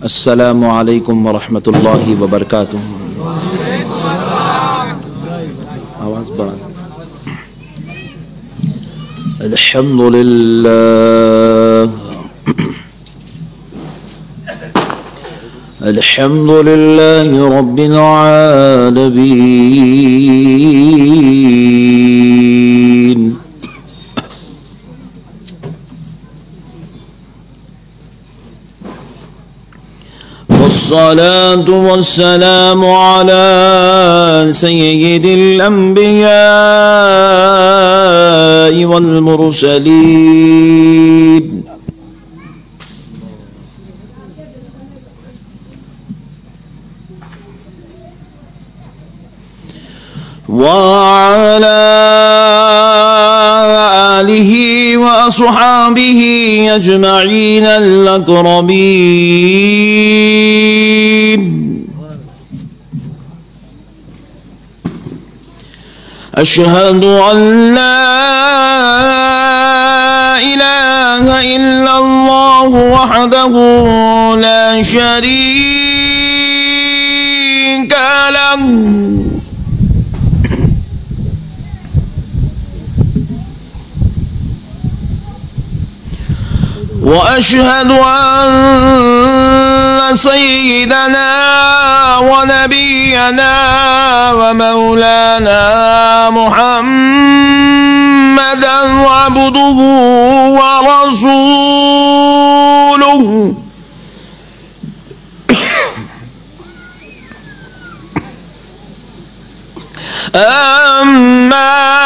السلام علیکم ورحمۃ اللہ وبرکاتہ۔ آواز بڑھا۔ الحمد للہ الحمد لله رب العالمين والصلاة والسلام على سيد الأنبياء والمرسلين وعلى آله وأصحابه أجمعين الأكرمين أشهد أن لا إله إلا الله وحده لا شريك له. وأشهد أن سيدنا ونبينا ومولانا محمدا عبده ورسوله. أما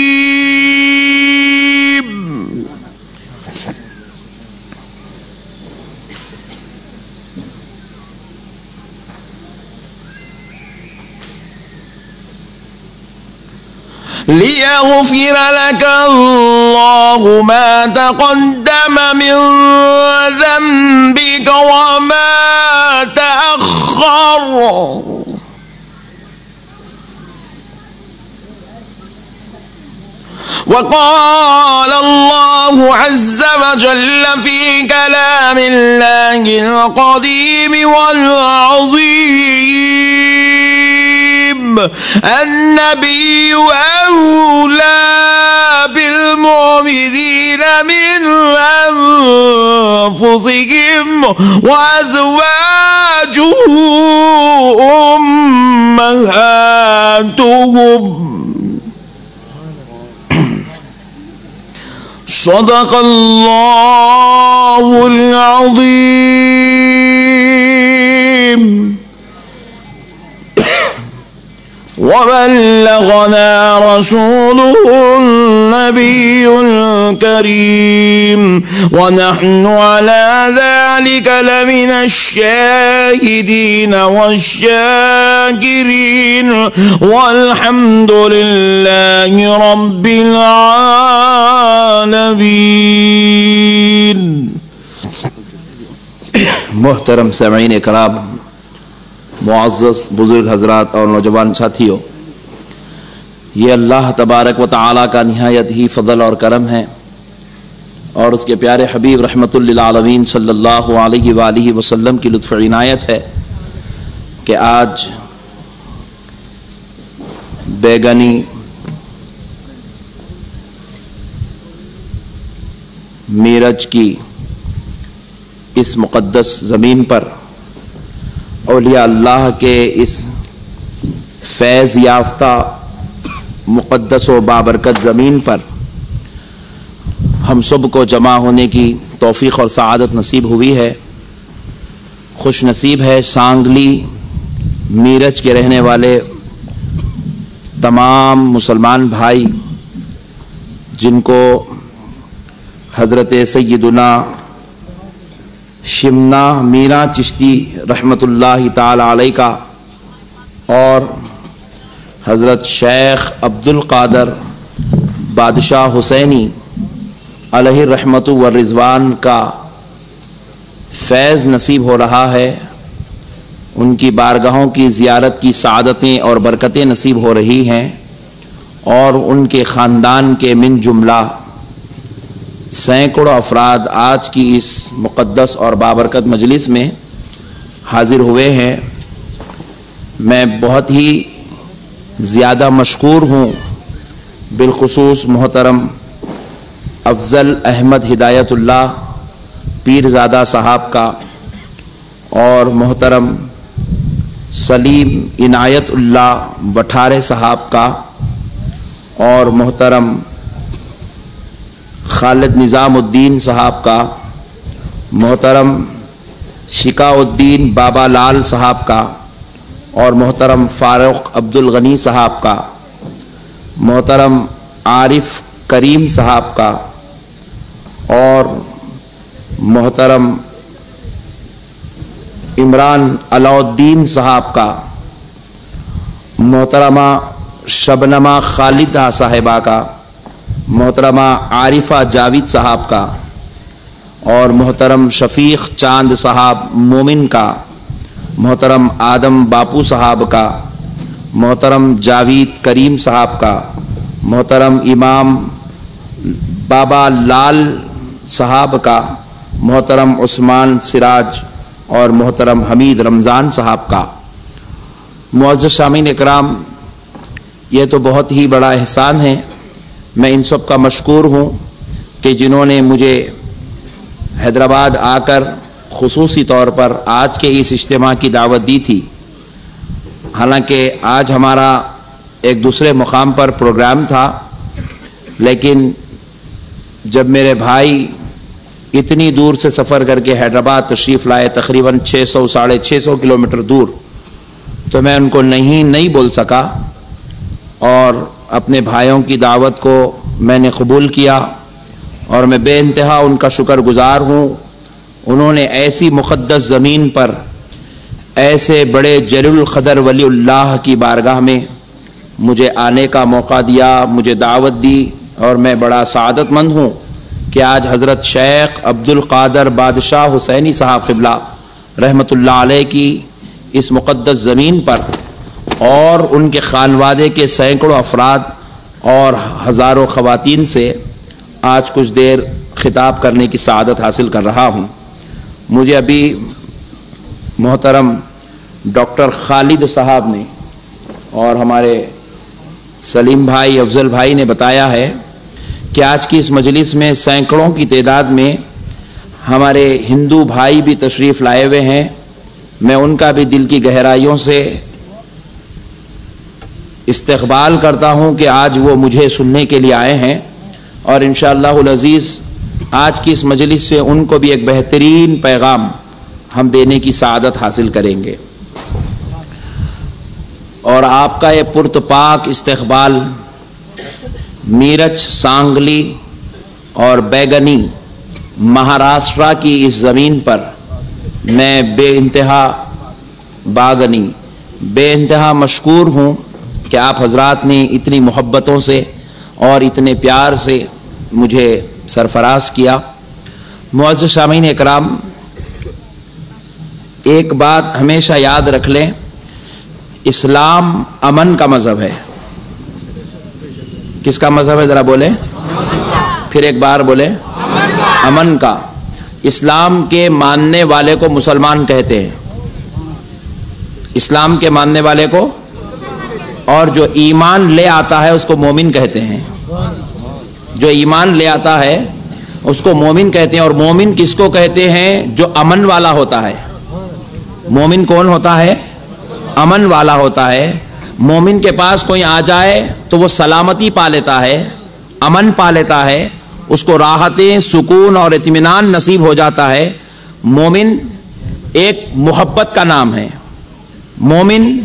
ليغفر لك الله ما تقدم من ذنبك وما تأخر وقال الله عز وجل في كلام الله القديم والعظيم النبي أولى بالمؤمنين من أنفسهم وأزواجه أمهاتهم. صدق الله العظيم. وبلغنا رسوله النبي الكريم ونحن على ذلك لمن الشاهدين والشاكرين والحمد لله رب العالمين. محترم سامعین کرام معزز بزرگ حضرات اور نوجوان ساتھیوں، یہ اللہ تبارک و تعالیٰ کا نہایت ہی فضل اور کرم ہے اور اس کے پیارے حبیب رحمۃ للعالمین صلی اللہ علیہ وآلہ وسلم کی لطف عنایت ہے کہ آج بیگنی میرج کی اس مقدس زمین پر اولیاء اللہ کے اس فیض یافتہ، مقدس و بابرکت زمین پر ہم سب کو جمع ہونے کی توفیق اور سعادت نصیب ہوئی ہے۔ خوش نصیب ہے سانگلی میرج کے رہنے والے تمام مسلمان بھائی، جن کو حضرت سیدنا شمنا میرا چشتی رحمۃ اللہ تعالی علیہ کا اور حضرت شیخ عبد القادر بادشاہ حسینی علیہ رحمت و رضوان کا فیض نصیب ہو رہا ہے۔ ان کی بارگاہوں کی زیارت کی سعادتیں اور برکتیں نصیب ہو رہی ہیں اور ان کے خاندان کے من جملہ سینکڑوں افراد آج کی اس مقدس اور بابرکت مجلس میں حاضر ہوئے ہیں۔ میں بہت ہی زیادہ مشکور ہوں۔ بالخصوص محترم افضل احمد ہدایت اللہ پیر زادہ صاحب کا اور محترم سلیم عنایت اللہ بٹھارے صاحب کا اور محترم خالد نظام الدین صاحب کا، محترم شکا الدین بابا لال صاحب کا اور محترم فاروق عبد الغنی صاحب کا، محترم عارف کریم صاحب کا اور محترم عمران علاؤدین صاحب کا، محترمہ شبنما خالدہ صاحبہ کا۔ محترمہ عارفہ جاوید صاحب کا اور محترم شفیق چاند صاحب مومن کا، محترم آدم باپو صاحب کا، محترم جاوید کریم صاحب کا، محترم امام بابا لال صاحب کا، محترم عثمان سراج اور محترم حمید رمضان صاحب کا۔ معزز شامین اکرام، یہ تو بہت ہی بڑا احسان ہے میں ان سب کا مشکور ہوں کہ جنہوں نے مجھے حیدرآباد آ کر خصوصی طور پر آج کے اس اجتماع کی دعوت دی تھی۔ حالانکہ آج ہمارا ایک دوسرے مقام پر پروگرام تھا، لیکن جب میرے بھائی اتنی دور سے سفر کر کے حیدرآباد تشریف لائے، تقریباً چھ سو، ساڑھے چھ سو کلو میٹر دور، تو میں ان کو نہیں نہیں بول سکا۔ اور اپنے بھائیوں کی دعوت کو میں نے قبول کیا اور میں بے انتہا ان کا شکر گزار ہوں۔ انہوں نے ایسی مقدس زمین پر ایسے بڑے جر القدر ولی اللہ کی بارگاہ میں مجھے آنے کا موقع دیا، مجھے دعوت دی اور میں بڑا سعادت مند ہوں کہ آج حضرت شیخ عبد القادر بادشاہ حسینی صاحب قبلہ رحمۃ اللہ علیہ کی اس مقدس زمین پر اور ان کے خانوادے کے سینکڑوں افراد اور ہزاروں خواتین سے آج کچھ دیر خطاب کرنے کی سعادت حاصل کر رہا ہوں۔ مجھے ابھی محترم ڈاکٹر خالد صاحب نے اور ہمارے سلیم بھائی، افضل بھائی نے بتایا ہے کہ آج کی اس مجلس میں سینکڑوں کی تعداد میں ہمارے ہندو بھائی بھی تشریف لائے ہوئے ہیں۔ میں ان کا بھی دل کی گہرائیوں سے استقبال کرتا ہوں کہ آج وہ مجھے سننے کے لیے آئے ہیں اور انشاءاللہ العزیز آج کی اس مجلس سے ان کو بھی ایک بہترین پیغام ہم دینے کی سعادت حاصل کریں گے۔ اور آپ کا یہ پرت پاک استقبال میرچ سانگلی اور بیگنی مہاراشٹرا کی اس زمین پر میں بے انتہا باغنی بے انتہا مشکور ہوں۔ کہ آپ حضرات نے اتنی محبتوں سے اور اتنے پیار سے مجھے سرفراز کیا۔ معزز شامین اکرام، ایک بات ہمیشہ یاد رکھ لیں، اسلام امن کا مذہب ہے۔ کس کا مذہب ہے؟ ذرا بولے پھر ایک بار بولے امن کا۔ اسلام کے ماننے والے کو مسلمان کہتے ہیں۔ اسلام کے ماننے والے کو اور جو ایمان لے آتا ہے اس کو مومن کہتے ہیں۔ جو ایمان لے آتا ہے، اس کو مومن کہتے ہیں۔ اور مومن کس کو کہتے ہیں؟ جو امن والا ہوتا ہے۔ مومن کون ہوتا ہے؟ امن والا ہوتا ہے۔ مومن کے پاس کوئی آ جائے تو وہ سلامتی پا لیتا ہے، امن پا لیتا ہے۔ اس کو راحتیں، سکون اور اطمینان نصیب ہو جاتا ہے۔ مومن ایک محبت کا نام ہے۔ مومن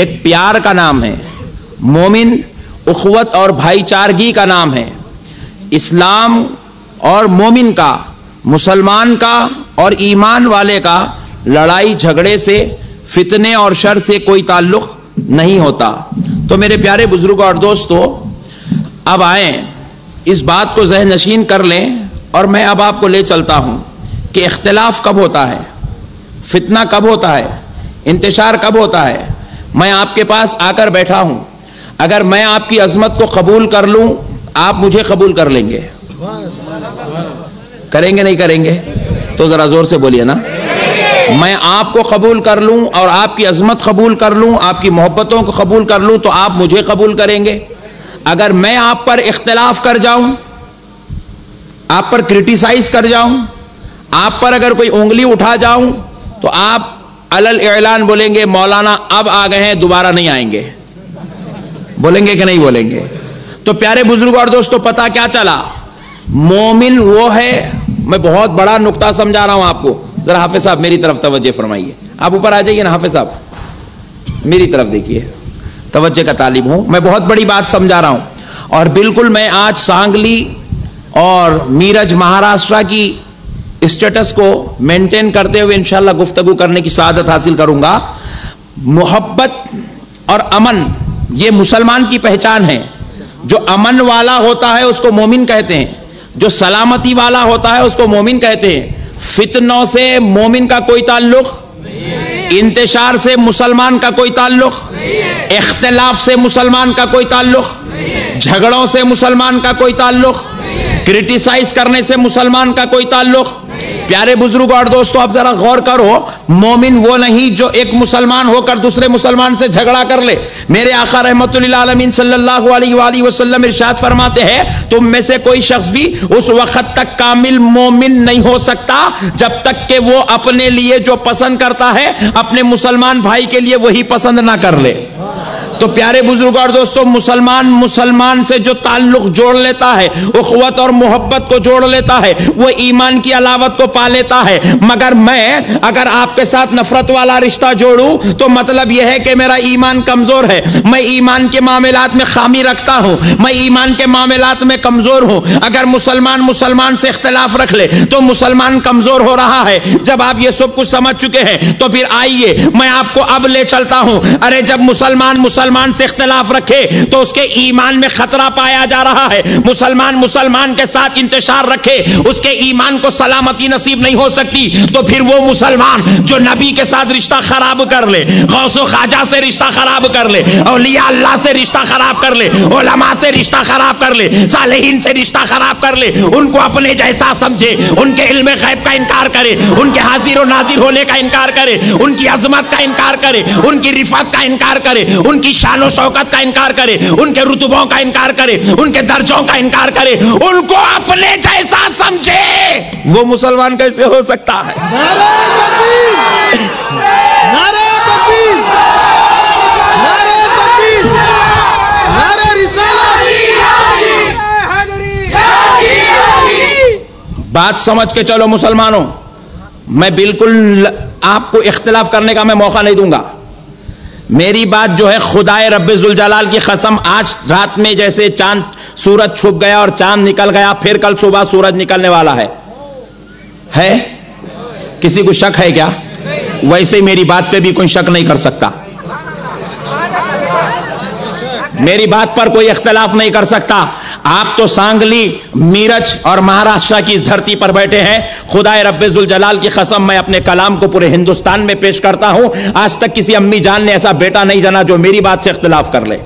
ایک پیار کا نام ہے۔ مومن، اخوت اور بھائی چارگی کا نام ہے۔ اسلام اور مومن کا، مسلمان کا اور ایمان والے کا لڑائی جھگڑے سے، فتنے اور شر سے کوئی تعلق نہیں ہوتا۔ تو میرے پیارے بزرگوں اور دوستو، اب آئیں، اس بات کو ذہن نشین کر لیں اور میں اب آپ کو لے چلتا ہوں کہ اختلاف کب ہوتا ہے، فتنہ کب ہوتا ہے، انتشار کب ہوتا ہے۔ میں آپ کے پاس آ کر بیٹھا ہوں۔ اگر میں آپ کی عظمت کو قبول کر لوں، آپ مجھے قبول کر لیں گے۔ کریں گے نہیں کریں گے؟ تو ذرا زور سے بولیے نا۔ میں آپ کو قبول کر لوں اور آپ کی عظمت قبول کر لوں، آپ کی محبتوں کو قبول کر لوں، تو آپ مجھے قبول کریں گے۔ اگر میں آپ پر اختلاف کر جاؤں، آپ پر کرٹیسائز کر جاؤں، آپ پر اگر کوئی انگلی اٹھا جاؤں، تو آپ الل اعلان بولیں گے، مولانا اب آ گئے ہیں، دوبارہ نہیں آئیں گے۔ بولیں گے کہ نہیں بولیں گے؟ تو پیارے بزرگ اور دوستو پتا کیا چلا؟ مومن وہ ہے، میں بہت بڑا نقطہ سمجھا رہا ہوں آپ کو۔ ذرا حافظ صاحب، میری طرف توجہ فرمائیے۔ آپ اوپر آ جائیے نا، حافظ صاحب۔ میری طرف دیکھیے۔ توجہ کا طالب ہوں۔ میں بہت بڑی بات سمجھا رہا ہوں۔ اور بالکل میں آج سانگلی اور میرج مہاراشٹرا کی اسٹیٹس کو مینٹین کرتے ہوئے انشاءاللہ گفتگو کرنے کی سعادت حاصل کروں گا۔ محبت اور امن، یہ مسلمان کی پہچان ہے۔ جو امن والا ہوتا ہے، اس کو مومن کہتے ہیں۔ جو سلامتی والا ہوتا ہے، اس کو مومن کہتے ہیں۔ فتنوں سے مومن کا کوئی تعلق؟ انتشار سے مسلمان کا کوئی تعلق؟ اختلاف سے مسلمان کا کوئی تعلق؟ جھگڑوں سے مسلمان کا کوئی تعلق؟ کرٹیسائز کرنے سے مسلمان کا کوئی تعلق؟ پیارے بزرگ اور دوستو آپ ذرا غور کرو، مومن وہ نہیں جو ایک مسلمان ہو کر دوسرے مسلمان سے جھگڑا کر لے۔ میرے آقا رحمت اللہ عالمین صلی اللہ علیہ وآلہ وسلم ارشاد فرماتے ہیں، تم میں سے کوئی شخص بھی اس وقت تک کامل مومن نہیں ہو سکتا، جب تک کہ وہ اپنے لیے جو پسند کرتا ہے، اپنے مسلمان بھائی کے لیے وہی پسند نہ کر لے۔ تو پیارے بزرگ اور دوستوں مسلمان مسلمان سے جو تعلق جوڑ لیتا ہے، اخوت اور محبت کو جوڑ لیتا ہے، وہ ایمان کی علاوت کو پا لیتا ہے۔ مگر میں اگر آپ کے ساتھ نفرت والا رشتہ جوڑوں، تو مطلب یہ ہے کہ میرا ایمان کمزور ہے۔ میں ایمان کے معاملات میں خامی رکھتا ہوں۔ میں ایمان کے معاملات میں کمزور ہوں۔ اگر مسلمان مسلمان سے اختلاف رکھ لے، تو مسلمان کمزور ہو رہا ہے۔ جب آپ یہ سب کچھ سمجھ چکے ہیں، تو پھر آئیے، میں آپ کو اب لے چلتا ہوں۔ ارے، جب مسلمان مسلمان مسلمان سے اختلاف رکھے تو اس کے ایمان میں خطرہ پایا جا رہا ہے۔ مسلمان مسلمان کے ساتھ انتشار رکھے، اس کے ایمان کو سلامتی نصیب نہیں ہو سکتی، تو پھر وہ مسلمان جو نبی کے ساتھ رشتہ خراب کر لے، غوث و خواجہ سے رشتہ خراب کر لے، اولیاء اللہ سے رشتہ خراب کر لے، علماء سے رشتہ خراب کر لے، صالحین سے رشتہ خراب کر لے، ان کو اپنے جیسا سمجھے، ان کے علم غیب کا انکار کرے، ان کے حاضر و ناظر ہونے کا انکار کرے، ان کی عظمت کا انکار کرے، ان کی رفت کا انکار کرے، ان کی شان و شوکت کا انکار کرے ان کے رتبوں کا انکار کرے ان کے درجوں کا انکار کرے ان کو اپنے جیسا سمجھے۔ وہ مسلمان کیسے ہو سکتا ہے؟ بات سمجھ کے چلو مسلمانوں میں بالکل آپ کو اختلاف کرنے کا میں موقع نہیں دوں گا۔ میری بات جو ہے خدائے رب الجلال کی قسم، آج رات میں جیسے چاند سورج چھپ گیا اور چاند نکل گیا، پھر کل صبح سورج نکلنے والا ہے۔ ہے؟ کسی کو شک ہے کیا؟ ویسے میری بات پہ بھی کوئی شک نہیں کر سکتا۔ میری بات پر کوئی اختلاف نہیں کر سکتا۔ آپ تو سانگلی، میرج اور مہاراشٹرا کی اس دھرتی پر بیٹھے ہیں۔ خدا رب الجلال کی قسم میں اپنے کلام کو پورے ہندوستان میں پیش کرتا ہوں۔ آج تک کسی امی جان نے ایسا بیٹا نہیں جانا جو میری بات سے اختلاف کر لے۔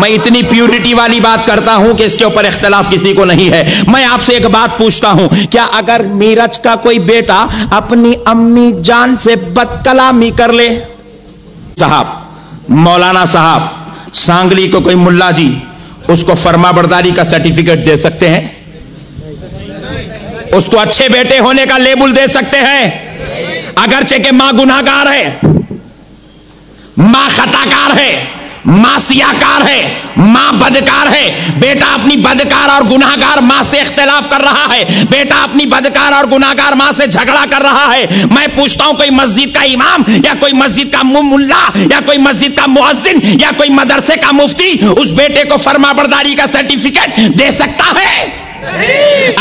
میں اتنی پیورٹی والی بات کرتا ہوں کہ اس کے اوپر اختلاف کسی کو نہیں ہے۔ میں آپ سے ایک بات پوچھتا ہوں، کیا اگر میرج کا کوئی بیٹا اپنی امی جان سے بد کلامی کر لے؟ صاحب، مولانا صاحب، سانگلی کو کوئی ملا جی؟ اس کو فرما برداری کا سرٹیفکیٹ دے سکتے ہیں؟ اس کو اچھے بیٹے ہونے کا لیبل دے سکتے ہیں؟ اگرچہ کہ ماں گناہ گار ہے، ماں خطا کار ہے ماں سیاکار ہے، ماں بدکار ہے۔ بیٹا اپنی بدکار اور گناہگار ماں سے اختلاف کر رہا ہے۔ بیٹا اپنی بدکار اور گناہگار ماں سے جھگڑا کر رہا ہے۔ میں پوچھتا ہوں، کوئی مسجد کا امام یا کوئی مسجد کا ملا یا کوئی مسجد کا مؤذن یا کوئی مدرسے کا مفتی اس بیٹے کو فرما برداری کا سرٹیفکیٹ دے سکتا ہے؟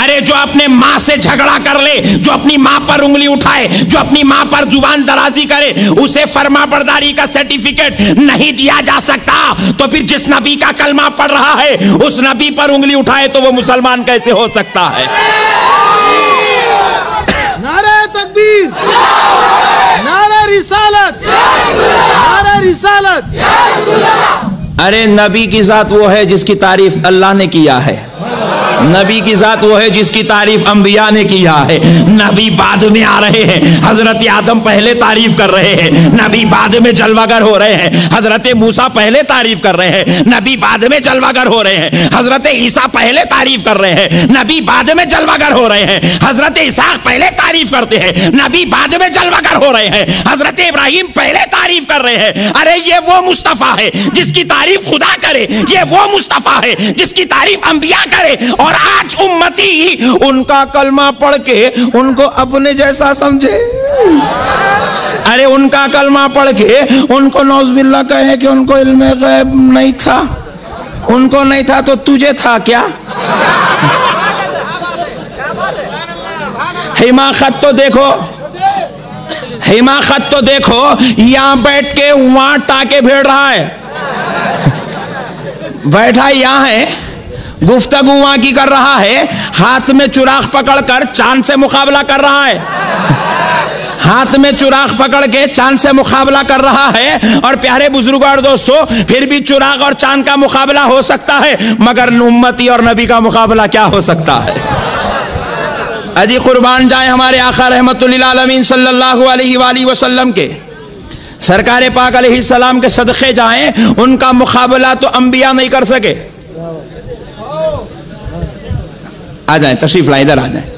ارے جو اپنے ماں سے جھگڑا کر لے جو اپنی ماں پر انگلی اٹھائے جو اپنی ماں پر زبان درازی کرے اسے فرما برداری کا سرٹیفکیٹ نہیں دیا جا سکتا۔ تو پھر جس نبی کا کلمہ پڑھ رہا ہے اس نبی پر انگلی اٹھائے تو وہ مسلمان کیسے ہو سکتا ہے؟ نعرہ تکبیر نعرہ رسالت نعرہ رسالت۔ ارے نبی کی ذات وہ ہے جس کی تعریف اللہ نے کیا ہے۔ نبی کی ذات وہ ہے جس کی تعریف انبیاء نے کیا ہے۔ نبی بعد میں آ رہے ہیں۔ حضرت آدم پہلے تعریف کر رہے ہیں۔ نبی بعد میں جلواگر ہو رہے ہیں۔ حضرت موسا پہلے تعریف کر رہے ہیں۔ نبی بعد میں جلواگر ہو رہے ہیں۔ حضرت عیسیٰ پہلے تعریف کر رہے ہیں۔ نبی بعد میں جلواگر ہو رہے ہیں۔ حضرت عیساق پہلے تعریف کرتے ہیں۔ نبی بعد میں جلواگر ہو رہے ہیں۔ حضرت ابراہیم پہلے تعریف کر رہے ہیں۔ ارے یہ وہ مصطفیٰ ہے جس کی تعریف خدا کرے۔ یہ وہ مصطفیٰ ہے جس کی تعریف انبیاء کرے۔ اور آج امتی، ان کا کلمہ پڑھ کے ان کو اپنے جیسا سمجھے۔ ارے، ان کا کلمہ پڑھ کے ان کو نوز باللہ کہے کہ ان کو علم غیب نہیں تھا۔ ان کو نہیں تھا تو تجھے تھا کیا؟ حماقت تو دیکھو۔ حماقت تو دیکھو، یہاں بیٹھ کے وہاں ٹاکے بھیڑ رہا ہے۔ بیٹھا یہاں ہے۔ گفتگو وہاں کی کر رہا ہے؟ ہاتھ میں چراغ پکڑ کر چاند سے مقابلہ کر رہا ہے۔ ہاتھ میں چراغ پکڑ کے چاند سے مقابلہ کر رہا ہے۔ اور پیارے بزرگ اور دوستو پھر بھی چراغ اور چاند کا مقابلہ ہو سکتا ہے، مگر امتی اور نبی کا مقابلہ کیا ہو سکتا ہے؟ اجی قربان جائیں ہمارے آقا رحمت اللہ صلی اللہ علیہ وآلہ وسلم کے۔ سرکار پاک علیہ السلام کے صدقے جائیں، ان کا مقابلہ تو انبیاء نہیں کر سکے۔ آ جائیں تشریف لائیں ادھر آ جائیں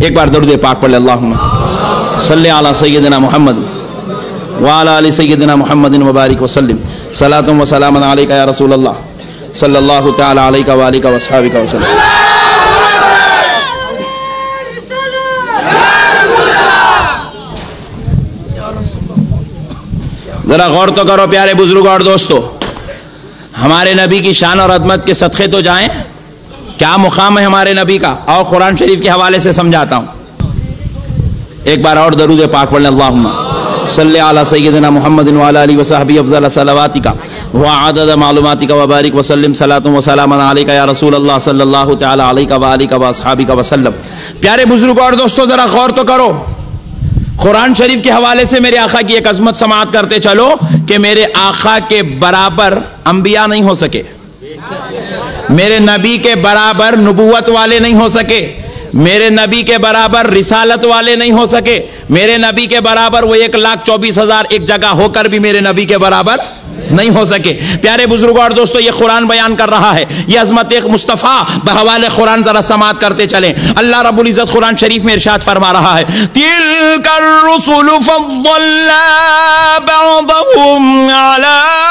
ایک بار درد پاک پڑھ لے اللہ صلی علی سیدنا محمد وعلی علی سیدنا محمد مبارک وسلم۔ صلاة و سلام علیکہ یا رسول اللہ۔ صلی اللہ تعالی علیکہ وآلکہ وصحابکہ وسلم۔ ذرا غور تو کرو پیارے بزرگ اور دوستو ہمارے نبی کی شان اور عظمت کے صدقے تو جائیں۔ کیا مقام ہے ہمارے نبی کا؟ اور قرآن شریف کے حوالے سے سمجھاتا ہوں۔ ایک بار اور درود پاک پڑھ اللہم صلی علی سیدنا محمد وعلی علی وصحبی افضل صلواتی کا۔ وعدد معلوماتی کا وبارک وسلم صلاة و سلام علیکہ یا رسول اللہ صلی اللہ تعالی علیکہ وآلکہ واصحابکہ وسلم پیارے بزرگ اور دوستو ذرا غور تو کرو۔ قرآن شریف کے حوالے سے میرے آقا کی ایک عظمت سماعت کرتے چلو کہ میرے آقا کے برابر انبیاء نہیں ہو سکے۔ میرے نبی کے برابر نبوت والے نہیں ہو سکے۔ میرے نبی کے برابر رسالت والے نہیں ہو سکے۔ میرے نبی کے برابر وہ ایک لاکھ چوبیس ہزار ایک جگہ ہو کر بھی میرے نبی کے برابر نہیں ہو سکے۔ پیارے بزرگوں اور دوستو، یہ قرآن بیان کر رہا ہے۔ یہ عظمت ایک مصطفیٰ بحوال قرآن ذرا سماعت کرتے چلیں۔ اللہ رب العزت قرآن شریف میں ارشاد فرما رہا ہے۔ تِلْكَ الرُّسُلُ فَضَّلْنَا بَعْضَهُمْ عَلَىٰ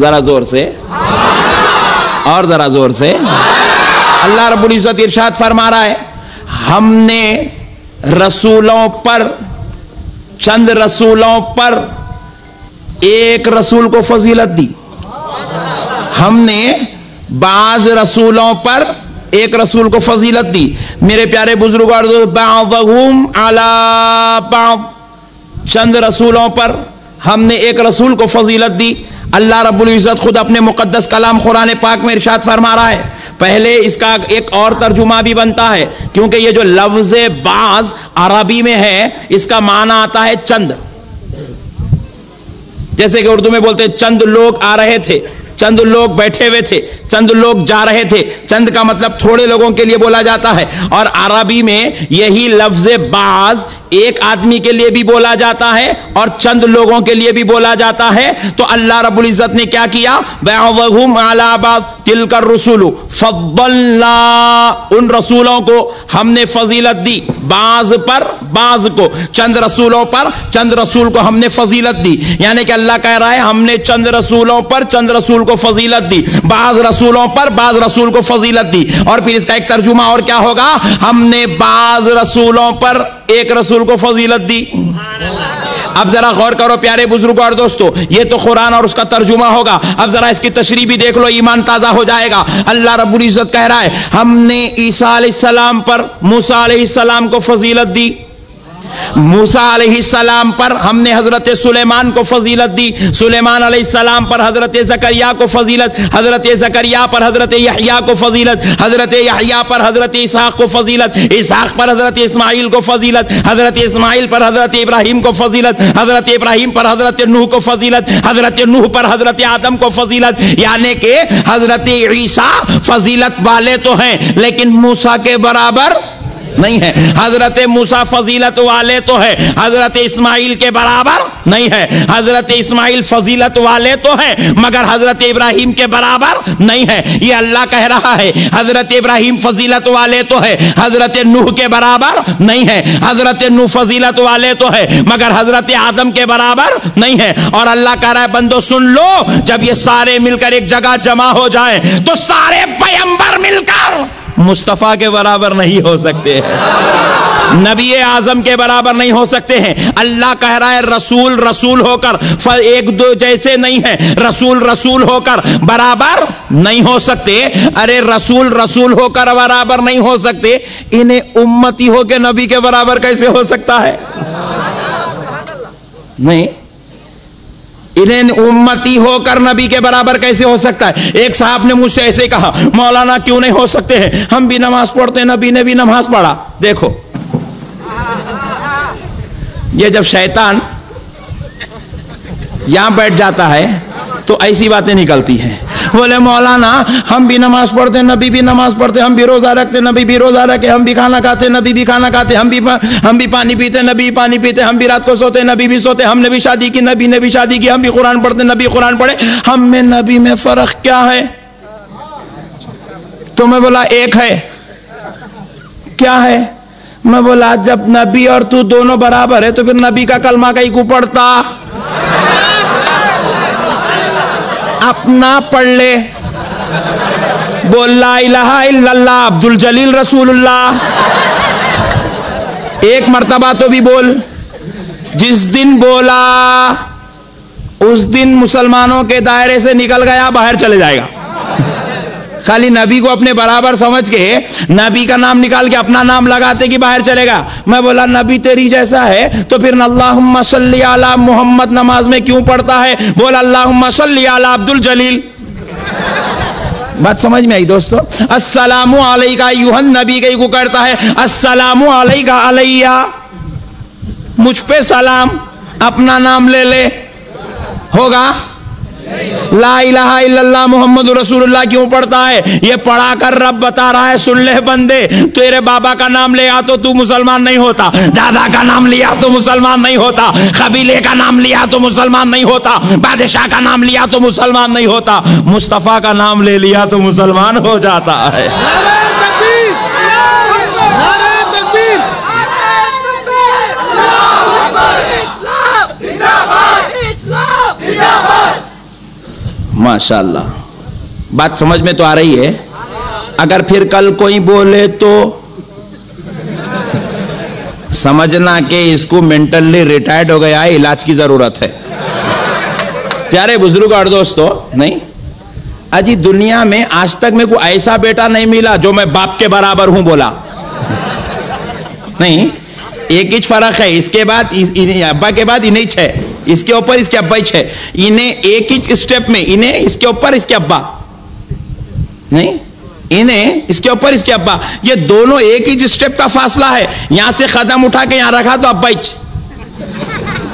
ذرا زور سے۔ اور ذرا زور سے۔ اللہ رب العزت ارشاد فرما رہا ہے، ہم نے رسولوں پر، چند رسولوں پر ایک رسول کو فضیلت دی۔ ہم نے بعض رسولوں پر ایک رسول کو فضیلت دی۔ میرے پیارے بزرگ اور چند رسولوں پر ہم نے ایک رسول کو فضیلت دی۔ اللہ رب العزت خود اپنے مقدس کلام قرآن پاک میں ارشاد فرما رہا ہے۔ پہلے اس کا ایک اور ترجمہ بھی بنتا ہے، کیونکہ یہ جو لفظ بعض عربی میں ہے، اس کا معنی آتا ہے چند۔ جیسے کہ اردو میں بولتے ہیں، چند لوگ آ رہے تھے۔ چند لوگ بیٹھے ہوئے تھے۔ چند لوگ جا رہے تھے۔ چند کا مطلب تھوڑے لوگوں کے لیے بولا جاتا ہے۔ اور عربی میں یہی لفظ بعض ایک آدمی کے لیے بھی بولا جاتا ہے اور چند لوگوں کے لیے بھی بولا جاتا ہے تو اللہ رب العزت نے کیا کیا؟ تل کر رسول ان رسولوں کو ہم نے فضیلت دی، بعض پر، بعض کو۔ چند رسولوں پر، چند رسول کو ہم نے فضیلت دی۔ یعنی کہ اللہ کہہ رہا ہے، ہم نے چند رسولوں پر چند رسول کو فضیلت دی۔ بعض رسولوں پر بعض رسول کو فضیلت دی۔ اور پھر اس کا ایک ترجمہ اور کیا ہوگا؟ ہم نے بعض رسولوں پر ایک رسول کو فضیلت دی۔ اب ذرا غور کرو پیارے بزرگ اور دوستو، یہ تو قرآن اور اس کا ترجمہ ہوگا۔ اب ذرا اس کی تشریح بھی دیکھ لو، ایمان تازہ ہو جائے گا۔ اللہ رب العزت کہہ رہا ہے، ہم نے عیسیٰ علیہ السلام پر موسیٰ علیہ السلام کو فضیلت دی۔ موسا علیہ السلام پر ہم نے حضرت سلیمان کو فضیلت دی۔ سلیمان علیہ السلام پر حضرت زکریا کو فضیلت، حضرت زکریا پر حضرت یحییٰ کو فضیلت، حضرت یحییٰ پر حضرت اسحاق کو فضیلت، اسحاق پر حضرت اسماعیل کو فضیلت، حضرت اسماعیل پر حضرت ابراہیم کو فضیلت، حضرت ابراہیم پر حضرت نوح کو فضیلت، حضرت نوح پر حضرت آدم کو فضیلت۔ یعنی کہ حضرت عیسیٰ فضیلت والے تو ہیں، لیکن موسا کے برابر نہیں ہے۔ حضرت موسا فضیلت والے تو ہے۔ حضرت اسماعیل کے برابر نہیں ہے۔ حضرت اسماعیل فضیلت والے تو ہے، مگر حضرت ابراہیم کے برابر نہیں ہے۔ یہ اللہ کہہ رہا ہے، حضرت ابراہیم فضیلت والے تو ہے۔ حضرت نوح کے برابر نہیں ہے۔ حضرت نوح فضیلت والے تو ہے، مگر حضرت آدم کے برابر نہیں ہے۔ اور اللہ کہہ رہا ہے، بندو سن لو، جب یہ سارے مل کر ایک جگہ جمع ہو جائیں تو سارے پیمبر مل کر مصطفیٰ کے برابر نہیں ہو سکتے۔ نبی اعظم کے برابر نہیں ہو سکتے ہیں۔ اللہ کہہ رہا ہے، رسول رسول ہو کر ایک دو جیسے نہیں ہے رسول رسول ہو کر برابر نہیں ہو سکتے۔ ارے، رسول رسول ہو کر برابر نہیں ہو سکتے۔ انہیں امتی ہو کے نبی کے برابر کیسے ہو سکتا ہے؟ نہیں۔ انہیں امتی ہو کر نبی کے برابر کیسے ہو سکتا ہے؟ ایک صاحب نے مجھ سے ایسے کہا، مولانا کیوں نہیں ہو سکتے ہیں؟ ہم بھی نماز پڑھتے نبی نے بھی نماز پڑھا۔ دیکھو۔ یہ جب شیطان یہاں بیٹھ جاتا ہے تو ایسی باتیں نکلتی ہیں۔ بولے مولانا، ہم بھی نماز پڑھتے نبی بھی نماز پڑھتے ہم بھی روزہ رکھتے نبی بھی روزہ رکھے، ہم بھی کھانا کھاتے نبی بھی کھانا کھاتے ہم بھی ہم بھی پانی پیتے نبی پانی پیتے ہم بھی رات کو سوتے نبی بھی سوتے ہم نے بھی شادی کی، نبی نے بھی شادی کی، ہم بھی قرآن پڑھتے نبی قرآن پڑھے۔ ہم میں نبی میں فرق کیا ہے؟ تو میں بولا، ایک ہے۔ کیا ہے؟ میں بولا، جب نبی اور تو دونوں برابر ہے، تو پھر نبی کا کلمہ کہیں کو پڑھتا؟ اپنا پڑھ لے۔ بول لا الہ الا اللہ عبد الجلیل رسول اللہ۔ ایک مرتبہ تو بھی بول۔ جس دن بولا، اس دن مسلمانوں کے دائرے سے نکل گیا، باہر چلے جائے گا۔ خالی نبی کو اپنے برابر سمجھ کے نبی کا نام نکال کے اپنا نام لگاتے کہ باہر چلے گا۔ میں بولا، نبی تیری جیسا ہے تو پھر اللہ صلی علی محمد نماز میں کیوں پڑھتا ہے؟ بولا اللہ صلی علی عبد الجلیل بات سمجھ میں آئی دوستو؟ السلام علیکہ یوہن نبی کئی کو کرتا ہے، السلام علیکہ علیہ۔ مجھ پہ سلام، اپنا نام لے لے۔ ہوگا؟ لا الہ الا اللہ محمد رسول اللہ کیوں پڑھتا ہے؟ یہ پڑھا کر رب بتا رہا ہے، سن لے بندے، تیرے بابا کا نام لیا تو تو مسلمان نہیں ہوتا۔ دادا کا نام لیا تو مسلمان نہیں ہوتا۔ قبیلے کا نام لیا تو مسلمان نہیں ہوتا۔ بادشاہ کا نام لیا تو مسلمان نہیں ہوتا۔ مصطفیٰ کا نام لے لیا تو مسلمان ہو جاتا ہے۔ ماشاء اللہ بات سمجھ میں تو آ رہی ہے۔ اگر پھر کل کوئی بولے تو سمجھنا کہ اس کو مینٹلی ریٹائرڈ ہو گیا ہے علاج کی ضرورت ہے۔ پیارے بزرگ اور دوستو، نہیں؟ اجی، دنیا میں آج تک میں کوئی ایسا بیٹا نہیں ملا جو میں باپ کے برابر ہوں بولا۔ نہیں؟ ایک ہی فرق ہے۔ اس کے بعد ابا کے بعد انہیں چھ۔ اس کے اوپر اس کے ابا چھ انہیں ایک ہی اسٹیپ میں، انہیں اس کے اوپر اس کے ابا۔ نہیں؟ انہیں اس کے اوپر اس کے ابا۔ یہ دونوں ایک ہی اسٹیپ کا فاصلہ ہے۔ یہاں سے قدم اٹھا کے یہاں رکھا تو ابا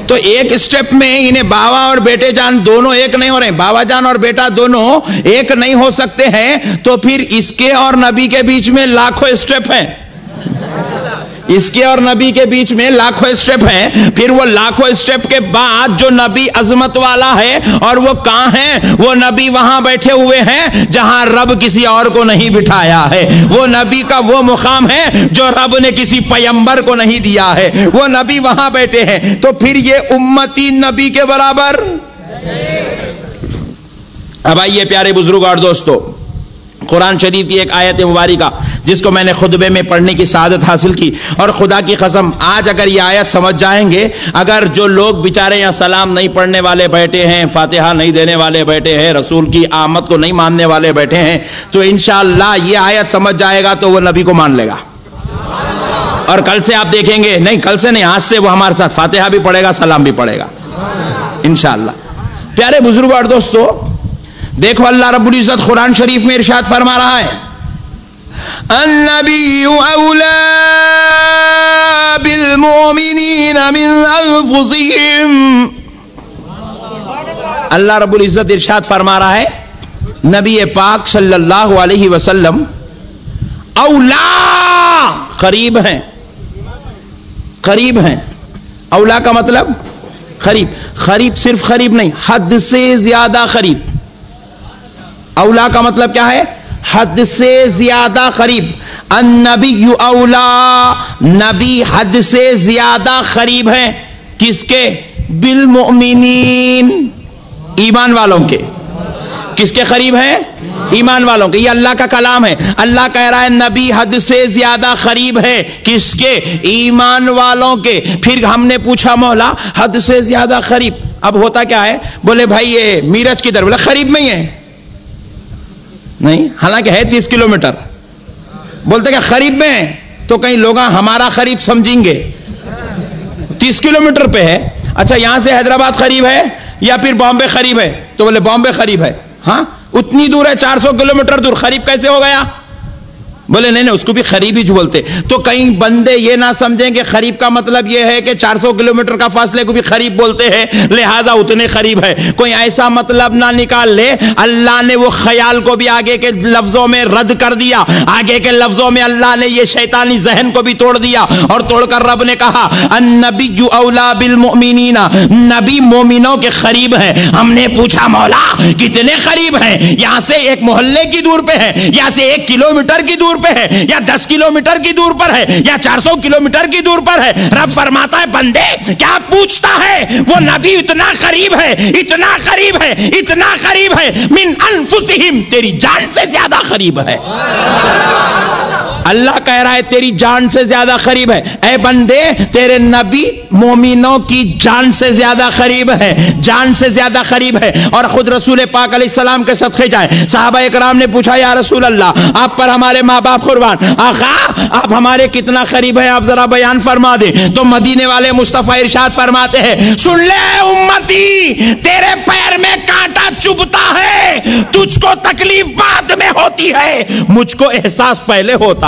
تو ایک اسٹیپ میں انہیں باوا اور بیٹے جان دونوں ایک نہیں ہو رہے باوا جان اور بیٹا دونوں ایک نہیں ہو سکتے ہیں۔ تو پھر اس کے اور نبی کے بیچ میں لاکھوں اسٹیپ ہیں۔ اس کے اور نبی کے بیچ میں لاکھوں اسٹیپ ہیں، پھر وہ لاکھوں اسٹیپ کے بعد جو نبی عظمت والا ہے اور وہ کہاں ہیں، وہ نبی وہاں بیٹھے ہوئے ہیں جہاں رب کسی اور کو نہیں بٹھایا ہے۔ وہ نبی کا وہ مقام ہے جو رب نے کسی پیمبر کو نہیں دیا ہے۔ وہ نبی وہاں بیٹھے ہیں۔ تو پھر یہ امتی نبی کے برابر؟ اب آئیے پیارے بزرگ اور دوستو، قرآن شریف کی ایک آیت مبارکہ۔ جس کو میں نے خطبے میں پڑھنے کی سعادت حاصل کی۔ اور خدا کی قسم، آج اگر یہ آیت سمجھ جائیں گے، اگر جو لوگ بیچارے یا سلام نہیں پڑھنے والے بیٹھے ہیں، فاتحہ نہیں دینے والے بیٹھے ہیں، رسول کی آمد کو نہیں ماننے والے بیٹھے ہیں، تو انشاءاللہ یہ آیت سمجھ جائے گا تو وہ نبی کو مان لے گا۔ اور کل سے آپ دیکھیں گے، نہیں، کل سے نہیں، آج سے وہ ہمارے ساتھ فاتحہ بھی پڑے گا، سلام بھی پڑے گا۔ انشاءاللہ۔ پیارے بزرگ اور دوستو، دیکھو اللہ رب العزت قرآن شریف میں ارشاد فرما رہا ہے۔ النبی اولا بالمؤمنین من انفسهم اللہ رب العزت ارشاد فرما رہا ہے، نبی پاک صلی اللہ علیہ وسلم اولا قریب ہیں۔ قریب ہیں۔ اولا کا مطلب قریب۔ قریب صرف قریب نہیں، حد سے زیادہ قریب۔ اولا کا مطلب کیا ہے؟ حد سے زیادہ قریب۔ النبی اولا، نبی حد سے زیادہ قریب ہیں۔ کس کے؟ بالمؤمنین، ایمان والوں کے۔ کس کے قریب ہیں؟ ایمان والوں کے۔ یہ اللہ کا کلام ہے۔ اللہ کہہ رہا ہے، نبی حد سے زیادہ قریب ہے۔ کس کے؟ ایمان والوں کے۔ پھر ہم نے پوچھا، مولا، حد سے زیادہ قریب۔ اب ہوتا کیا ہے؟ بولے، بھائی، یہ میرج کی در بولے، قریب میں ہی ہے۔ نہیں؟ حالانکہ ہے تیس کلو میٹر بولتے کہ قریب میں تو کہیں لوگ ہمارا قریب سمجھیں گے۔ تیس کلو میٹر پہ ہے۔ اچھا یہاں سے حیدرآباد قریب ہے یا پھر بامبے قریب ہے؟ تو بولے بامبے قریب ہے۔ ہاں؟ اتنی دور ہے، چار سو کلو میٹر دور۔ قریب کیسے ہو گیا؟ بولے، نہیں نہیں، اس کو بھی خریب ہی بولتے. تو کئی بندے یہ نہ سمجھیں کہ خریب کا مطلب یہ ہے کہ چار سو کلو میٹر کا فاصلے کو بھی خریب بولتے ہیں، لہذا اتنے خریب ہے. کوئی ایسا مطلب نہ نکال لے. اللہ نے وہ خیال کو بھی آگے کے لفظوں میں رد کر دیا. آگے کے لفظوں میں اللہ نے یہ شیطانی ذہن کو بھی توڑ دیا اور توڑ کر رب نے کہا، النبی اولا بالمؤمنین. نبی مومنوں کے قریب ہے ہم نے پوچھا، مولا، کتنے قریب ہیں؟ یہاں سے ایک محلے کی دور پہ ہے، یہاں سے ایک کلو میٹر کی دور پہ ہے یا دس کلو میٹر کی دور پر ہے یا چار سو کلو میٹر کی دور پر ہے رب فرماتا ہے، بندے، کیا پوچھتا ہے؟ وہ نبی اتنا قریب ہے، اتنا قریب ہے، اتنا قریب ہے، من انفسہم، تیری جان سے زیادہ قریب ہے۔ اللہ کہہ رہا ہے تیری جان سے زیادہ قریب ہے۔ اے بندے، تیرے نبی مومنوں کی جان سے زیادہ قریب ہے۔ جان سے زیادہ قریب ہے۔ اور خود رسول پاک علیہ السلام کے صدقے جائے صحابہ اکرام نے پوچھا، یا رسول اللہ، آپ پر ہمارے ماں باپ قربان۔ آقا، آپ ہمارے کتنا قریب ہیں؟ آپ ذرا بیان فرما دیں۔ تو مدینے والے مصطفیٰ ارشاد فرماتے ہیں، سن لے امتی، تیرے پیر میں کانٹا چبتا ہے، تجھ کو تکلیف بعد میں ہوتی ہے۔ مجھ کو احساس پہلے ہوتا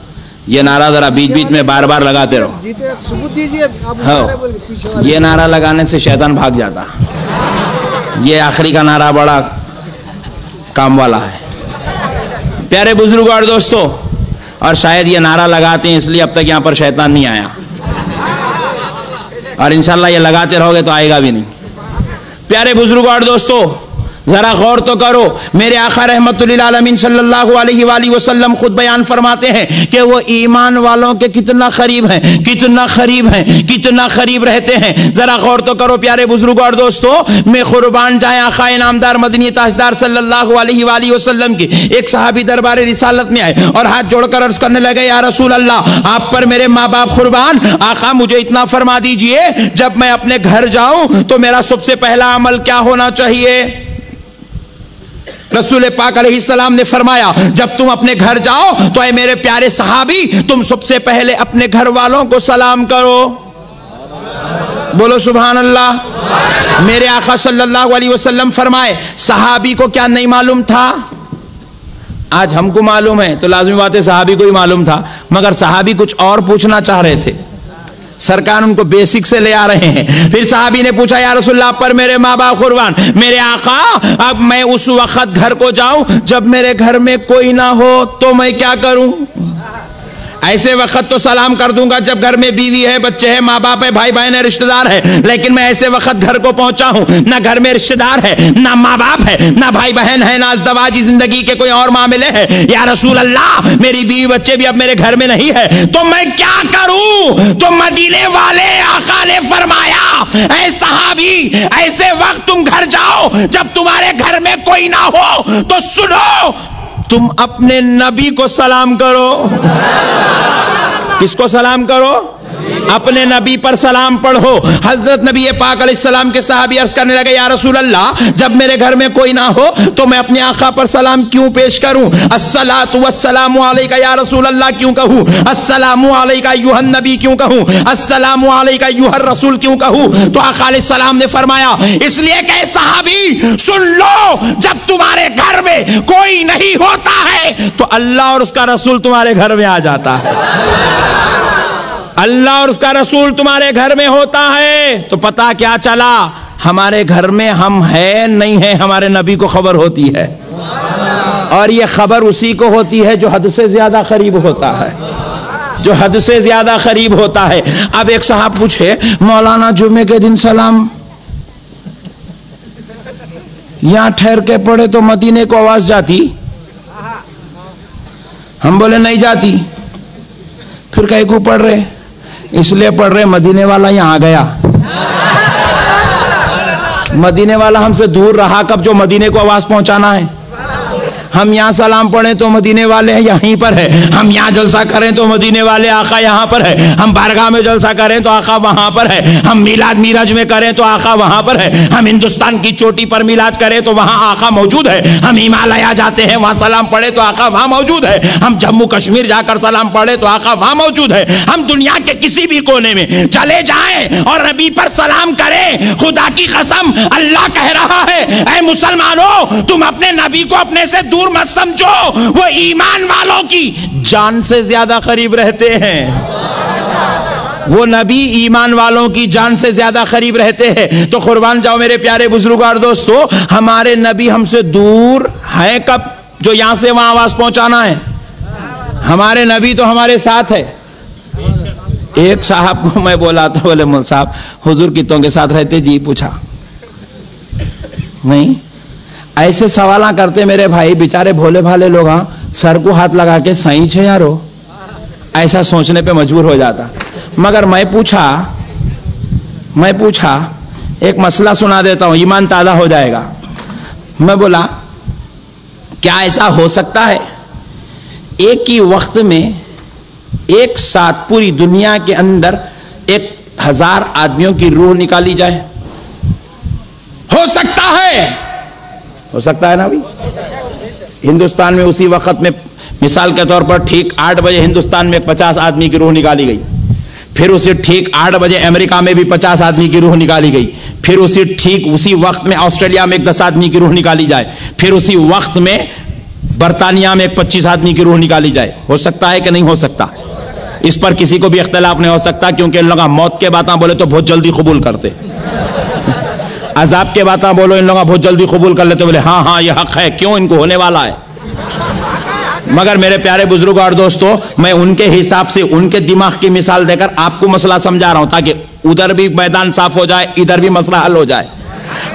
یہ نعرہ ذرا بیچ بیچ میں بار بار لگاتے رہو۔ ہاں۔ یہ نعرہ لگانے سے شیطان بھاگ جاتا۔ یہ آخری کا نعرہ بڑا کام والا ہے۔ پیارے بزرگ اور دوستو اور شاید یہ نعرہ لگاتے ہیں اس لیے اب تک یہاں پر شیطان نہیں آیا۔ اور انشاءاللہ یہ لگاتے رہو گے تو آئے گا بھی نہیں۔ پیارے بزرگ اور دوستو ذرا غور تو کرو۔ میرے آقا رحمت للعالمین صلی اللہ علیہ وآلہ وسلم خود بیان فرماتے ہیں کہ وہ ایمان والوں کے کتنا قریب ہیں، کتنا قریب ہیں، کتنا قریب رہتے ہیں۔ ذرا غور تو کرو پیارے بزرگ اور دوستو میں قربان جائیں آقا نامدار مدنی تاجدار صلی اللہ علیہ وآلہ وسلم کی ایک صحابی دربار رسالت میں آئے اور ہاتھ جوڑ کر عرض کرنے لگے، یا رسول اللہ، آپ پر میرے ماں باپ قربان، آقا مجھے اتنا فرما دیجیے، جب میں اپنے گھر جاؤں تو میرا سب سے پہلا عمل کیا ہونا چاہیے؟ رسول پاک علیہ السلام نے فرمایا، جب تم اپنے گھر جاؤ تو اے میرے پیارے صحابی، تم سب سے پہلے اپنے گھر والوں کو سلام کرو۔ بولو سبحان اللہ۔ میرے آقا صلی اللہ علیہ وسلم فرمائے، صحابی کو کیا نہیں معلوم تھا؟ آج ہم کو معلوم ہے، تو لازمی بات ہے صحابی کو ہی معلوم تھا، مگر صحابی کچھ اور پوچھنا چاہ رہے تھے۔ سرکار ان کو بیسک سے لے آ رہے ہیں۔ پھر صحابی نے پوچھا، یا رسول اللہ، پر میرے ماں باپ قربان، میرے آقا، اب میں اس وقت گھر کو جاؤں، جب میرے گھر میں کوئی نہ ہو تو میں کیا کروں؟ ایسے وقت تو سلام کر دوں گا جب گھر میں بیوی ہے، بچے ہیں، ماں باپ ہے، بھائی بہن ہے، رشتہ دار ہے۔ لیکن میں ایسے وقت گھر کو پہنچا ہوں، نہ گھر میں رشتہ دار ہے، نہ ماں باپ ہے، نہ بھائی بہن ہے، نہ ازدواجی زندگی کے کوئی اور معاملے ہیں۔ یا رسول اللہ، میری بیوی بچے بھی اب میرے گھر میں نہیں ہے۔ تو میں کیا کروں؟ تو مدینے والے آقا نے فرمایا، اے صحابی، ایسے وقت تم گھر جاؤ، جب تمہارے گھر میں کوئی نہ ہو، تو سنو۔ تم اپنے نبی کو سلام کرو۔ کس کو سلام کرو؟ اپنے نبی پر سلام پڑھو۔ حضرت نبی پاک علیہ السلام کے صحابی عرض کرنے لگے، یا رسول اللہ، جب میرے گھر میں کوئی نہ ہو تو میں اپنے آقا پر سلام کیوں پیش کروں؟ السلام والسلام علیکہ، یا رسول اللہ، کیوں کہوں؟ السلام علیکہ، ایوہ النبی، کیوں کہوں؟ السلام علیکہ، ایوہ الرسول، کیوں کہوں؟ تو آقا علیہ السلام نے فرمایا، اس لیے کہ صحابی، سن لو، جب تمہارے گھر میں کوئی نہیں ہوتا ہے، تو اللہ اور اس کا رسول تمہارے گھر میں آ جاتا ہے۔ اللہ اور اس کا رسول تمہارے گھر میں ہوتا ہے تو پتا کیا چلا؟ ہمارے گھر میں ہم ہے نہیں ہے ہمارے نبی کو خبر ہوتی ہے۔ اور یہ خبر اسی کو ہوتی ہے جو حد سے زیادہ قریب ہوتا ہے۔ جو حد سے زیادہ قریب ہوتا ہے۔ اب ایک صاحب پوچھے، مولانا جمعے کے دن سلام۔ یہاں ٹھہر کے پڑھے تو مدینے کو آواز جاتی۔ ہم بولے، نہیں جاتی۔ پھر کہیں کو پڑھ رہے؟ اس لیے پڑھ رہے مدینے والا یہاں گیا۔ مدینے والا ہم سے دور رہا، کب جو مدینے کو آواز پہنچانا ہے۔ ہم یہاں سلام پڑھیں تو مدینے والے یہیں پر ہے ہم یہاں جلسہ کریں تو مدینے والے آقا یہاں پر ہے ہم بارگاہ میں جلسہ کریں تو آقا وہاں پر ہے ہم میلاد میرج میں کریں تو آقا وہاں پر ہے ہم ہندوستان کی چوٹی پر میلاد کریں تو وہاں آقا موجود ہے۔ ہم ہمالیہ جاتے ہیں، وہاں سلام پڑھے تو آقا وہاں موجود ہے۔ ہم جموں کشمیر جا کر سلام پڑھے تو آقا وہاں موجود ہے۔ ہم دنیا کے کسی بھی کونے میں چلے جائیں اور نبی پر سلام کریں۔ خدا کی قسم، اللہ کہہ رہا ہے، اے مسلمانوں، تم اپنے نبی کو اپنے سے دور مت سمجھو، وہ ایمان والوں کی جان سے زیادہ قریب رہتے ہیں۔ وہ نبی ایمان والوں کی جان سے زیادہ قریب رہتے ہیں۔ تو قربان جاؤ میرے پیارے بزرگار دوستو، ہمارے نبی ہم سے دور ہیں کب؟ جو یہاں سے وہاں آواز پہنچانا ہے۔ ہمارے نبی تو ہمارے ساتھ ہے۔ ایک صاحب کو میں بولا تھا، بولے مول صاحب، حضور کتوں کے ساتھ رہتے؟ جی پوچھا۔ نہیں؟ ایسے سوالہ کرتے میرے بھائی، بیچارے بھولے بھالے لوگ ہاں سر کو ہاتھ لگا کے سائیں چھے یارو؟ ایسا سوچنے پہ مجبور ہو جاتا۔ مگر میں پوچھا میں پوچھا، ایک مسئلہ سنا دیتا ہوں، ایمان تازہ ہو جائے گا۔ میں بولا، کیا ایسا ہو سکتا ہے؟ ایک ہی وقت میں ایک ساتھ پوری دنیا کے اندر ایک ہزار آدمیوں کی روح نکالی جائے۔ ہو سکتا ہے! ہو سکتا ہے نا بھی ہندوستان میں اسی وقت میں مثال کے طور پر ٹھیک آٹھ بجے ہندوستان میں پچاس آدمی کی روح نکالی گئی۔ پھر اسی ٹھیک آٹھ بجے امریکہ میں بھی پچاس آدمی کی روح نکالی گئی۔ پھر اسی ٹھیک اسی وقت میں آسٹریلیا میں ایک دس آدمی کی روح نکالی جائے۔ پھر اسی وقت میں برطانیہ میں ایک پچیس آدمی کی روح نکالی جائے۔ ہو سکتا ہے کہ نہیں ہو سکتا؟ اس پر کسی کو بھی اختلاف نہیں ہو سکتا، کیونکہ ان لوگ موت کے باتیں بولے تو بہت جلدی قبول کرتے۔ عذاب کے باتیں بولو، ان لوگ بہت جلدی قبول کر لیتے، بولے ہاں ہاں یہ حق ہے، کیوں ان کو ہونے والا ہے؟ مگر میرے پیارے بزرگ اور دوستو، میں ان کے حساب سے، ان کے دماغ کی مثال دے کر آپ کو مسئلہ سمجھا رہا ہوں، تاکہ ادھر بھی میدان صاف ہو جائے، ادھر بھی مسئلہ حل ہو جائے۔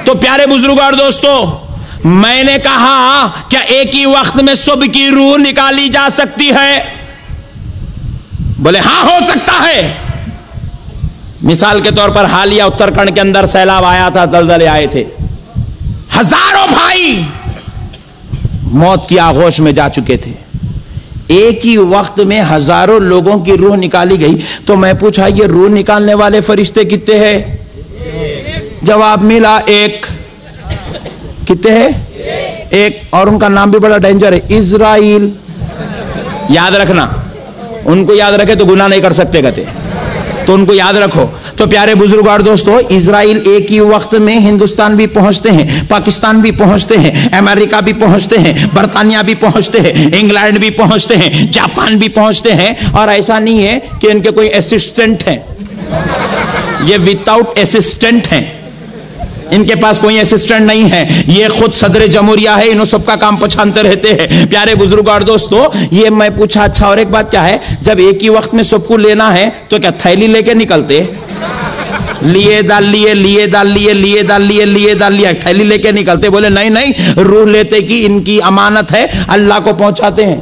تو پیارے بزرگ اور دوستو، میں نے کہا کیا ایک ہی وقت میں سب کی روح نکالی جا سکتی ہے؟ بولے ہاں ہو سکتا ہے۔ مثال کے طور پر حالیہ اترکھنڈ کے اندر سیلاب آیا تھا، زلزلے آئے تھے۔ ہزاروں بھائی موت کی آغوش میں جا چکے تھے۔ ایک ہی وقت میں ہزاروں لوگوں کی روح نکالی گئی۔ تو میں پوچھا، یہ روح نکالنے والے فرشتے کتنے ہیں؟ جواب ملا، ایک۔ کتنے ہیں؟ ایک۔ اور ان کا نام بھی بڑا ڈینجر ہے، اسرائیل۔ یاد رکھنا، ان کو یاد رکھے تو گناہ نہیں کر سکتے کہتے تو ان کو یاد رکھو۔ تو پیارے بزرگ اور دوستو، اسرائیل ایک ہی وقت میں ہندوستان بھی پہنچتے ہیں، پاکستان بھی پہنچتے ہیں، امریکہ بھی پہنچتے ہیں، برطانیہ بھی پہنچتے ہیں، انگلینڈ بھی پہنچتے ہیں، جاپان بھی پہنچتے ہیں۔ اور ایسا نہیں ہے کہ ان کے کوئی اسسٹنٹ ہیں۔ یہ ود آؤٹ اسسٹنٹ ہیں۔ ان کے پاس کوئی اسسٹنٹ نہیں ہے یہ خود صدر جمہوریہ ہے، انہوں سب کا کام پچھانتے رہتے ہیں۔ پیارے بزرگ اور دوستو یہ میں پوچھا اچھا اور ایک بات کیا ہے؟ جب ایک ہی وقت میں سب کو لینا ہے، تو کیا تھیلی لے کے نکلتے؟ لیے ڈال لیے لیے ڈال لیے لیے ڈال لیے لیے ڈال لیا تھیلی لے کے نکلتے، بولے، نہیں نہیں روح لیتے کی ان کی امانت ہے، اللہ کو پہنچاتے ہیں۔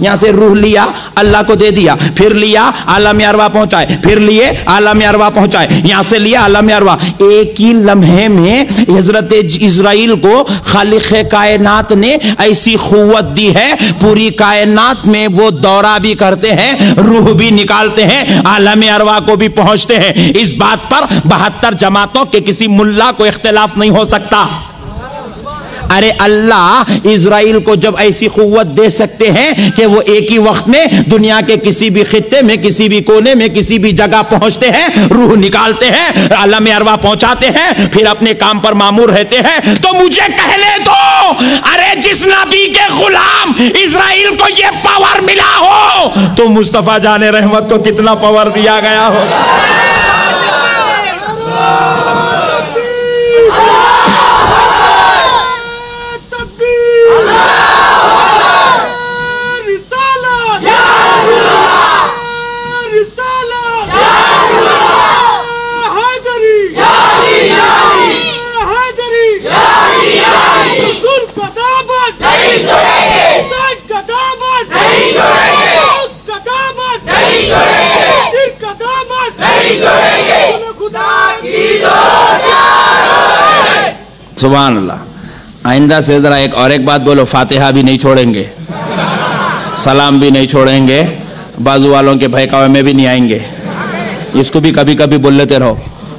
یہاں سے روح لیا، اللہ کو دے دیا، پھر لیا عالم اروا پہنچائے، پھر لیے عالم اروا پہنچائے، یہاں سے لیا عالم اروا۔ ایک ہی لمحے میں حضرت اسرائیل کو خالق کائنات نے ایسی قوت دی ہے، پوری کائنات میں وہ دورہ بھی کرتے ہیں، روح بھی نکالتے ہیں عالم اروا کو بھی پہنچتے ہیں۔ اس بات پر بہتر جماعتوں کے کسی ملا کو اختلاف نہیں ہو سکتا۔ ارے اللہ، اسرائیل کو جب ایسی قوت دے سکتے ہیں کہ وہ ایک ہی وقت میں دنیا کے کسی بھی خطے میں، کسی بھی کونے میں، کسی بھی جگہ پہنچتے ہیں، روح نکالتے ہیں عالم اروا پہنچاتے ہیں، پھر اپنے کام پر معمور رہتے ہیں۔ تو مجھے کہنے دو، ارے جس نبی کے غلام اسرائیل کو یہ پاور ملا ہو، تو مصطفیٰ جان رحمت کو کتنا پاور دیا گیا ہوگا؟ سبحان اللہ۔ آئندہ سے ذرا ایک اور ایک بات بولو، فاتحہ بھی نہیں چھوڑیں گے۔ سلام بھی نہیں چھوڑیں گے۔ بازو والوں کے بہکاوے میں بھی نہیں آئیں گے۔ اس کو بھی کبھی کبھی بول لیتے رہو۔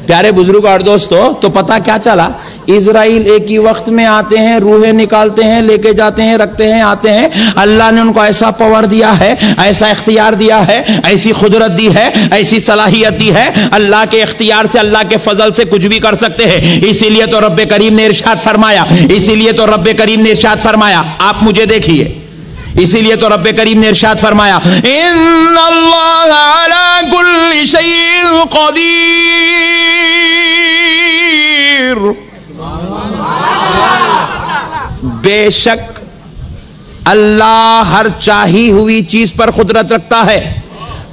پیارے بزرگ اور دوستو، تو پتا کیا چلا؟ اسرائیل ایک ہی وقت میں آتے ہیں، روحیں نکالتے ہیں، لے کے جاتے ہیں، رکھتے ہیں، آتے ہیں۔ اللہ نے ان کو ایسا پاور دیا ہے، ایسا اختیار دیا ہے، ایسی قدرت دی ہے، ایسی صلاحیت دی ہے۔ اللہ کے اختیار سے، اللہ کے فضل سے کچھ بھی کر سکتے ہیں۔ اسی لیے تو رب کریم نے ارشاد فرمایا۔ اسی لیے تو رب کریم نے ارشاد فرمایا۔ آپ مجھے دیکھیے۔ اسی لیے تو رب کریم نے ارشاد فرمایا۔ ان اللہ کل قدیر۔ بے شک اللہ ہر چاہی ہوئی چیز پر قدرت رکھتا ہے۔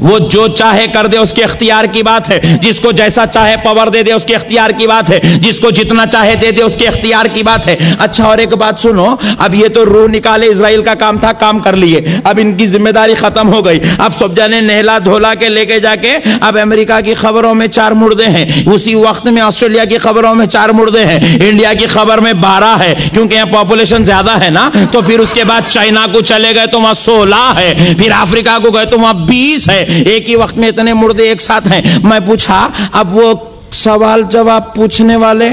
وہ جو چاہے کر دے، اس کے اختیار کی بات ہے۔ جس کو جیسا چاہے پاور دے دے، اس کے اختیار کی بات ہے۔ جس کو جتنا چاہے دے دے، اس کے اختیار کی بات ہے۔ اچھا اور ایک بات سنو۔ اب یہ تو روح نکالے اسرائیل کا کام تھا، کام کر لیے۔ اب ان کی ذمہ داری ختم ہو گئی۔ اب سب جانے نہلا دھولا کے لے کے جا کے اب امریکہ کی خبروں میں چار مردے ہیں۔ اسی وقت میں آسٹریلیا کی خبروں میں چار مردے ہیں۔ انڈیا کی خبر میں بارہ ہے۔ کیونکہ یہاں پاپولیشن زیادہ ہے نا، تو پھر اس کے بعد چائنا کو چلے گئے تو وہاں سولہ ہے۔ پھر افریقہ کو گئے تو وہاں بیس ہے۔ ایک ہی وقت میں اتنے مردے ایک ساتھ ہیں۔ میں پوچھا، اب وہ سوال جواب پوچھنے والے؟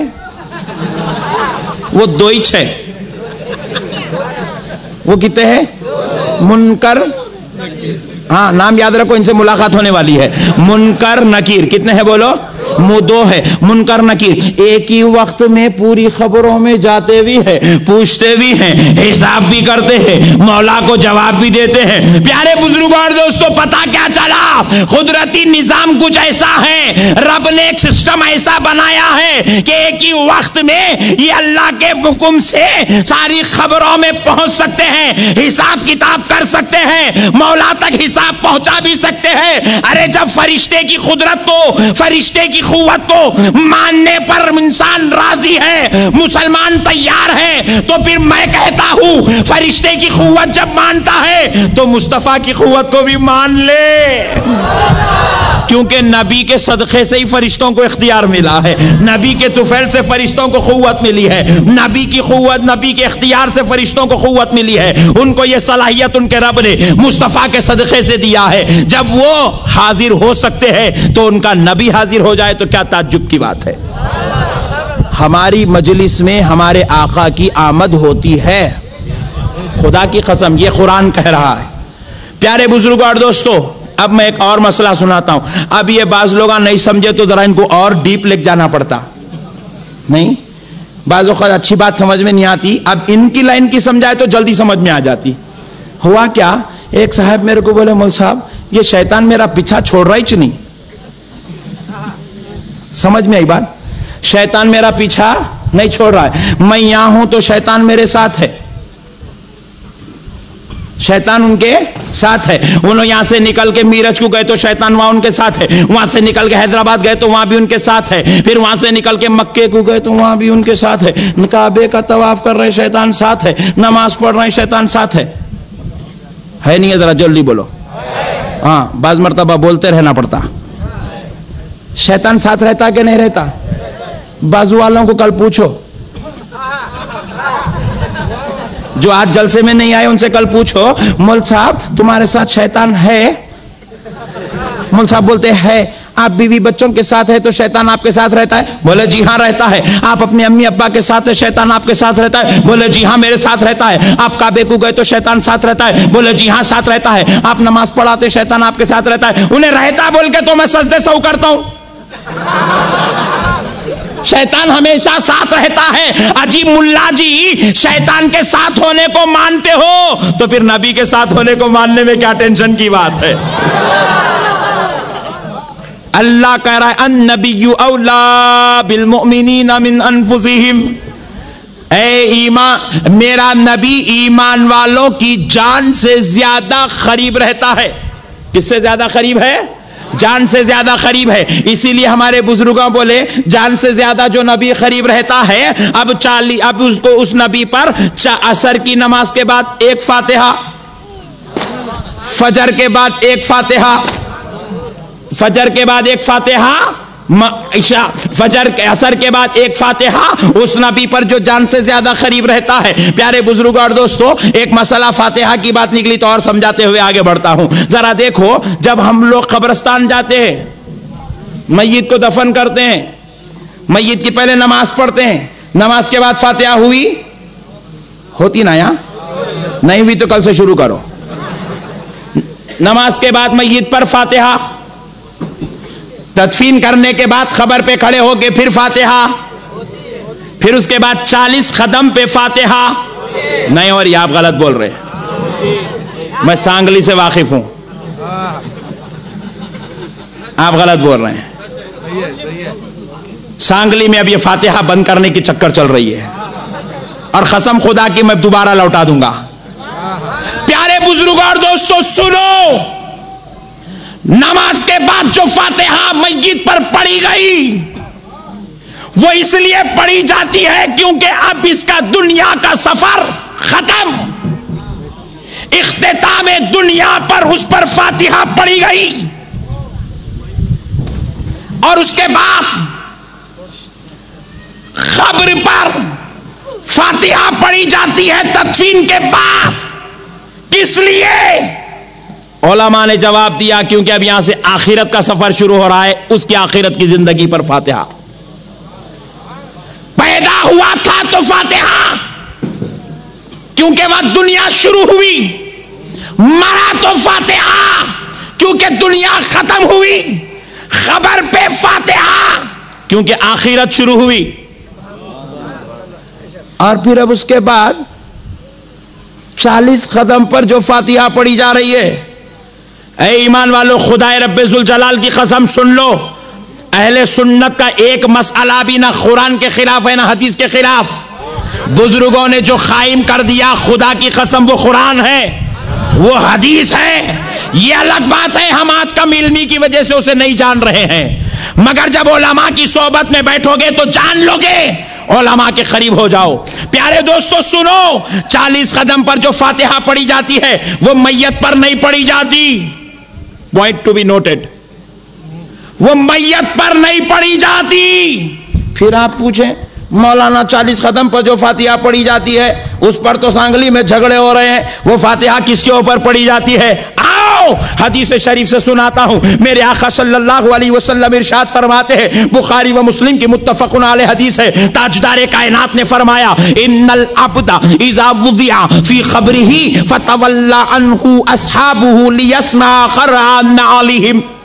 وہ دو ہی چھ وہ کتنے ہیں؟ منکر؟ ہاں نام یاد رکھو، ان سے ملاقات ہونے والی ہے۔ منکر نکیر، کتنے ہیں بولو؟ دو ہے، منکر نکیر ایک ہی وقت میں پوری خبروں میں جاتے بھی ہے پوچھتے بھی ہیں، حساب بھی کرتے ہیں، مولا کو جواب بھی دیتے ہیں۔ پیارے بزرگ اور دوستو پتا کیا چلا؟ قدرتی نظام کچھ ایسا ہے، رب نے ایک سسٹم ایسا بنایا ہے کہ ایک ہی وقت میں یہ اللہ کے حکم سے ساری خبروں میں پہنچ سکتے ہیں، حساب کتاب کر سکتے ہیں، مولا تک حساب پہنچا بھی سکتے ہیں۔ ارے، جب فرشتے کی قدرت کو فرشتے کی قوت کو ماننے پر انسان راضی ہے، مسلمان تیار ہے۔ تو پھر میں کہتا ہوں، فرشتے کی قوت جب مانتا ہے، تو مصطفیٰ کی قوت کو بھی مان لے۔ کیونکہ نبی کے صدقے سے ہی فرشتوں کو اختیار ملا ہے۔ نبی کے توفیل سے فرشتوں کو قوت ملی ہے۔ نبی کی قوت، نبی کے اختیار سے فرشتوں کو قوت ملی ہے۔ ان کو یہ صلاحیت ان کے رب نے مصطفیٰ کے صدقے سے دیا ہے۔ جب وہ حاضر ہو سکتے ہیں تو ان کا نبی حاضر ہو جائے تو کیا تعجب کی بات ہے؟ ہماری مجلس میں ہمارے آقا کی آمد ہوتی ہے۔ خدا کی قسم، یہ قرآن کہہ رہا ہے۔ پیارے بزرگ اور دوستو اب میں ایک اور مسئلہ سناتا ہوں۔ اب یہ بعض لوگ نہیں سمجھے تو ذرا ان کو اور ڈیپ لے جانا پڑتا۔ نہیں؟ بعض اوقات اچھی بات سمجھ میں نہیں آتی۔ اب ان کی لائن کی سمجھائے تو جلدی سمجھ میں آ جاتی۔ ہوا کیا؟ ایک صاحب میرے کو بولے، مول صاحب، یہ شیطان میرا پیچھا چھوڑ رہا ہی نہیں سمجھ میں آئی بات؟ شیتان میرا پیچھا نہیں چھوڑ رہا ہے۔ میں یہاں ہوں تو شیتان میرے ساتھ ہے۔ شیطان ان کے ساتھ ہے۔ انہوں یہاں سے نکل کے میرج کو گئے تو شیطان وہاں ان کے ساتھ ہے۔ وہاں سے نکل کے حیدرآباد گئے تو وہاں بھی ان کے ساتھ ہے۔ پھر وہاں سے نکل کے مکے کو گئے تو وہاں بھی ان کے ساتھ ہے۔ کعبے کا طواف کر رہے شیطان ساتھ ہے۔ نماز پڑھ رہے شیطان ساتھ ہے۔ ہے نہیں ہے، ذرا جلدی بولو۔ ہاں بعض مرتبہ بولتے رہنا پڑتا۔ شیطان ساتھ رہتا کہ نہیں رہتا؟ بازو والوں کو کل پوچھو۔ جو آج جلسے میں نہیں آئے، ان سے کل پوچھو مول صاحب، تمہارے ساتھ شیطان ہے؟ مول صاحب بولتے ہے۔ آپ بیوی بچوں کے ساتھ ہے تو شیطان آپ کے ساتھ رہتا ہے؟ بولے جی ہاں رہتا ہے۔ آپ اپنے امی ابا کے ساتھ ہے شیطان آپ کے ساتھ رہتا ہے۔ بولے جی ہاں میرے ساتھ رہتا ہے۔ آپ کعبے کو گئے تو شیطان ساتھ رہتا ہے۔ بولے جی ہاں ساتھ رہتا ہے۔ آپ نماز پڑھاتے شیطان آپ کے ساتھ رہتا ہے۔ انہیں رہتا بول کے تو میں سجدے سو کرتا ہوں۔ شیطان ہمیشہ ساتھ رہتا ہے۔ عجیب ملا جی شیطان کے ساتھ ہونے کو مانتے ہو، تو پھر نبی کے ساتھ ہونے کو ماننے میں کیا ٹینشن کی بات ہے؟ اللہ کہہ رہا ہے ان نبی اولا بالمؤمنین من انفسہم۔ اے ایمان، میرا نبی ایمان والوں کی جان سے زیادہ قریب رہتا ہے۔ کس سے زیادہ قریب ہے؟ جان سے زیادہ قریب ہے۔ اسی لیے ہمارے بزرگوں بولے، جان سے زیادہ جو نبی قریب رہتا ہے، اب چالی، اب اس کو اس نبی پر اثر کی نماز کے بعد ایک فاتحہ، فجر کے بعد ایک فاتحہ، فجر کے بعد ایک فاتحہ عشاء، فجر کے اثر کے بعد ایک فاتحہ، اس نبی پر جو جان سے زیادہ قریب رہتا ہے۔ پیارے بزرگ اور دوستو ایک مسئلہ فاتحہ کی بات نکلی تو اور سمجھاتے ہوئے آگے بڑھتا ہوں۔ ذرا دیکھو، جب ہم لوگ قبرستان جاتے ہیں، میت کو دفن کرتے ہیں، میت کی پہلے نماز پڑھتے ہیں، نماز کے بعد فاتحہ ہوئی؟ ہوتی نا یا نہیں ہوئی تو کل سے شروع کرو۔ نماز کے بعد میت پر فاتحہ تدفین کرنے کے بعد خبر پہ کھڑے ہو کے پھر فاتحہ، پھر اس کے بعد چالیس قدم پہ فاتحہ۔ نہیں، اور یہ آپ غلط بول رہے ہیں۔ میں سانگلی سے واقف ہوں۔ آپ غلط بول رہے ہیں۔ سانگلی میں اب یہ فاتحہ بند کرنے کی چکر چل رہی ہے۔ اور خسم خدا کی میں دوبارہ لوٹا دوں گا۔ پیارے بزرگ اور دوستو سنو۔ نماز کے بعد جو فاتحہ میت پر پڑی گئی، وہ اس لیے پڑی جاتی ہے کیونکہ اب اس کا دنیا کا سفر ختم۔ اختتام دنیا پر اس پر فاتحہ پڑی گئی۔ اور اس کے بعد خبر پر فاتحہ پڑی جاتی ہے تدفین کے بعد۔ کس لیے؟ علماء نے جواب دیا کیونکہ اب یہاں سے آخرت کا سفر شروع ہو رہا ہے، اس کی آخرت کی زندگی پر فاتحہ۔ پیدا ہوا تھا تو فاتحہ۔ کیونکہ وہ دنیا شروع ہوئی، مرا تو فاتحہ۔ کیونکہ دنیا ختم ہوئی، خبر پہ فاتحہ۔ کیونکہ آخرت شروع ہوئی۔ اور پھر اب اس کے بعد چالیس قدم پر جو فاتحہ پڑی جا رہی ہے اے ایمان والو خدا رب الجلال کی قسم سن لو۔ اہل سنت کا ایک مسئلہ بھی نہ قرآن کے خلاف ہے، نہ حدیث کے خلاف۔ بزرگوں نے جو قائم کر دیا خدا کی قسم، وہ قرآن ہے، وہ حدیث ہے۔ یہ الگ بات ہے، ہم آج کم علمی کی وجہ سے اسے نہیں جان رہے ہیں۔ مگر جب علماء کی صحبت میں بیٹھو گے تو جان لو گے۔ علماء کے قریب ہو جاؤ۔ پیارے دوستو، سنو۔ چالیس قدم پر جو فاتحہ پڑی جاتی ہے، وہ میت پر نہیں پڑی جاتی۔ پوائنٹ ٹو بی نوٹڈ وہ میت پر نہیں پڑھی جاتی۔ پھر آپ پوچھیں، مولانا چالیس قدم پر جو فاتحہ پڑھی جاتی ہے، اس پر تو سانگلی میں جھگڑے ہو رہے ہیں، وہ فاتحہ کس کے اوپر پڑھی جاتی ہے؟ آپ ہوں، حدیث شریف سے سناتا ہوں۔ میرے آقا صلی اللہ علیہ وسلم ارشاد فرماتے ہیں، بخاری و مسلم کی متفق علیہ حدیث ہے۔ تاجدار کائنات نے فرمایا ان العبد اذا وضع فی خبره فتولى عنه اصحابه ليسمع قرآن عليهم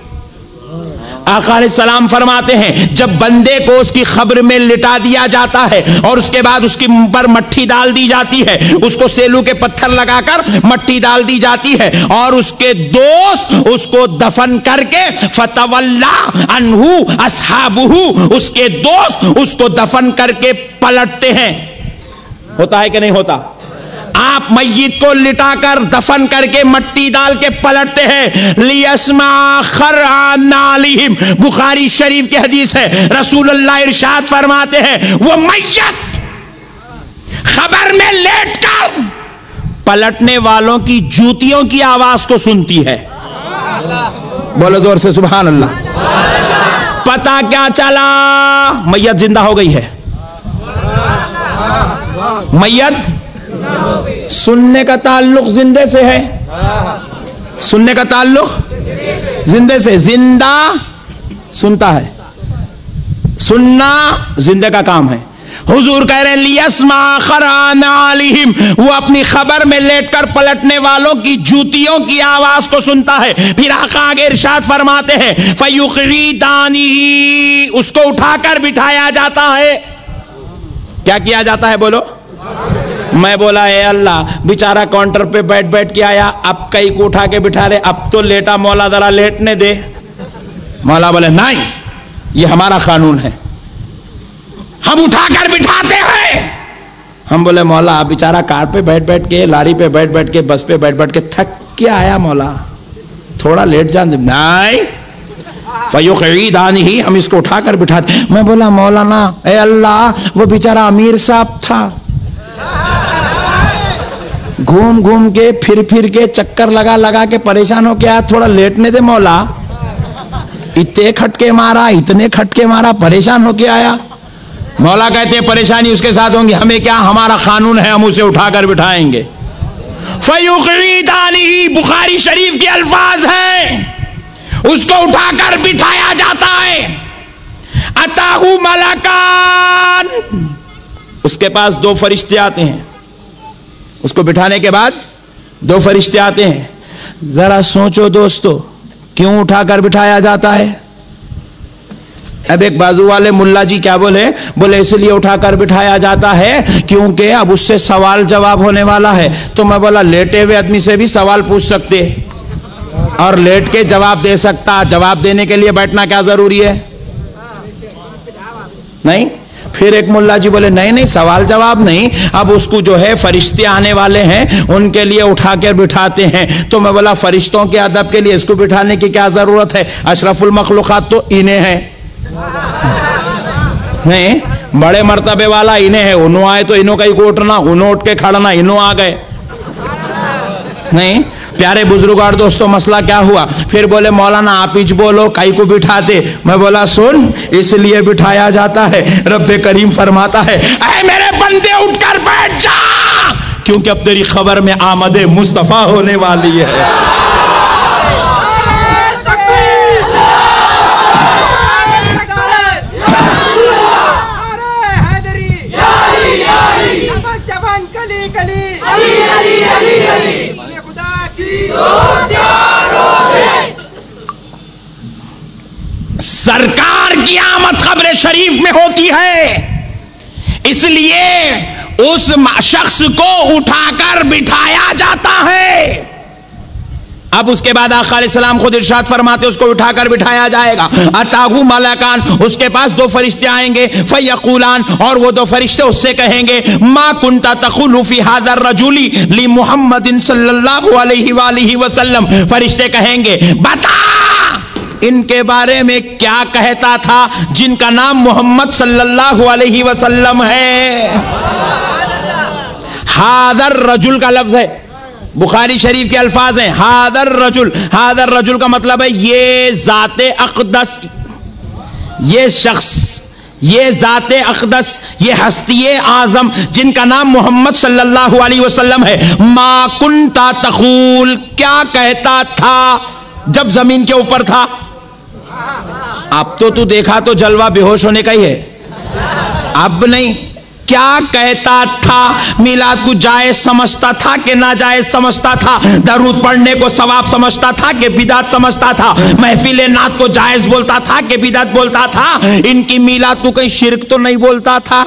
آقا علیہ السلام فرماتے ہیں، جب بندے کو اس کی خبر میں لٹا دیا جاتا ہے اور اس کے بعد اس کی پر مٹھی ڈال دی جاتی ہے، اس کو سیلو کے پتھر لگا کر مٹھی ڈال دی جاتی ہے اور اس کے دوست اس کو دفن کر کے فتح انہو اصحاب اس کے دوست اس کو دفن کر کے پلٹتے ہیں۔ ہوتا ہے کہ نہیں ہوتا؟ آپ میت کو لٹا کر دفن کر کے مٹی ڈال کے پلٹتے ہیں۔ لیسما خرانالہم بخاری شریف کی حدیث ہے۔ رسول اللہ ارشاد فرماتے ہیں، وہ میت خبر میں لیٹ کر پلٹنے والوں کی جوتیوں کی آواز کو سنتی ہے۔ بولو دور سے، سبحان اللہ۔ پتا کیا چلا؟ میت زندہ ہو گئی ہے۔ میت سننے کا تعلق زندے سے ہے؟ سننے کا تعلق زندے سے، زندہ سنتا ہے۔ سننا زندے کا کام ہے۔ حضور کہہ رہے لیسما خران وہ اپنی خبر میں لیٹ کر پلٹنے والوں کی جوتیوں کی آواز کو سنتا ہے۔ پھر آقا آگے ارشاد فرماتے ہیں فیوخری دانی اس کو اٹھا کر بٹھایا جاتا ہے۔ کیا کیا جاتا ہے؟ بولو۔ میں بولا، اے اللہ، بیچارہ کاؤنٹر پہ بیٹھ بیٹھ کے آیا، اب کئی کو اٹھا کے بٹھا رہے اب تو لیٹا مولا ذرا لیٹنے دے۔ مولا بولے، نہیں، یہ ہمارا قانون ہے۔ ہم اٹھا کر بٹھاتے ہیں۔ ہم بولے، مولا، بیچارہ کار پہ بیٹھ بیٹھ کے، لاری پہ بیٹھ بیٹھ کے، بس پہ بیٹھ بیٹھ کے تھک کے آیا مولا۔ تھوڑا لیٹ جان دے۔ نہیں۔ فیوق عید آنی ہی ہم اس کو اٹھا کر بٹھاتے میں بولا، مولانا، اے اللہ، وہ بیچارہ امیر صاحب تھا۔ گھوم گھوم کے پھر پھر کے چکر لگا لگا کے پریشان ہو کے آیا، تھوڑا لیٹنے دے مولا۔ اتنے کھٹکے مارا، اتنے کھٹکے مارا، پریشان ہو کے آیا۔ مولا کہتے ہیں، پریشانی اس کے ساتھ ہوں گی۔ ہمیں کیا، ہمارا قانون ہے، ہم اسے اٹھا کر بٹھائیں گے۔ دانی بخاری شریف کے الفاظ ہیں۔ اس کو اٹھا کر بٹھایا جاتا ہے۔ اتاہو ملکان۔ اس کے پاس دو فرشتے آتے ہیں۔ اس کو بٹھانے کے بعد دو فرشتے آتے ہیں۔ ذرا سوچو دوستو، کیوں اٹھا کر بٹھایا جاتا ہے؟ اب ایک بازو والے ملا جی کیا بولے؟ بولے، اس لیے اٹھا کر بٹھایا جاتا ہے کیونکہ اب اس سے سوال جواب ہونے والا ہے۔ تو میں بولا، لیٹے ہوئے آدمی سے بھی سوال پوچھ سکتے۔ اور لیٹ کے جواب دے سکتا۔ جواب دینے کے لیے بیٹھنا کیا ضروری ہے؟ نہیں؟ پھر ایک ملا جی بولے، نہیں نہیں، سوال جواب نہیں، اب اس کو جو ہے فرشتے آنے والے ہیں، ان کے لیے اٹھا کر بٹھاتے ہیں۔ تو میں بولا، فرشتوں کے ادب کے لیے اس کو بٹھانے کی کیا ضرورت ہے؟ اشرف المخلوقات تو انہیں ہیں۔ نہیں، بڑے مرتبے والا انہیں ہے۔ انہوں آئے تو انہوں کا ہی کوٹنا انہوں اٹھ کے کھڑنا انہوں آ گئے۔ نہیں پیارے بزرگ اور دوستو، مسئلہ کیا ہوا؟ پھر بولے، مولانا، آپ ہی بولو کئی کو بٹھاتے۔ میں بولا، سن، اس لیے بٹھایا جاتا ہے۔ رب کریم فرماتا ہے، اے میرے بندے، اٹھ کر بیٹھ جا۔ کیونکہ اب تیری خبر میں آمد مصطفیٰ ہونے والی ہے۔ سرکار کی آمد خبر شریف میں ہوتی ہے۔ اس لیے اس شخص کو اٹھا کر بٹھایا جاتا ہے۔ اب اس کے بعد آقا علیہ السلام خود ارشاد فرماتے اس کو اٹھا کر بٹھایا جائے گا۔ اتاہو ملکان، اس کے پاس دو فرشتے آئیں گے، فیقولان، اور وہ دو فرشتے اس سے کہیں گے، ما کنتا تخلو فی حاضر رجولی لی محمد صلی اللہ علیہ وآلہ وسلم. فرشتے کہیں گے، بتا! ان کے بارے میں کیا کہتا تھا جن کا نام محمد صلی اللہ علیہ وسلم ہے؟ حاضر رجل کا لفظ ہے۔ بخاری شریف کے الفاظ ہیں۔ حاضر رجل۔ حاضر رجل کا مطلب ہے یہ ذات اقدس۔ یہ شخص، یہ ذات اقدس، یہ ہستی اعظم جن کا نام محمد صلی اللہ علیہ وسلم ہے۔ ما کنتا تخول، کیا کہتا تھا جب زمین کے اوپر تھا؟ اب تو تو دیکھا تو جلوہ بے ہوش ہونے کا ہی ہے۔ اب نہیں، کیا کہتا تھا؟ میلاد کو جائز سمجھتا تھا کہ ناجائز سمجھتا تھا؟ درود پڑھنے کو ثواب سمجھتا تھا کہ بدعت سمجھتا تھا؟ محفل نعت کو جائز بولتا تھا کہ بدعت بولتا تھا؟ ان کی میلاد کو کہیں شرک تو نہیں بولتا تھا؟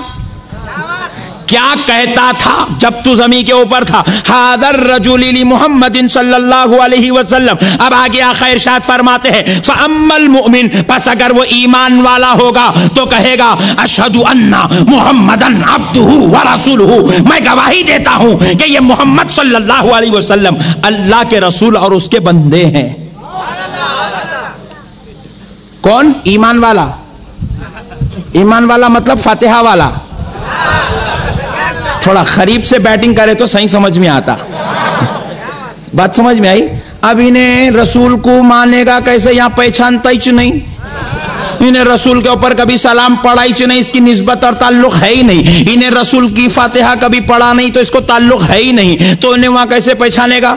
کیا کہتا تھا جب تو زمین کے اوپر تھا؟ حاضر رجولی محمد صلی اللہ علیہ وسلم. اب آگے آخر ارشاد فرماتے ہیں، فَأَمَّا الْمُؤْمِن پس اگر وہ ایمان والا ہوگا تو کہے گا، اشہدو انہ محمدن عبدہو ورسولہو. میں گواہی دیتا ہوں کہ یہ محمد صلی اللہ علیہ وسلم اللہ کے رسول اور اس کے بندے ہیں۔ کون؟ ایمان والا۔ ایمان والا مطلب فاتحہ والا۔ تھوڑا خریب سے بیٹنگ کرے تو صحیح سمجھ میں آتا۔ بات سمجھ میں آئی؟ اب انہیں رسول کو مانے گا کیسے یہاں پہچانتا ہی نہیں۔ انہیں رسول کے اوپر کبھی سلام پڑھا ہی نہیں، اس کی نسبت اور تعلق ہے ہی نہیں۔ انہیں رسول کی فاتحہ کبھی پڑھا نہیں تو اس کو تعلق ہے ہی نہیں۔ تو انہیں وہاں کیسے پہچانے گا؟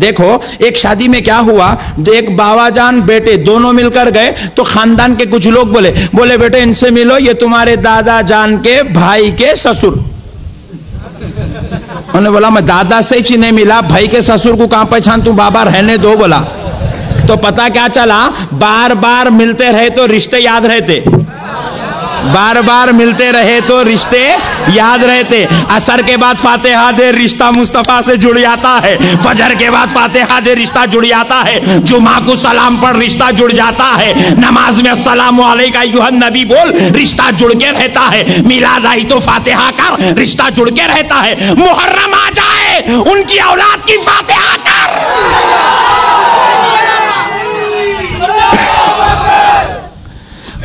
دیکھو، ایک شادی میں کیا ہوا؟ ایک باوا جان بیٹے دونوں مل کر گئے تو خاندان کے کچھ لوگ بولے بولے بیٹے ان سے ملو، یہ تمہارے دادا جان کے بھائی کے سسر۔ انہوں نے بولا میں دادا سے ہی نہیں ملا بھائی کے سسر کو کہاں پہچان تم بابا رہنے دو بولا تو پتا کیا چلا بار بار ملتے رہے تو رشتے یاد رہتے بار بار ملتے رہے تو رشتے یاد رہتے۔ اثر کے بعد فاتحہ دے رشتہ مصطفیٰ سے جڑ جاتا ہے۔ فجر کے بعد فاتحہ دے رشتہ جڑ جاتا ہے۔ جمعہ کو سلام پر رشتہ جڑ جاتا ہے۔ نماز میں السلام علیکم نبی بول، رشتہ جڑ کے رہتا ہے۔ میلاد آئی تو فاتحہ کر، رشتہ جڑ کے رہتا ہے۔ محرم آ جائے، ان کی اولاد کی فاتحہ کر۔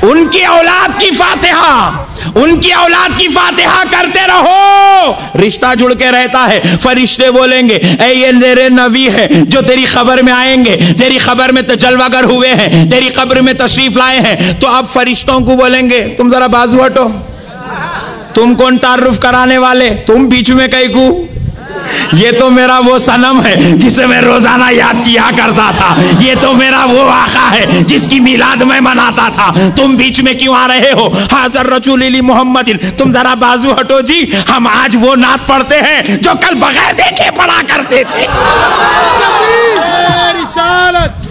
ان کی اولاد کی فاتحہ، ان کی اولاد کی فاتحہ کرتے رہو۔ رشتہ جڑ کے رہتا ہے، فرشتے بولیں گے، اے یہ میرے نبی ہے جو تیری خبر میں آئیں گے۔ تیری خبر میں تجلوہ گر ہوئے ہیں، تیری خبر میں تشریف لائے ہیں۔ تو اب فرشتوں کو بولیں گے، تم ذرا بازو ہٹو۔ تم کون تعارف کرانے والے، تم بیچ میں کئی کو۔ یہ تو میرا وہ سنم ہے جسے میں روزانہ یاد کیا کرتا تھا۔ یہ تو میرا وہ آقا ہے جس کی میلاد میں مناتا تھا۔ تم بیچ میں کیوں آ رہے ہو؟ حاضر رسول علی محمد۔ تم ذرا بازو ہٹو جی۔ ہم آج وہ نعت پڑھتے ہیں جو کل بغیر دیکھے پڑھا کرتے تھے۔ رسالت۔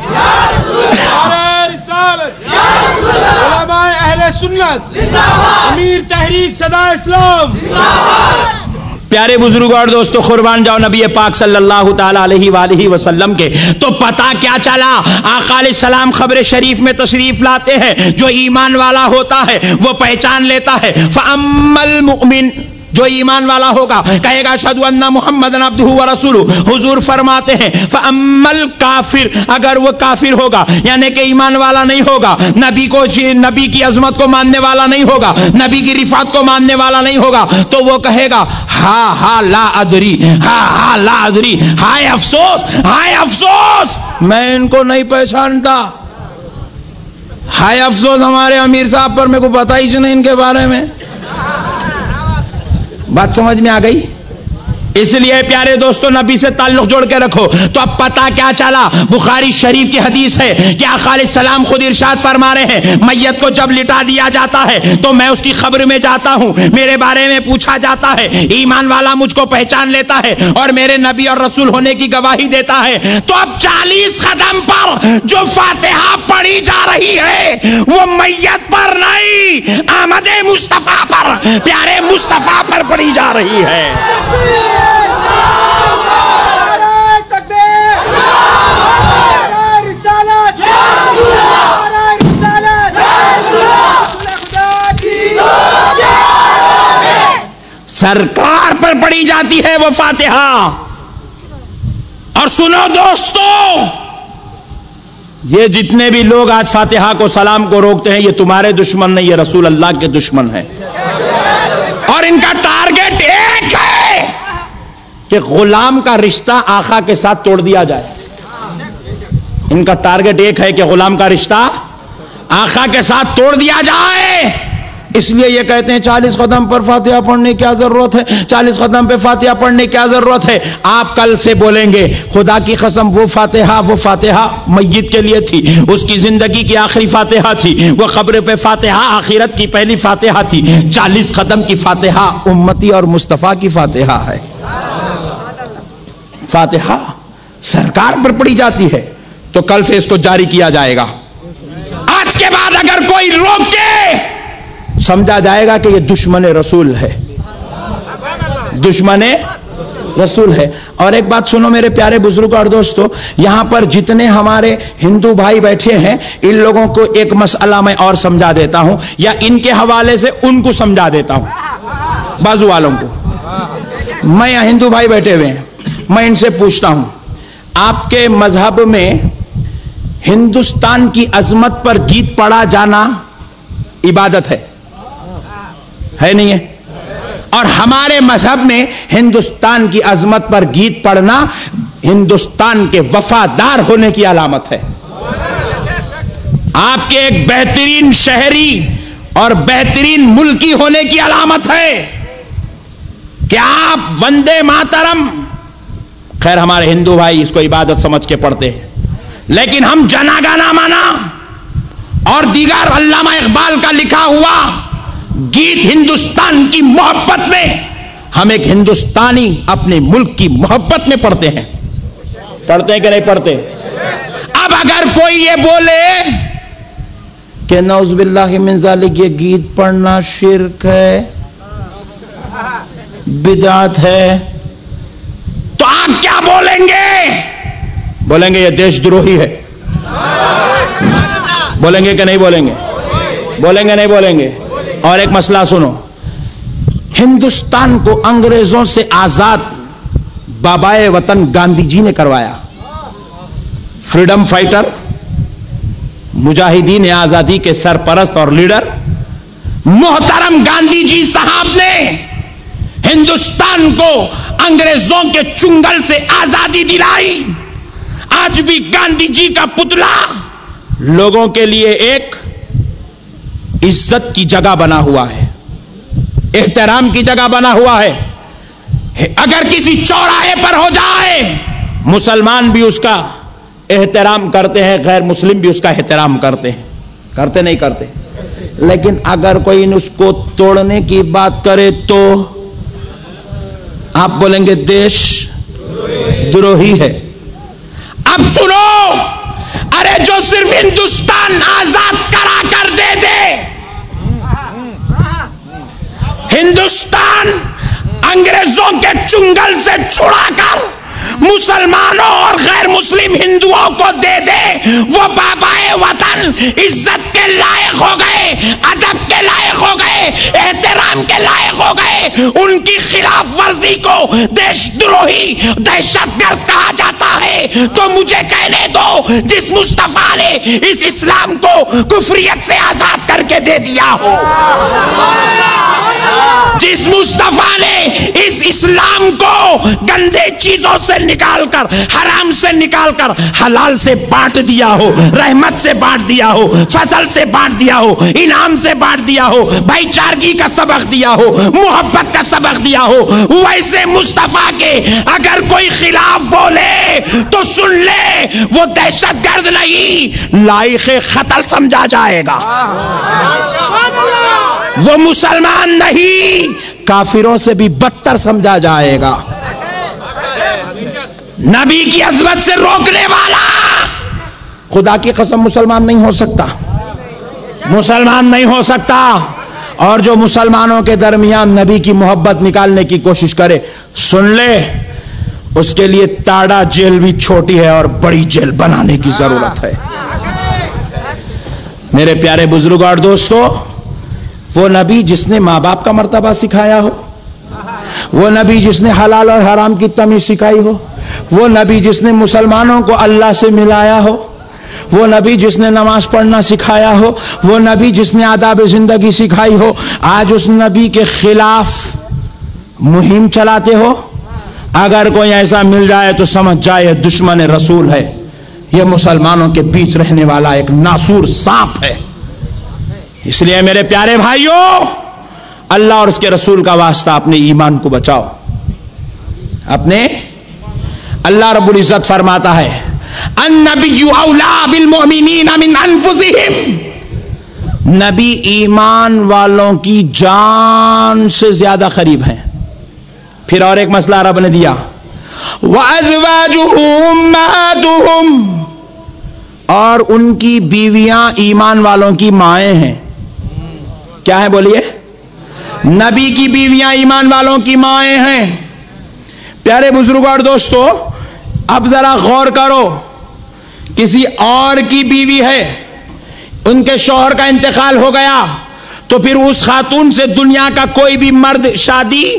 علماء اہل سنت۔ امیر تحریک صدا اسلام۔ پیارے بزرگ اور دوستو، قربان جاؤ نبی پاک صلی اللہ تعالی علیہ وآلہ وسلم کے۔ تو پتا کیا چلا؟ آقا علیہ السلام خبر شریف میں تشریف لاتے ہیں، جو ایمان والا ہوتا ہے، وہ پہچان لیتا ہے۔ فَأَمَّ الْمُؤْمِنِ جو ایمان والا ہوگا، کہے گا شدو انہ محمد عبدہ و رسول حضور فرماتے ہیں فَأَمَّل کافر اگر وہ کافر ہوگا یعنی کہ ایمان والا نہیں ہوگا، نبی کو جی، نبی کی عظمت کو ماننے والا نہیں ہوگا، نبی کی رفات کو ماننے والا نہیں ہوگا، تو وہ کہے گا، ہا ہا، لا ادری، ہا ہا، لا ادری، ہائے افسوس ہائے افسوس، میں ان کو نہیں پہچانتا۔ ہائے افسوس ہمارے امیر صاحب پر، میرے کو پتا ہی نہیں ان کے بارے میں۔ بات سمجھ میں آ گئی؟ اس لیے پیارے دوستوں نبی سے تعلق جوڑ کے رکھو۔ تو اب پتا کیا چلا؟ بخاری شریف کی حدیث ہے کہ آقا علیہ السلام خود ارشاد فرما رہے ہیں، میت کو جب لٹا دیا جاتا ہے، تو میں اس کی خبر میں جاتا ہوں۔ میرے بارے میں پوچھا جاتا ہے، ایمان والا مجھ کو پہچان لیتا ہے اور میرے نبی اور رسول ہونے کی گواہی دیتا ہے۔ تو اب چالیس قدم پر جو فاتحہ پڑھی جا رہی ہے، وہ میت پر نہیں آمد مصطفیٰ پر، پیارے مصطفیٰ پر پڑھی جا رہی ہے۔ سرکار پر پڑی جاتی ہے وہ فاتحہ۔ اور سنو دوستو، یہ جتنے بھی لوگ آج فاتحہ کو سلام کو روکتے ہیں، یہ تمہارے دشمن نہیں، یہ رسول اللہ کے دشمن ہے اور ان کا ٹارگٹ ایک ہے کہ غلام کا رشتہ آخا کے ساتھ توڑ دیا جائے۔ ان کا ٹارگٹ ایک ہے کہ غلام کا رشتہ آخا کے ساتھ توڑ دیا جائے۔ اس لیے یہ کہتے ہیں چالیس قدم پر فاتحہ پڑھنے کیا ضرورت ہے؟ چالیس قدم پہ فاتحہ پڑھنے کیا ضرورت ہے؟ آپ کل سے بولیں گے، خدا کی قسم وہ فاتحہ وہ فاتحہ میت کے لیے تھی، اس کی زندگی کی آخری فاتحہ تھی، وہ خبر پہ فاتحہ، آخرت کی پہلی فاتحہ تھی۔ چالیس قدم کی فاتحہ امتی اور مصطفیٰ کی فاتحہ ہے۔ فاتحہ سرکار پر پڑی جاتی ہے، تو کل سے اس کو جاری کیا جائے گا۔ آج کے بعد اگر کوئی روک کے سمجھا جائے گا کہ یہ دشمن رسول ہے۔ دشمن رسول ہے۔ اور ایک بات سنو میرے پیارے بزرگ اور دوستو یہاں پر جتنے ہمارے ہندو بھائی بیٹھے ہیں، ان لوگوں کو ایک مسئلہ میں اور سمجھا دیتا ہوں، یا ان کے حوالے سے ان کو سمجھا دیتا ہوں۔ بازو والوں کو۔ میں یہاں ہندو بھائی بیٹھے ہوئے ہیں۔ میں ان سے پوچھتا ہوں، آپ کے مذہب میں ہندوستان کی عظمت پر گیت پڑا جانا عبادت ہے؟ ہے نہیں ہے؟ اور ہمارے مذہب میں ہندوستان کی عظمت پر گیت پڑھنا ہندوستان کے وفادار ہونے کی علامت ہے۔ آپ کے ایک بہترین شہری اور بہترین ملکی ہونے کی علامت ہے کہ آپ وندے ماترم، خیر ہمارے ہندو بھائی اس کو عبادت سمجھ کے پڑھتے ہیں، لیکن ہم جنا گانا مانا اور دیگر علامہ اقبال کا لکھا ہوا گیت ہندوستان کی محبت میں ہم ایک ہندوستانی اپنے ملک کی محبت میں پڑھتے ہیں۔ پڑھتے ہیں کہ نہیں پڑھتے؟ اب اگر کوئی یہ بولے کہ نوز باللہ من ذالک یہ گیت پڑھنا شرک ہے، بدعت ہے، تو آپ کیا بولیں گے؟ بولیں گے یہ دیش دروہی ہے۔ بولیں گے کہ نہیں بولیں گے؟ بولیں گے نہیں بولیں گے؟ اور ایک مسئلہ سنو۔ ہندوستان کو انگریزوں سے آزاد بابائے وطن گاندھی جی نے کروایا۔ فریڈم فائٹر مجاہدین آزادی کے سرپرست اور لیڈر، محترم گاندھی جی صاحب نے ہندوستان کو انگریزوں کے چنگل سے آزادی دلائی۔ آج بھی گاندھی جی کا پتلا لوگوں کے لیے ایک عزت کی جگہ بنا ہوا ہے، احترام کی جگہ بنا ہوا ہے۔ اگر کسی چوراہے پر ہو جائے، مسلمان بھی اس کا احترام کرتے ہیں، غیر مسلم بھی اس کا احترام کرتے ہیں۔ کرتے نہیں کرتے۔ لیکن اگر کوئی اس کو توڑنے کی بات کرے تو آپ بولیں گے، دیش دروہی ہے۔ اب سنو ارے جو صرف ہندوستان آزاد کرا کر دے دے۔ ہندوستان انگریزوں کے چنگل سے چھڑا کر مسلمانوں اور غیر مسلم ہندوؤں کو دے دے، وہ بابا وطن عزت کے لائق ہو گئے، ادب کے لائق ہو گئے، احترام کے لائق ہو گئے۔ ان کی خلاف ورزی کو دیش دروہی، دہشت گرد کہا جاتا ہے۔ تو مجھے کہنے دو، جس مصطفیٰ نے اس اسلام کو کفریت سے آزاد کر کے دے دیا ہو۔ جس مصطفیٰ نے اس اسلام کو گندے چیزوں سے نکال کر، حرام سے نکال کر، حلال سے بانٹ دیا ہو، رحمت سے بانٹ دیا ہو، فضل سے بانٹ دیا ہو، انعام سے بانٹ دیا ہو، بھائی چارگی کا سبق دیا ہو، محبت کا سبق دیا ہو، ویسے مصطفیٰ کے اگر کوئی خلاف بولے تو سن لے، وہ دہشت گرد نہیں، لائق قتل سمجھا جائے گا۔ وہ مسلمان نہیں۔ کافروں سے بھی بدتر سمجھا جائے گا۔ نبی کی عظمت سے روکنے والا۔ خدا کی قسم مسلمان نہیں ہو سکتا۔ مسلمان نہیں ہو سکتا۔ اور جو مسلمانوں کے درمیان نبی کی محبت نکالنے کی کوشش کرے، سن لے۔ اس کے لیے تاڑا جیل بھی چھوٹی ہے اور بڑی جیل بنانے کی ضرورت ہے۔ میرے پیارے بزرگ اور دوستو وہ نبی جس نے ماں باپ کا مرتبہ سکھایا ہو، وہ نبی جس نے حلال اور حرام کی تمیز سکھائی ہو، وہ نبی جس نے مسلمانوں کو اللہ سے ملایا ہو، وہ نبی جس نے نماز پڑھنا سکھایا ہو، وہ نبی جس نے آداب زندگی سکھائی ہو، آج اس نبی کے خلاف مہم چلاتے ہو۔ اگر کوئی ایسا مل جائے تو سمجھ جائے دشمن رسول ہے۔ یہ مسلمانوں کے بیچ رہنے والا ایک ناسور سانپ ہے۔ اس لیے میرے پیارے بھائیوں، اللہ اور اس کے رسول کا واسطہ اپنے ایمان کو بچاؤ۔ اپنے اللہ رب العزت فرماتا ہے، النبی اولا بالمؤمنین من انفسهم نبی ایمان والوں کی جان سے زیادہ قریب ہیں۔ پھر اور ایک مسئلہ رب نے دیا۔ اور ان کی بیویاں ایمان والوں کی مائیں ہیں۔ کیا ہے بولیے؟ نبی کی بیویاں ایمان والوں کی مائیں ہیں۔ پیارے بزرگ اور دوستو، اب ذرا غور کرو، کسی اور کی بیوی ہے، ان کے شوہر کا انتقال ہو گیا، تو پھر اس خاتون سے دنیا کا کوئی بھی مرد شادی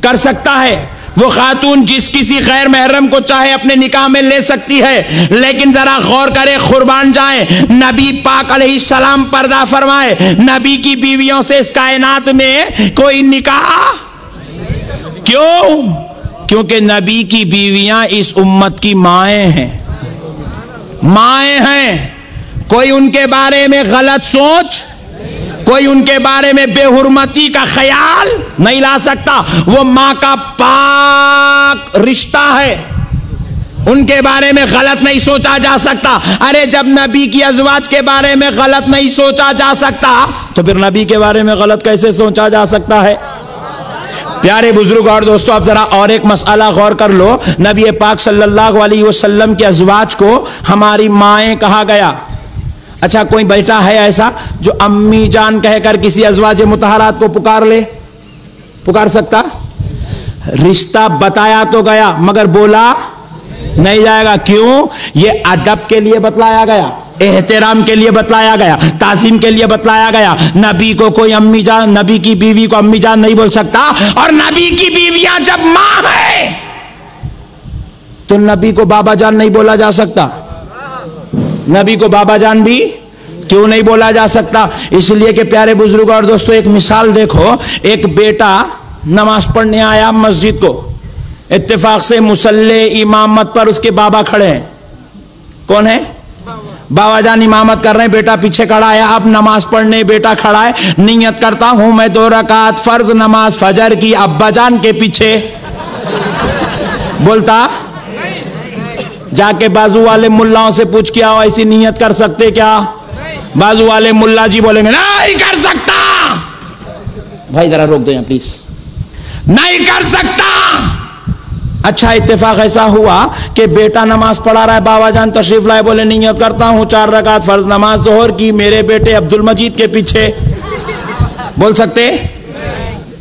کر سکتا ہے۔ وہ خاتون جس کسی غیر محرم کو چاہے اپنے نکاح میں لے سکتی ہے، لیکن ذرا غور کرے، قربان جائیں۔ نبی پاک علیہ السلام پردہ فرمائے، نبی کی بیویوں سے اس کائنات میں کوئی نکاح؟ کیوں؟ کیونکہ نبی کی بیویاں اس امت کی مائیں ہیں۔ مائیں ہیں۔ کوئی ان کے بارے میں غلط سوچ؟ کوئی ان کے بارے میں بے حرمتی کا خیال نہیں لا سکتا۔ وہ ماں کا پاک رشتہ ہے۔ ان کے بارے میں غلط نہیں سوچا جا سکتا۔ ارے جب نبی کی ازواج کے بارے میں غلط نہیں سوچا جا سکتا، تو پھر نبی کے بارے میں غلط کیسے سوچا جا سکتا ہے؟ پیارے بزرگ اور دوستو، اب ذرا اور ایک مسئلہ غور کر لو۔ نبی پاک صلی اللہ علیہ وسلم کے ازواج کو ہماری مائیں کہا گیا۔ اچھا کوئی بیٹا ہے ایسا جو امی جان کہہ کر کسی ازواج متحرات کو پکار لے؟ پکار سکتا؟ رشتہ بتایا تو گیا، مگر بولا نہیں جائے گا۔ کیوں؟ یہ ادب کے لیے بتلایا گیا، احترام کے لیے بتلایا گیا، تعظیم کے لیے بتلایا گیا۔ نبی کو کوئی امی جان، نبی کی بیوی کو امی جان نہیں بول سکتا، اور نبی کی بیویاں جب ماں ہے تو نبی کو بابا جان نہیں بولا جا سکتا۔ نبی کو بابا جان بھی کیوں نہیں بولا جا سکتا؟ اس لیے کہ پیارے بزرگ اور دوستو، ایک مثال دیکھو، ایک بیٹا نماز پڑھنے آیا مسجد کو۔ اتفاق سے مسلح، امامت پر اس کے بابا کھڑے ہیں۔ کون ہے؟ بابا جان امامت کر رہے ہیں، بیٹا پیچھے کھڑا ہے۔ اب نماز پڑھنے بیٹا کھڑا ہے۔ نیت کرتا ہوں میں دو رکعت فرض، نماز فجر کی۔ ابا جان کے پیچھے۔ بولتا؟ جا کے بازو والے ملاؤں سے پوچھ کیا ایسی نیت کر سکتے کیا؟ بازو والے ملا جی بولیں گے، نہیں کر سکتا! بھائی ذرا روک دو پلیز۔ نہیں کر سکتا! اچھا اتفاق ایسا ہوا کہ بیٹا نماز پڑھا رہا ہے، بابا جان تشریف لائے، بولے، نیت کرتا ہوں، چار رکعت فرض نماز ظہر کی، میرے بیٹے عبد المجید کے پیچھے۔ بول سکتے؟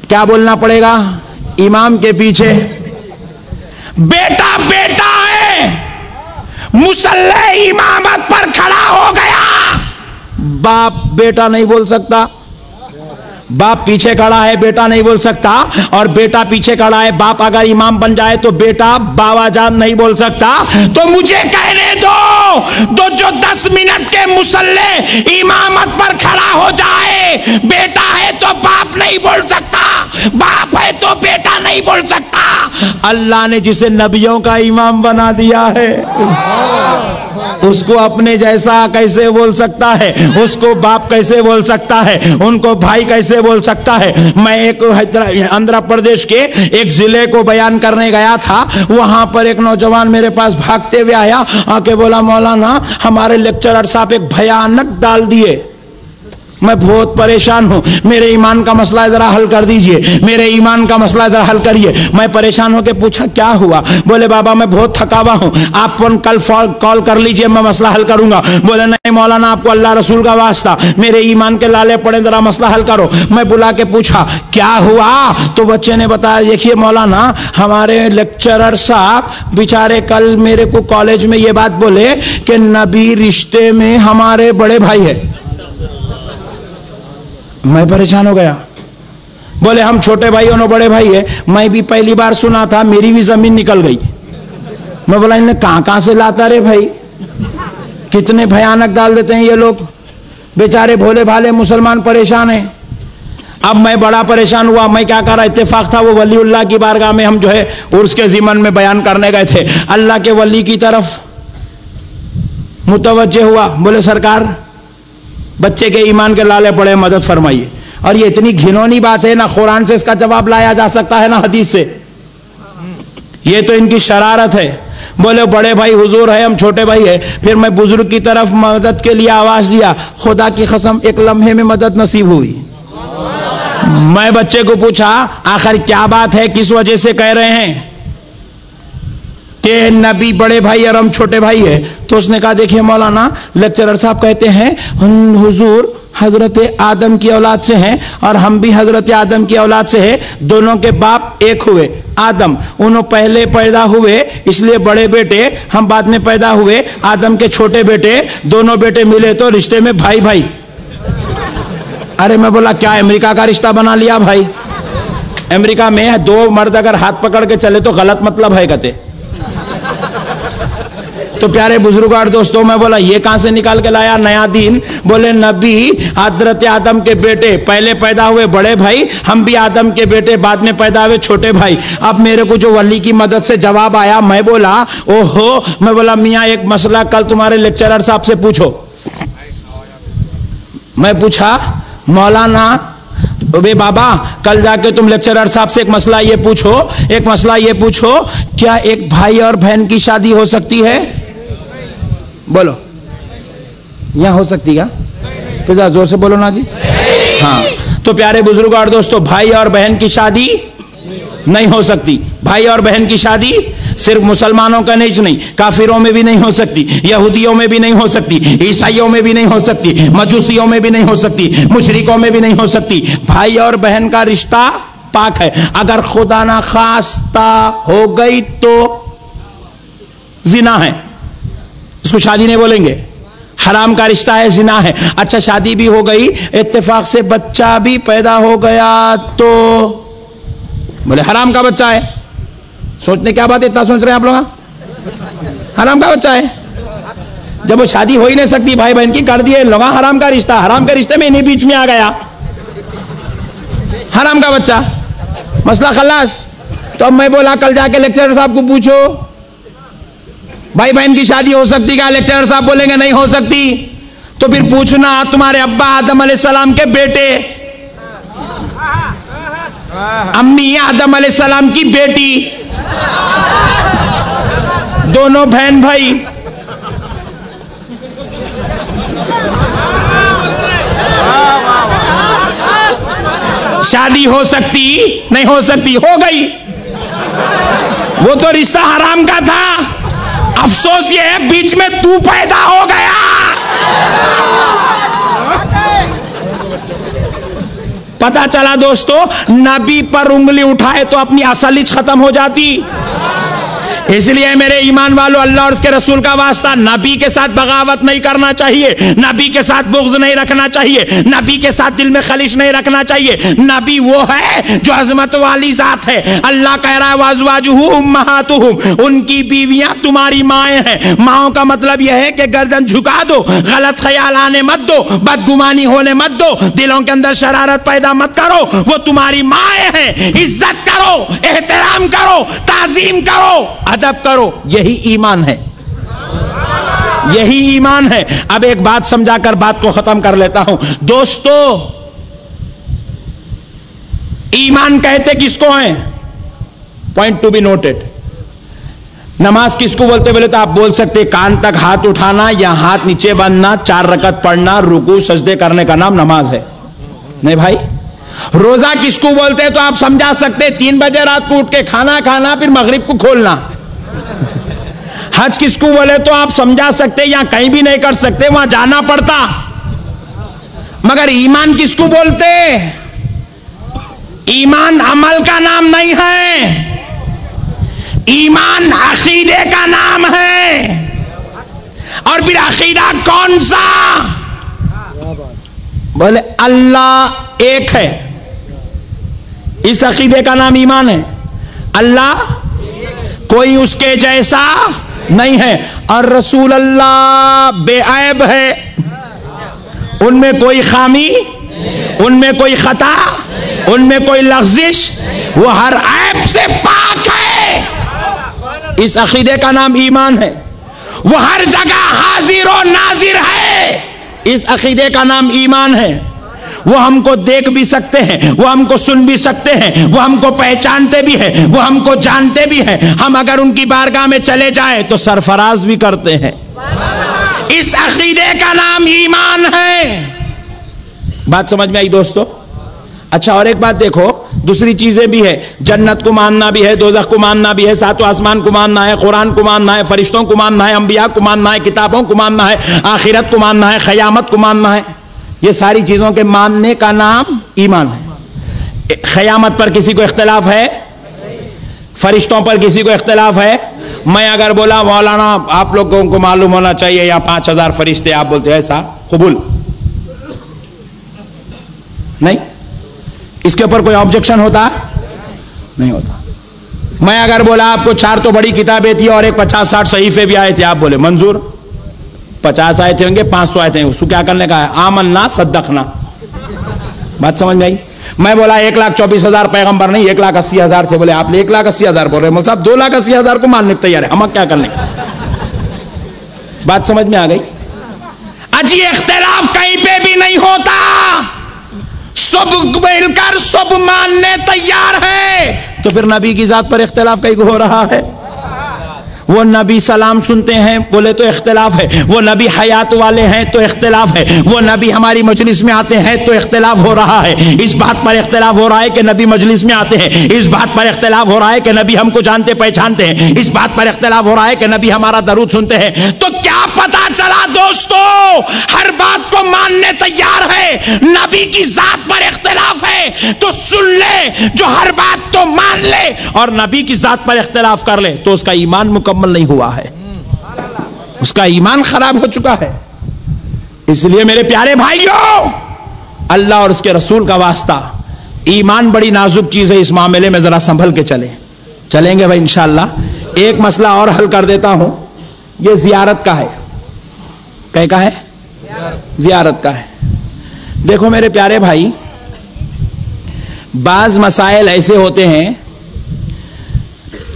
کیا بولنا پڑے گا؟ امام کے پیچھے۔ بیٹا بیٹا! مسلح امامت پر کھڑا ہو گیا۔ باپ بیٹا نہیں بول سکتا۔ باپ پیچھے کھڑا ہے، بیٹا نہیں بول سکتا۔ اور بیٹا پیچھے کھڑا ہے، باپ اگر امام بن جائے تو بیٹا بابا جان نہیں بول سکتا۔ تو مجھے کہنے دو، تو جو دس منٹ کے مسلح امامت پر کھڑا ہو جائے، بیٹا ہے تو باپ نہیں بول سکتا۔ باپ ہے تو بیٹا نہیں بول سکتا۔ اللہ نے جسے نبیوں کا امام بنا دیا ہے، اس کو اپنے جیسا کیسے بول سکتا ہے؟ اس کو باپ کیسے بول سکتا ہے؟ ان کو بھائی کیسے بول سکتا ہے۔ میں ایک آندھرا پردیش کے ایک ضلع کو بیان کرنے گیا تھا۔ وہاں پر ایک نوجوان میرے پاس بھاگتے ہوئے آیا۔ آ کے بولا، مولانا، ہمارے لیکچرر صاحب ایک بھیانک ڈال دیے میں بہت پریشان ہوں۔ میرے ایمان کا مسئلہ ذرا حل کر دیجیے۔ میرے ایمان کا مسئلہ ذرا حل کریے۔ میں پریشان ہو کے پوچھا کیا ہوا؟ بولے بابا، میں بہت تھکاوا ہوں۔ آپ کل کال کر لیجیے، میں مسئلہ حل کروں گا۔ بولے، نہیں مولانا، آپ کو اللہ رسول کا واسطہ۔ میرے ایمان کے لالے پڑے، ذرا مسئلہ حل کرو۔ میں بلا کے پوچھا، کیا ہوا؟ تو بچے نے بتایا، دیکھیے مولانا، ہمارے لیکچرر صاحب بیچارے کل میرے کو کالج میں یہ بات بولے کہ نبی رشتے میں ہمارے بڑے بھائی ہے میں پریشان ہو گیا۔ بولے، ہم چھوٹے بھائی انہوں بڑے بھائی ہے میں بھی پہلی بار سنا تھا، میری بھی زمین نکل گئی۔ میں بولا، انہیں کہاں کہاں سے لاتا رے بھائی؟ کتنے بھیانک ڈال دیتے ہیں یہ لوگ۔ بیچارے بھولے بھالے مسلمان پریشان ہیں۔ اب میں بڑا پریشان ہوا، میں کیا کر رہا اتفاق تھا، وہ ولی اللہ کی بارگاہ میں ہم جو ہے عرص کے زمن میں بیان کرنے گئے تھے۔ اللہ کے ولی کی طرف متوجہ ہوا۔ بولے، سرکار بچے کے ایمان کے لالے پڑے، مدد فرمائیے۔ اور یہ اتنی گھنونی بات ہے، نہ قرآن سے اس کا جواب لایا جا سکتا ہے، نہ حدیث سے۔ یہ تو ان کی شرارت ہے۔ بولے، بڑے بھائی حضور ہے ہم چھوٹے بھائی ہے پھر میں بزرگ کی طرف مدد کے لیے آواز دیا۔ خدا کی قسم، ایک لمحے میں مدد نصیب ہوئی۔ میں بچے کو پوچھا، آخر کیا بات ہے؟ کس وجہ سے کہہ رہے ہیں؟ کہ نبی بڑے بھائی اور ہم چھوٹے بھائی ہے تو اس نے کہا، دیکھیے مولانا لیکچرر صاحب کہتے ہیں حضور حضرت آدم کی اولاد سے ہیں اور ہم بھی حضرت آدم کی اولاد سے ہیں۔ دونوں کے باپ ایک ہوئے، آدم۔ انہوں پہلے پیدا ہوئے، اس لیے بڑے بیٹے، ہم بعد میں پیدا ہوئے، آدم کے چھوٹے بیٹے، دونوں بیٹے ملے تو رشتے میں بھائی بھائی۔ ارے میں بولا، کیا امریکہ کا رشتہ بنا لیا بھائی؟ امریکہ میں دو مرد اگر ہاتھ پکڑ کے چلے تو غلط مطلب ہے، کہتے۔ تو پیارے بزرگ اور دوستوں، میں بولا، یہ کہاں سے نکال کے لایا؟ نیا دین۔ بولے، نبی، حضرت آدم کے بیٹے، پہلے پیدا ہوئے بڑے بھائی، ہم بھی آدم کے بیٹے، بعد میں پیدا ہوئے چھوٹے بھائی۔ اب میرے کو جو ولی کی مدد سے جواب آیا، میں بولا او ہو میں بولا، میاں، ایک مسئلہ کل تمہارے لیکچرر صاحب سے پوچھو۔ میں پوچھا، مولانا بے بابا، کل جا کے تم لیکچرر صاحب سے ایک مسئلہ یہ پوچھو، ایک مسئلہ یہ پوچھو، کیا ایک بھائی اور بہن کی شادی ہو سکتی ہے؟ بولو۔ یہاں ہو سکتی کیا؟ تو زور سے بولو نا جی۔ ہاں۔ تو پیارے بزرگ اور دوستو، بھائی اور بہن کی شادی نہیں ہو سکتی۔ بھائی اور بہن کی شادی صرف مسلمانوں کا نہیں کافروں میں بھی نہیں ہو سکتی، یہودیوں میں بھی نہیں ہو سکتی، عیسائیوں میں بھی نہیں ہو سکتی، مجوسیوں میں بھی نہیں ہو سکتی مشرقوں میں بھی نہیں ہو سکتی۔ بھائی اور بہن کا رشتہ پاک ہے۔ اگر خدا نہ خواستہ ہو گئی تو زنا ہے۔ اس کو شادی نہیں بولیں گے؟ حرام کا رشتہ ہے، زنا ہے۔ اچھا شادی بھی ہو گئی، اتفاق سے بچہ بھی پیدا ہو گیا تو بولے حرام کا بچہ ہے۔ سوچنے کیا بات اتنا سوچ رہے ہیں آپ لوگ؟ حرام کا بچہ ہے۔ جب وہ شادی ہو ہی نہیں سکتی، بھائی بہن کی کر دیے لوگ حرام کا رشتہ، حرام کے رشتے میں انہیں بیچ میں آ گیا۔ حرام کا بچہ۔ مسئلہ خلاص۔ تو اب میں بولا، کل جا کے لیکچر صاحب کو پوچھو۔ بھائی بہن کی شادی ہو سکتی کیا لیکچر صاحب بولیں گے نہیں ہو سکتی۔ تو پھر پوچھنا تمہارے ابا آدم علیہ السلام کے بیٹے۔ امی آدم علیہ السلام کی بیٹی۔ دونوں بہن بھائی۔ شادی ہو سکتی، نہیں ہو سکتی، ہو گئی۔ وہ تو رشتہ حرام کا تھا۔ افسوس یہ ہے بیچ میں تو پیدا ہو گیا۔ پتا چلا دوستو، نبی پر انگلی اٹھائے تو اپنی اصلیچ ختم ہو جاتی۔ اس لیے میرے ایمان والو، اللہ اور اس کے رسول کا واسطہ نبی کے ساتھ بغاوت نہیں کرنا چاہیے، نبی کے ساتھ بغض نہیں رکھنا چاہیے، نبی کے ساتھ دل میں خلش نہیں رکھنا چاہیے۔ نبی وہ ہے جو عظمت والی ذات ہے۔ اللہ کہہ رہا ہے وازواجہم ان کی بیویاں تمہاری مائیں ہیں۔ ماؤں کا مطلب یہ ہے کہ گردن جھکا دو، غلط خیال آنے مت دو، بدگمانی ہونے مت دو۔ دلوں کے اندر شرارت پیدا مت کرو، وہ تمہاری مائیں ہیں۔ عزت کرو، احترام کرو، تعظیم کرو۔ ادب کرو، یہی ایمان ہے۔ یہی ایمان ہے۔ اب ایک بات سمجھا کر بات کو ختم کر لیتا ہوں۔ دوستو، ایمان کہتے کس کو ہیں؟ پوائنٹ ٹو بی نوٹڈ نماز کس کو بولتے بولے تو آپ بول سکتے، کان تک ہاتھ اٹھانا یا ہاتھ نیچے باندھنا چار رکت پڑھنا رکو سجدے کرنے کا نام نماز ہے۔ نہیں بھائی؟ روزہ کس کو بولتے تو آپ سمجھا سکتے، تین بجے رات کو اٹھ کے کھانا کھانا، پھر مغرب کو کھولنا۔ حج کس کو بولے تو آپ سمجھا سکتے یا کہیں بھی نہیں کر سکتے، وہاں جانا پڑتا۔ مگر ایمان کس کو بولتے؟ ایمان عمل کا نام نہیں ہے۔ ایمان عقیدے کا نام ہے۔ اور پھر عقیدہ کون سا؟ بولے، اللہ ایک ہے۔ اس عقیدے کا نام ایمان ہے۔ اللہ کوئی اس کے جیسا نہیں ہے۔ اور رسول اللہ بے عیب ہے۔ ان میں کوئی خامی؟ ان میں کوئی خطا؟ ان میں کوئی لغزش؟ وہ ہر عیب سے پاک ہے۔ اس عقیدے کا نام ایمان ہے۔ وہ ہر جگہ حاضر و ناظر ہے۔ اس عقیدے کا نام ایمان ہے۔ وہ ہم کو دیکھ بھی سکتے ہیں، وہ ہم کو سن بھی سکتے ہیں، وہ ہم کو پہچانتے بھی ہیں، وہ ہم کو جانتے بھی ہیں۔ ہم اگر ان کی بارگاہ میں چلے جائیں تو سرفراز بھی کرتے ہیں۔ اس عقیدے کا نام ایمان ہے۔ بات سمجھ میں آئی دوستو؟ اچھا اور ایک بات دیکھو، دوسری چیزیں بھی ہے جنت کو ماننا بھی ہے، دوزخ کو ماننا بھی ہے ساتو آسمان کو ماننا ہے، قرآن کو ماننا ہے، فرشتوں کو ماننا ہے، انبیاء کو ماننا ہے، کتابوں کو ماننا ہے، آخرت کو ماننا ہے، قیامت کو ماننا ہے۔ یہ ساری چیزوں کے ماننے کا نام ایمان ہے۔ قیامت پر کسی کو اختلاف ہے؟ فرشتوں پر کسی کو اختلاف ہے؟ میں اگر بولا، مولانا، آپ لوگوں کو معلوم ہونا چاہیے یا پانچ ہزار فرشتے، آپ بولتے، ایسا قبول؟ نہیں؟ اس کے اوپر کوئی آبجیکشن ہوتا؟ نہیں ہوتا۔ میں اگر بولا، آپ کو چار تو بڑی کتابیں تھی اور ایک پچاس ساٹھ صحیفے بھی آئے تھے، آپ بولے، منظور؟ پچاس آئے تھے ہوں گے، پانچ سو آئے تھے۔ اس کو کیا کرنے کا ہے؟ آمنا صدقنا۔ بات سمجھ میں آئی میں بولا ایک لاکھ چوبیس ہزار پیغمبر نہیں، ایک لاکھ اسی ہزار تھے۔ بولے آپ ایک لاکھ اسی ہزار بول رہے ہیں۔ صاحب، دو لاکھ اسی ہزار کو ماننے کو تیار ہے ہم کیا کرنے؟ بات سمجھ میں آ گئی؟ اجی اختلاف کہیں پہ بھی نہیں ہوتا۔ سب مل کر سب ماننے تیار ہے تو پھر نبی کی ذات پر اختلاف کہیں ہو رہا ہے؟ وہ نبی سلام سنتے ہیں، بولے تو اختلاف ہے۔ وہ نبی حیات والے ہیں تو اختلاف ہے۔ وہ نبی ہماری مجلس میں آتے ہیں تو اختلاف ہو رہا ہے۔ اس بات پر اختلاف ہو رہا ہے کہ نبی مجلس میں آتے ہیں۔ اس بات پر اختلاف ہو رہا ہے کہ نبی ہم کو جانتے پہچانتے ہیں۔ اس بات پر اختلاف ہو رہا ہے کہ نبی ہمارا درود سنتے ہیں۔ تو کیا پتا چلا دوستو؟ ہر بات کو ماننے تیار ہے۔ نبی کی ذات پر اختلاف ہے۔ تو سن لے، جو ہر بات تو مان لے اور نبی کی ذات پر اختلاف کر لے، تو اس کا ایمان مکمل نہیں ہوا ہے۔ اس کا ایمان خراب ہو چکا ہے۔ اس لیے میرے پیارے بھائیوں اللہ اور اس کے رسول کا واسطہ۔ ایمان بڑی نازک چیز ہے، اس معاملے میں ذرا سنبھل کے چلیں۔ چلیں گے بھائی انشاءاللہ۔ ایک مسئلہ اور حل کر دیتا ہوں۔ یہ زیارت کا ہے۔ کہ کا ہے؟ زیارت کا ہے۔ دیکھو میرے پیارے بھائی، بعض مسائل ایسے ہوتے ہیں،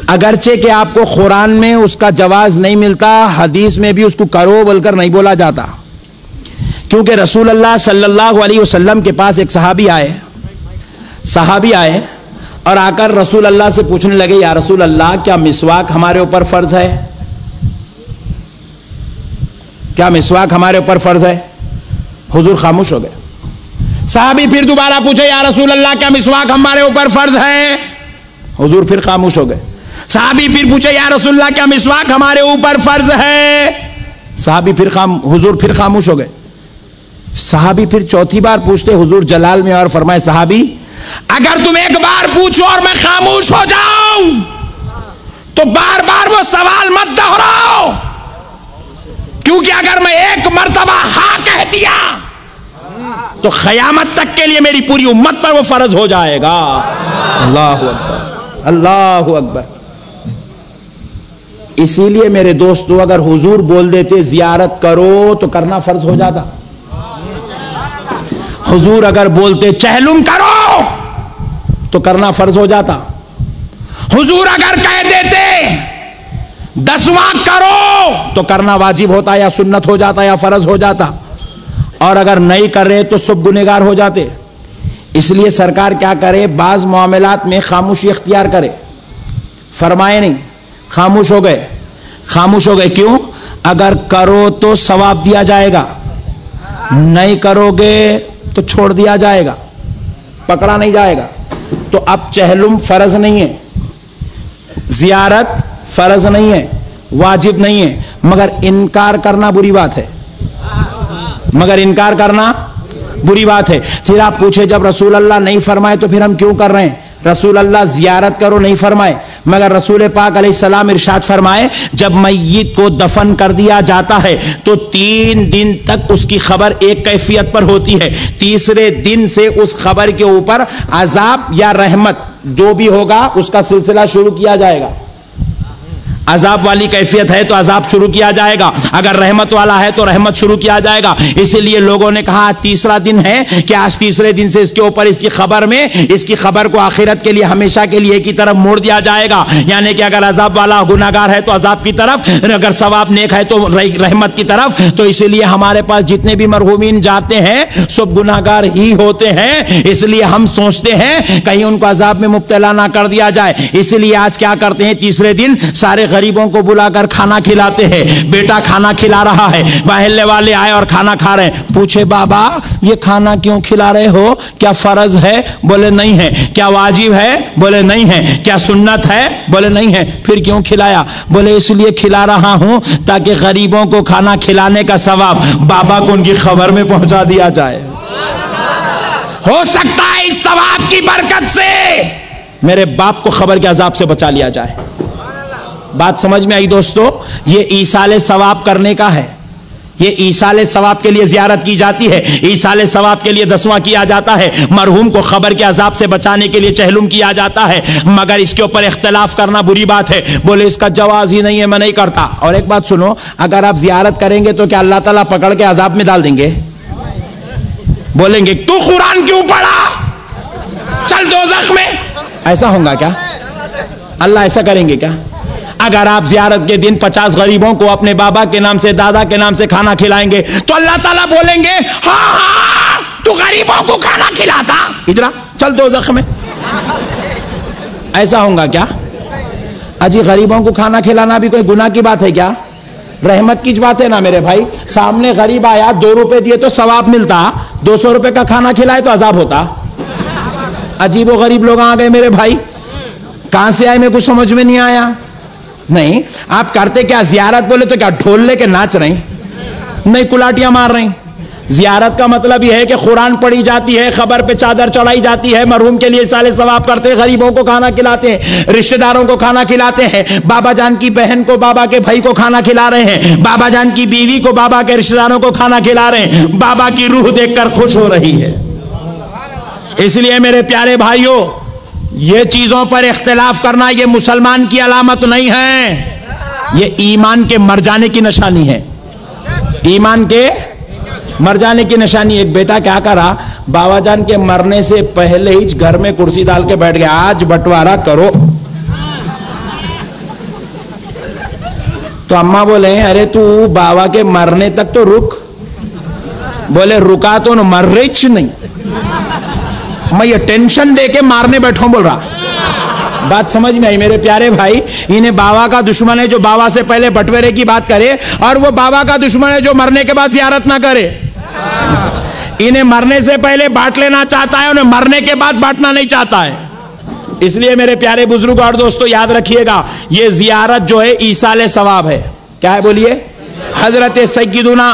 اگرچہ کہ آپ کو قرآن میں اس کا جواز نہیں ملتا، حدیث میں بھی اس کو کرو بول کر نہیں بولا جاتا۔ کیونکہ رسول اللہ صلی اللہ علیہ وسلم کے پاس ایک صحابی آئے۔ صحابی آئے اور آ کر رسول اللہ سے پوچھنے لگے، یا رسول اللہ، کیا مسواک ہمارے اوپر فرض ہے؟ کیا مسواک ہمارے اوپر فرض ہے؟ حضور خاموش ہو گئے۔ صحابی پھر دوبارہ پوچھے، یا رسول اللہ، کیا مسواک ہمارے اوپر فرض ہے؟ حضور پھر خاموش ہو گئے۔ صحابی پھر پوچھے، یا رسول اللہ، کیا مسواک ہمارے اوپر فرض ہے؟ صحابی پھر خام، حضور پھر خاموش ہو گئے۔ صحابی پھر چوتھی بار پوچھتے، حضور جلال میں اور فرمائے، صحابی، اگر تم ایک بار پوچھو اور میں خاموش ہو جاؤں، تو بار بار وہ سوال مت دہراؤ۔ کیونکہ اگر میں ایک مرتبہ ہاں کہہ دیا، تو قیامت تک کے لیے میری پوری امت پر وہ فرض ہو جائے گا۔ اللہ اکبر اللہ اکبر۔ اسی لیے میرے دوستو، اگر حضور بول دیتے زیارت کرو تو کرنا فرض ہو جاتا۔ حضور اگر بولتے چہلم کرو تو کرنا فرض ہو جاتا۔ حضور اگر کہہ دیتے دسواں کرو! تو کرنا واجب ہوتا یا سنت ہو جاتا یا فرض ہو جاتا۔ اور اگر نہیں کر رہے تو سب گنےگار ہو جاتے۔ اس لیے سرکار کیا کرے؟ بعض معاملات میں خاموشی اختیار کرے۔ فرمائے نہیں، خاموش ہو گئے۔ خاموش ہو گئے کیوں؟ اگر کرو تو ثواب دیا جائے گا۔ نہیں کرو گے تو چھوڑ دیا جائے گا۔ پکڑا نہیں جائے گا۔ تو اب چہلم فرض نہیں ہے۔ زیارت فرض نہیں ہے، واجب نہیں ہے، مگر انکار کرنا بری بات ہے۔ مگر انکار کرنا بری بات ہے۔ پھر آپ پوچھے جب رسول اللہ نہیں فرمائے تو پھر ہم کیوں کر رہے ہیں؟ رسول اللہ زیارت کرو، نہیں فرمائے۔ مگر رسول پاک علیہ السلام ارشاد فرمائے، جب میت کو دفن کر دیا جاتا ہے تو تین دن تک اس کی خبر ایک کیفیت پر ہوتی ہے۔ تیسرے دن سے اس خبر کے اوپر عذاب یا رحمت جو بھی ہوگا، اس کا سلسلہ شروع کیا جائے گا۔ عذاب والی کیفیت ہے تو عذاب شروع کیا جائے گا۔ اگر رحمت والا ہے تو رحمت شروع کیا جائے گا۔ اسی لیے لوگوں نے کہا تیسرا دن ہے کہ آج تیسرے دن سے اس کے اوپر اس کی خبر میں، اس کی خبر کو آخرت کے لیے ہمیشہ کے لیے کی طرف موڑ دیا جائے گا۔ یعنی کہ اگر عذاب والا گناگار ہے تو عذاب کی طرف، اگر ثواب نیک ہے تو رحمت کی طرف۔ تو اسی لیے ہمارے پاس جتنے بھی مرحومین جاتے ہیں، سب گناگار ہی ہوتے ہیں۔ اس لیے ہم سوچتے ہیں، کہیں ان کو عذاب میں مبتلا نہ کر دیا جائے۔ اس لیے آج کیا کرتے ہیں؟ تیسرے دن سارے غریبوں کو بلا کر کھانا کھلاتے ہیں۔ بیٹا کھانا کھلا رہا ہے۔ محلے والے آئے اور کھانا کھا رہے ہیں۔ پوچھے، بابا، یہ کھانا کیوں کھلا رہے ہو؟ کیا فرض ہے؟ بولے، نہیں ہے۔ کیا واجب ہے؟ بولے، نہیں ہے۔ کیا سنت ہے؟ بولے، نہیں ہے۔ پھر کیوں کھلایا؟ بولے، اس لیے کھلا رہا ہوں تاکہ غریبوں کو کھانا کھلانے کا ثواب بابا کو ان کی خبر میں پہنچا دیا جائے۔ ہو سکتا ہے اس ثواب کی برکت سے میرے باپ کو خبر کے عذاب سے بچا لیا جائے۔ بات سمجھ میں آئی دوستو؟ یہ ایسال ثواب کرنے کا ہے۔ یہ ایسال ثواب کے لیے زیارت کی جاتی ہے۔ ایسال ثواب کے لیے دسواں کیا جاتا ہے۔ مرحوم کو خبر کے عذاب سے بچانے کے لیے چہلوم کیا جاتا ہے۔ مگر اس کے اوپر اختلاف کرنا بری بات ہے۔ بولے، اس کا جواز ہی نہیں ہے، میں نہیں کرتا۔ اور ایک بات سنو، اگر آپ زیارت کریں گے تو کیا اللہ تعالیٰ پکڑ کے عذاب میں ڈال دیں گے؟ بولیں گے، تو قرآن کیوں پڑھا؟ چل دو میں۔ ایسا ہوگا کیا؟ اللہ ایسا کریں گے کیا؟ اگر آپ زیارت کے دن پچاس غریبوں کو اپنے بابا کے نام سے، دادا کے نام سے کھانا کھلائیں گے، تو اللہ تعالیٰ بولیں گے ہاں ہاں تو غریبوں کو کھانا کھلاتا۔ ادھر چل دو زخم ایسا ہوگا کیا؟ اجی، غریبوں کو کھانا کھلانا بھی کوئی گناہ کی بات ہے کیا؟ رحمت کی بات ہے نا میرے بھائی؟ سامنے غریب آیا، دو روپے دیے تو ثواب ملتا۔ دو سو روپے کا کھانا کھلائے تو عذاب ہوتا۔ عجیب و غریب لوگ آ گئے میرے بھائی۔ کہاں سے آئے؟ میں کچھ سمجھ میں نہیں آیا۔ نہیں؟ آپ کرتے کیا زیارت بولے تو کیا ڈھول لے کے ناچ رہے نہیں، کلاٹیاں مار رہے زیارت کا مطلب یہ ہے کہ قرآن پڑھی جاتی ہے، خبر پہ چادر چڑھائی جاتی ہے، مرحوم کے لیے سالے ثواب کرتے ہیں، غریبوں کو کھانا کھلاتے ہیں، رشتہ داروں کو کھانا کھلاتے ہیں۔ بابا جان کی بہن کو بابا کے بھائی کو کھانا کھلا رہے ہیں۔ بابا جان کی بیوی کو بابا کے رشتہ داروں کو کھانا کھلا رہے ہیں۔ بابا کی روح دیکھ کر خوش ہو رہی ہے۔ اس لیے میرے پیارے بھائیوں یہ چیزوں پر اختلاف کرنا یہ مسلمان کی علامت نہیں ہے۔ یہ ایمان کے مر جانے کی نشانی ہے۔ ایمان کے مر جانے کی نشانی ایک بیٹا کیا کرا، بابا جان کے مرنے سے پہلے ہی گھر میں کرسی ڈال کے بیٹھ گیا۔ آج بٹوارا کرو۔ تو اما بولے، ارے تو بابا کے مرنے تک تو رک۔ بولے، رکا تو مر رچ نہیں۔ میں یہ ٹینشن دے کے مارنے بیٹھوں بول رہا۔ بات سمجھ میں آئی میرے پیارے بھائی؟ انہیں بابا کا دشمن ہے جو بابا سے پہلے بٹویرے کی بات کرے اور وہ بابا کا دشمن ہے جو مرنے کے بعد زیارت نہ کرے۔ انہیں مرنے سے پہلے بانٹ لینا چاہتا ہے، انہیں مرنے کے بعد بانٹنا نہیں چاہتا ہے۔ اس لیے میرے پیارے بزرگ اور دوستو یاد رکھیے گا، یہ زیارت جو ہے عیسال ثواب ہے۔ کیا ہے بولیے؟ حضرت سیدنا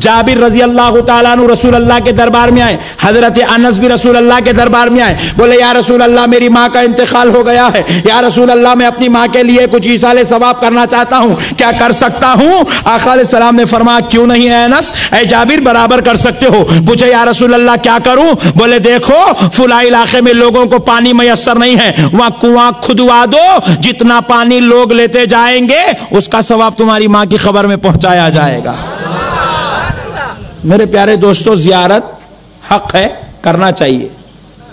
جابر رضی اللہ تعالیٰ عنہ رسول اللہ کے دربار میں آئے۔ حضرت انس بھی رسول اللہ کے دربار میں آئے۔ بولے، یا رسول اللہ، میری ماں کا انتقال ہو گیا ہے۔ یا رسول اللہ، میں اپنی ماں کے لیے کچھ عیسال ثواب کرنا چاہتا ہوں۔ کیا کر سکتا ہوں؟ آقا علیہ السلام نے فرمایا، کیوں نہیں ہے انس؟ اے جابر، برابر کر سکتے ہو۔ پوچھے، یا رسول اللہ، کیا کروں؟ بولے، دیکھو فلا علاقے میں لوگوں کو پانی میسر نہیں ہے۔ وہاں کنواں کھدوا دو۔ جتنا پانی لوگ لیتے جائیں گے، اس کا ثواب تمہاری ماں کی خبر میں پہنچایا جائے گا۔ میرے پیارے دوستو، زیارت حق ہے، کرنا چاہیے۔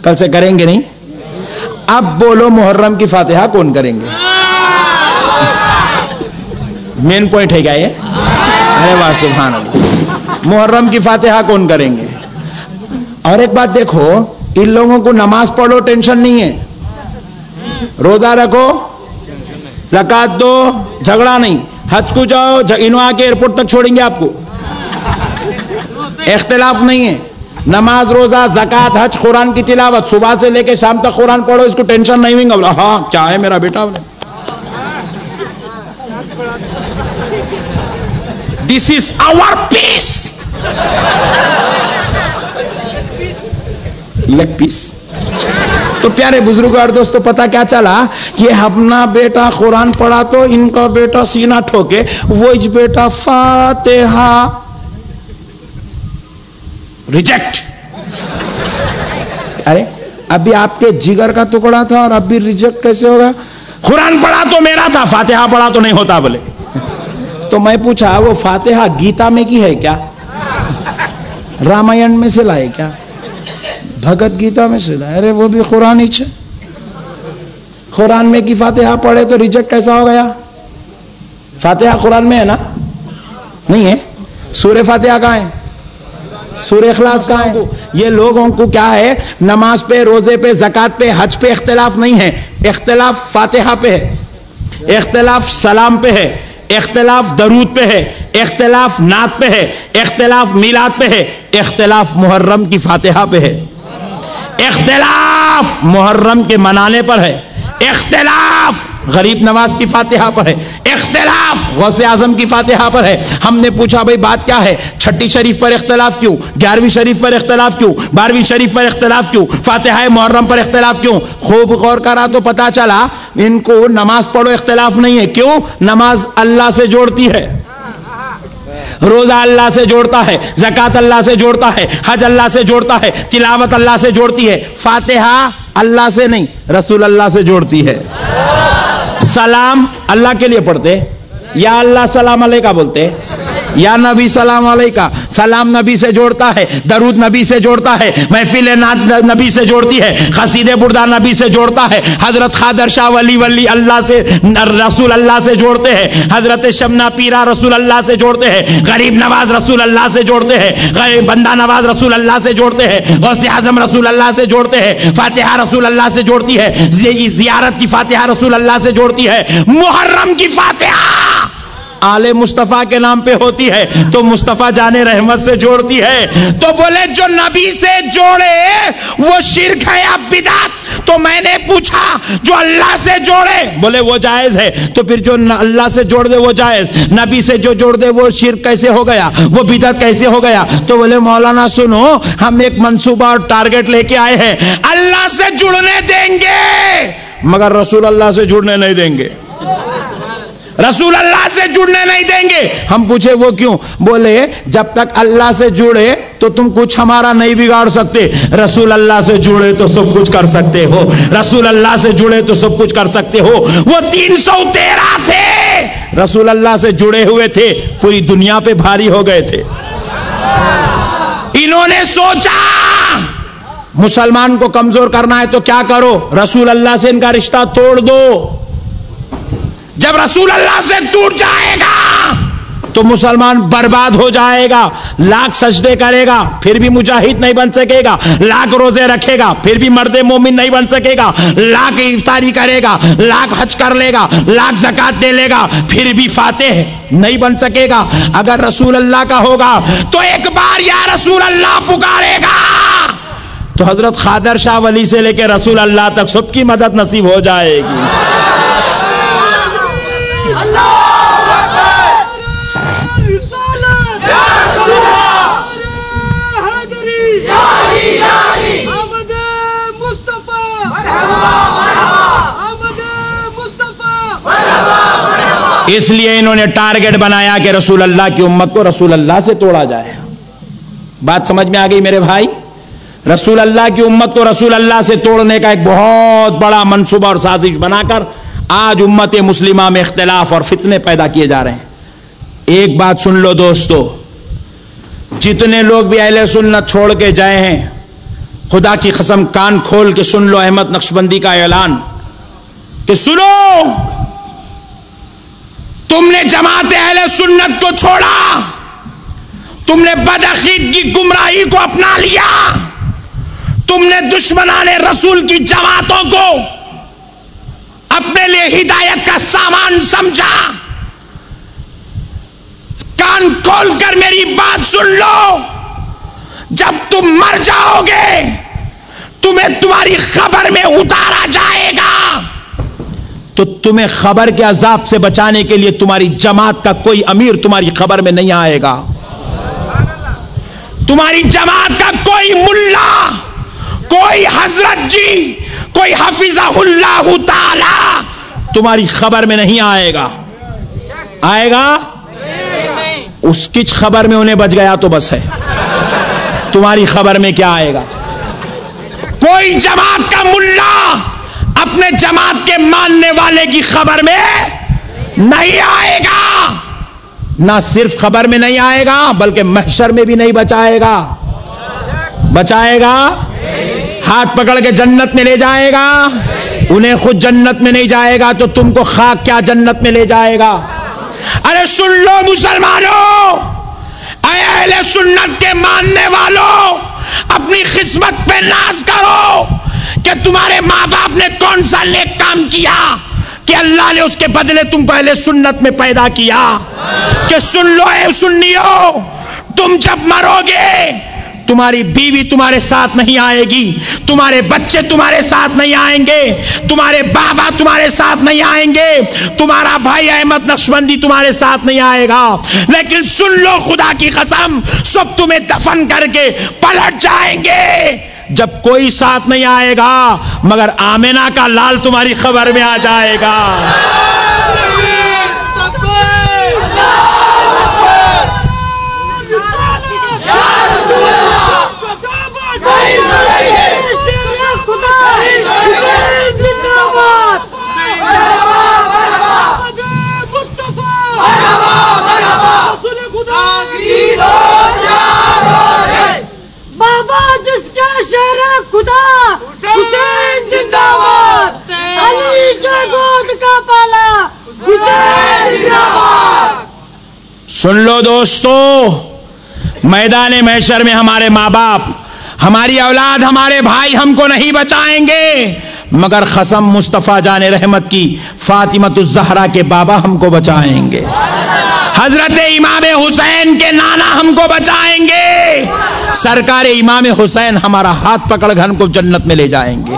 کل سے کریں گے نہیں؟ اب بولو محرم کی فاتحہ کون کریں گے؟ مین پوائنٹ ہے کیا یہ؟ ارے واہ، سبحان اللہ۔ محرم کی فاتحہ کون کریں گے؟ اور ایک بات دیکھو، ان لوگوں کو نماز پڑھو، ٹینشن نہیں ہے۔ روزہ رکھو زکات دو، جھگڑا نہیں۔ حج کو جاؤ انواع کے ایئرپورٹ تک چھوڑیں گے آپ کو۔ اختلاف نہیں ہے۔ نماز، روزہ زکات حج، قرآن کی تلاوت، صبح سے لے کے شام تک قرآن پڑھو، اس کو ٹینشن نہیں ہوئی گا ہاں کیا ہے میرا بیٹا؟ دس از آور پیس لیگ پیس تو پیارے بزرگ اور دوستو پتا کیا چلا؟ یہ اپنا بیٹا قرآن پڑھا تو ان کا بیٹا سینہ ٹھوکے، وہ بیٹا فاتحہ۔ ریجیکٹ ارے ابھی آپ کے جگر کا ٹکڑا تھا اور اب بھی ریجیکٹ کیسے ہوگا؟ قرآن پڑھا تو میرا تھا فاتحہ پڑھا تو نہیں ہوتا بولے۔ تو میں پوچھا وہ فاتحہ گیتا میں کی ہے کیا؟ رامائن میں سے لائے کیا؟ بھگت گیتا میں سے لائے۔ ارے وہ بھی قرآن ہی قرآن میں کی فاتحہ پڑھے تو ریجیکٹ کیسا ہو گیا؟ فاتحہ قرآن میں ہے نا؟ نہیں ہے۔ سورہ فاتحہ کہاں ہے؟ سورہ اخلاص کہاں ہے۔ یہ لوگوں کو کیا ہے؟ نماز پہ، روزے پہ زکات پہ، حج پہ اختلاف نہیں ہے۔ اختلاف فاتحہ پہ ہے۔ اختلاف سلام پہ ہے۔ اختلاف درود پہ ہے۔ اختلاف نعت پہ ہے۔ اختلاف میلاد پہ ہے۔ اختلاف محرم کی فاتحہ پہ ہے۔ اختلاف محرم کے منانے پر ہے۔ اختلاف غریب نواز کی فاتحہ پر ہے۔ اختلاف، غوث اعظم کی فاتحہ پر ہے۔ ہم نے پوچھا، بھائی، بات کیا ہے؟ چھٹی شریف پر اختلاف کیوں؟ گیارہویں شریف پر اختلاف کیوں؟ بارہویں شریف پر اختلاف کیوں؟ فاتحہ محرم پر اختلاف کیوں؟ خوب غور کرا تو پتا چلا، ان کو نماز پڑھو، اختلاف نہیں ہے۔ کیوں؟ نماز اللہ سے جوڑتی ہے۔ روزہ اللہ سے جوڑتا ہے زکات اللہ سے جوڑتا ہے، حج اللہ سے جوڑتا ہے، تلاوت اللہ سے جوڑتی ہے۔ فاتحہ اللہ سے نہیں، رسول اللہ سے جوڑتی ہے۔ سلام اللہ کے لیے پڑھتے یا اللہ سلام علیہ کا بولتے یا نبی سلام علیہ سلام نبی سے جوڑتا ہے، درود نبی سے جوڑتا ہے، محفل نبی سے جوڑتی ہے خسید بردہ نبی سے جوڑتا ہے، حضرت خادر شاہ ولی ولی اللہ سے، رسول اللہ سے جوڑتے ہیں، حضرت شمنا پیرا رسول اللہ سے جوڑتے ہیں، غریب نواز رسول اللہ سے جوڑتے ہیں بندہ نواز رسول اللہ سے جوڑتے ہیں، غوث اعظم رسول اللہ سے جوڑتے ہیں، فاتحہ رسول اللہ سے جوڑتی ہے زیارت کی فاتحہ رسول اللہ سے جوڑتی ہے، محرم کی فاتحہ! آل مصطفیٰ کے نام پہ ہوتی ہے، تو مصطفیٰ جانے رحمت سے جوڑتی ہے۔ تو بولے، جو نبی سے جوڑے، وہ شرک ہے یا بدات تو میں نے پوچھا، جو اللہ سے جوڑے، بولے، وہ جائز ہے۔ تو پھر جو اللہ سے جوڑ دے، وہ جائز۔ نبی سے جو جوڑ دے، وہ شرک کیسے ہو گیا؟ وہ بدت کیسے ہو گیا؟ تو بولے، مولانا، سنو، ہم ایک منصوبہ اور ٹارگٹ لے کے آئے ہیں۔ اللہ سے جڑنے دیں گے، مگر رسول اللہ سے جڑنے نہیں دیں گے۔ رسول اللہ سے جڑنے نہیں دیں گے۔ ہم پوچھے وہ کیوں؟ بولے، جب تک اللہ سے جڑے تو تم کچھ ہمارا نہیں بگاڑ سکتے۔ رسول اللہ سے جڑے تو سب کچھ کر سکتے ہو۔ رسول اللہ سے جڑے تو سب کچھ کر سکتے ہو۔ وہ تین سو تیرہ تھے۔ رسول اللہ سے جڑے ہوئے تھے، پوری دنیا پہ بھاری ہو گئے تھے۔ انہوں نے سوچا، مسلمان کو کمزور کرنا ہے تو کیا کرو؟ رسول اللہ سے ان کا رشتہ توڑ دو۔ جب رسول اللہ سے ٹوٹ جائے گا تو مسلمان برباد ہو جائے گا، لاکھ سجدے کرے گا، پھر بھی مجاہد نہیں بن سکے گا، لاکھ روزے رکھے گا، پھر بھی مرد مومن نہیں بن سکے گا، لاکھ افطاری کرے گا، لاکھ حج کر لے گا، لاکھ زکات دے لے گا، پھر بھی فاتح نہیں بن سکے گا۔ اگر رسول اللہ کا ہوگا تو ایک بار یا رسول اللہ پکارے گا۔ تو حضرت خادر شاہ ولی سے لے کے رسول اللہ تک سب کی مدد نصیب ہو جائے گی۔ اس لیے انہوں نے ٹارگٹ بنایا کہ رسول اللہ کی امت کو رسول اللہ سے توڑا جائے۔ بات سمجھ میں آ گئی میرے بھائی؟ رسول اللہ کی امت کو رسول اللہ سے توڑنے کا ایک بہت بڑا منصوبہ اور سازش بنا کر آج امت مسلمہ میں اختلاف اور فتنے پیدا کیے جا رہے ہیں۔ ایک بات سن لو دوستو، جتنے لوگ بھی اہل سنت چھوڑ کے جائے ہیں، خدا کی قسم کان کھول کے سن لو احمد نقشبندی کا اعلان۔ کہ سنو! تم نے جماعت اہل سنت کو چھوڑا۔ تم نے بدعقید کی گمراہی کو اپنا لیا۔ تم نے دشمنان رسول کی جماعتوں کو اپنے لیے ہدایت کا سامان سمجھا۔ کان کھول کر میری بات سن لو۔ جب تم مر جاؤ گے، تمہیں تمہاری خبر میں اتارا جائے گا۔ تو تمہیں خبر کے عذاب سے بچانے کے لیے تمہاری جماعت کا کوئی امیر تمہاری خبر میں نہیں آئے گا۔ تمہاری جماعت کا کوئی ملا، کوئی حضرت جی کوئی حفظ اللہ تعالی تمہاری خبر میں نہیں آئے گا۔ آئے گا؟ اس کی خبر میں انہیں بچ گیا تو بس ہے۔ تمہاری خبر میں کیا آئے گا؟ کوئی جماعت کا ملا اپنے جماعت کے ماننے والے کی خبر میں نہیں آئے گا۔ نہ صرف خبر میں نہیں آئے گا، بلکہ محشر میں بھی نہیں بچائے گا۔ بچائے گا؟ ہاتھ پکڑ کے جنت میں لے جائے گا۔ انہیں خود جنت میں نہیں جائے گا، تو تم کو خاک کیا جنت میں لے جائے گا؟ ارے سن لو مسلمانوں، اے اہل سنت کے ماننے والوں، اپنی قسمت پہ ناز کرو۔ کہ تمہارے ماں باپ نے کون سا نیک کام کیا؟ کہ اللہ نے اس کے بدلے تم کو اہل سنت میں پیدا کیا۔ کہ سن لو اے سنیو تم جب مرو گے، تمہاری بیوی تمہارے ساتھ نہیں آئے گی، تمہارے بچے تمہارے ساتھ نہیں آئیں گے، تمہارے بابا تمہارے ساتھ نہیں آئیں گے، تمہارا بھائی احمد نقشبندی تمہارے ساتھ نہیں آئے گا۔ لیکن سن لو خدا کی قسم، سب تمہیں دفن کر کے پلٹ جائیں گے۔ جب کوئی ساتھ نہیں آئے گا مگر آمینہ کا لال تمہاری خبر میں آ جائے گا بابا جس کا شہر خدا حسین زندہ باد علی کے گود کا پالا حسین زندہ باد سن لو دوستو، میدان محشر میں ہمارے ماں باپ، ہماری اولاد، ہمارے بھائی ہم کو نہیں بچائیں گے۔ مگر خسم مصطفیٰ جان رحمت کی فاطمت الزہرا کے بابا ہم کو بچائیں گے۔ حضرت امام حسین کے نانا ہم کو بچائیں گے۔ سرکار امام حسین ہمارا ہاتھ پکڑ گھر کو جنت میں لے جائیں گے۔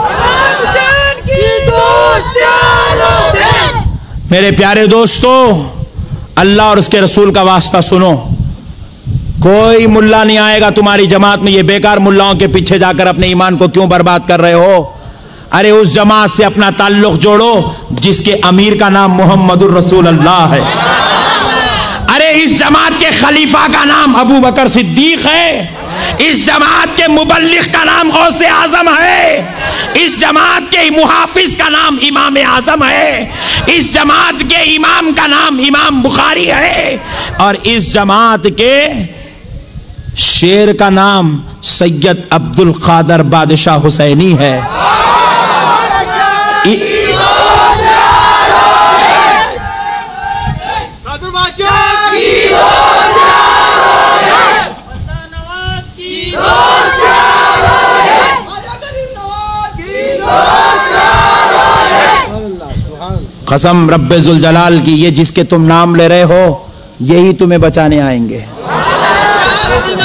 میرے پیارے دوستو، اللہ اور اس کے رسول کا واسطہ سنو۔ کوئی ملا نہیں آئے گا تمہاری جماعت میں، یہ بیکار ملاؤں کے پیچھے جا کر اپنے ایمان کو کیوں برباد کر رہے ہو؟ ارے، اس جماعت سے اپنا تعلق جوڑو، جس کے امیر کا نام محمد الرسول اللہ ہے۔ ارے، اس جماعت کے خلیفہ کا نام ابو بکر صدیق ہے۔ اس جماعت کے مبلغ کا نام غوث اعظم ہے۔ اس جماعت کے محافظ کا نام امام اعظم ہے۔ اس جماعت کے امام کا نام امام بخاری ہے۔ اور اس جماعت کے شیر کا نام سید عبد القادر بادشاہ حسینی ہے۔ قسم رب ذوالجلال کی، یہ جس کے تم نام لے رہے ہو، یہی تمہیں بچانے آئیں گے۔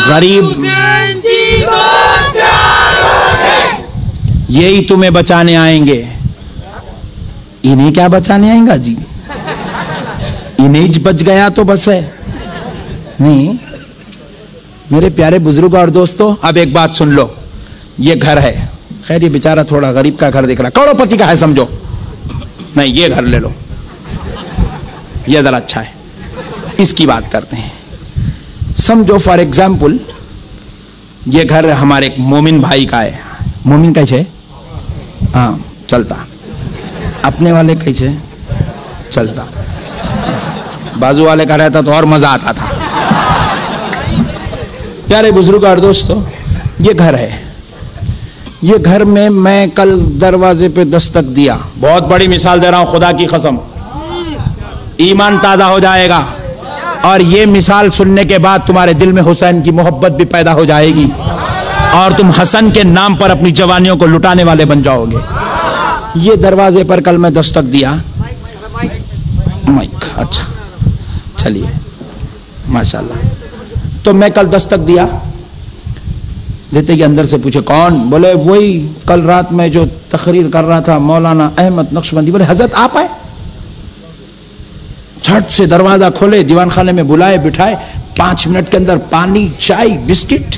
غریب، یہی تمہیں بچانے آئیں گے۔ انہیں کیا بچانے آئیں گا جی؟ انہیں بچ گیا تو بس ہے۔ نہیں، میرے پیارے بزرگ اور دوستو اب ایک بات سن لو، یہ گھر ہے۔ خیر، یہ بیچارہ تھوڑا غریب کا گھر دیکھ رہا کروڑ پتی کا ہے، سمجھو۔ نہیں، یہ گھر لے لو۔ یہ ذرا اچھا ہے۔ اس کی بات کرتے ہیں۔ سمجھو فار ایگزامپل یہ گھر ہمارے ایک مومن بھائی کا ہے۔ مومن کیسے ہاں چلتا۔ اپنے والے کیسے چلتا۔ بازو والے کا رہتا تو اور مزہ آتا تھا۔ پیارے بزرگ اور دوستو یہ گھر ہے۔ یہ گھر میں میں کل دروازے پہ دستک دیا۔ بہت بڑی مثال دے رہا ہوں، خدا کی قسم۔ ایمان تازہ ہو جائے گا۔ اور یہ مثال سننے کے بعد تمہارے دل میں حسین کی محبت بھی پیدا ہو جائے گی۔ اور تم حسن کے نام پر اپنی جوانیوں کو لٹانے والے بن جاؤ گے۔ یہ دروازے پر کل میں دستک دیا۔ مائک اچھا۔ چلیے ماشاء اللہ تو میں کل دستک دیا۔ دیتے کہ اندر سے پوچھے کون؟ بولے وہی کل رات میں جو تقریر کر رہا تھا مولانا احمد نقشبندی، بولے، حضرت آپ آئے؟ جھٹ سے دروازہ کھولے، دیوان خانے میں بلائے، بٹھائے، پانچ منٹ کے اندر پانی، چائے، بسکٹ۔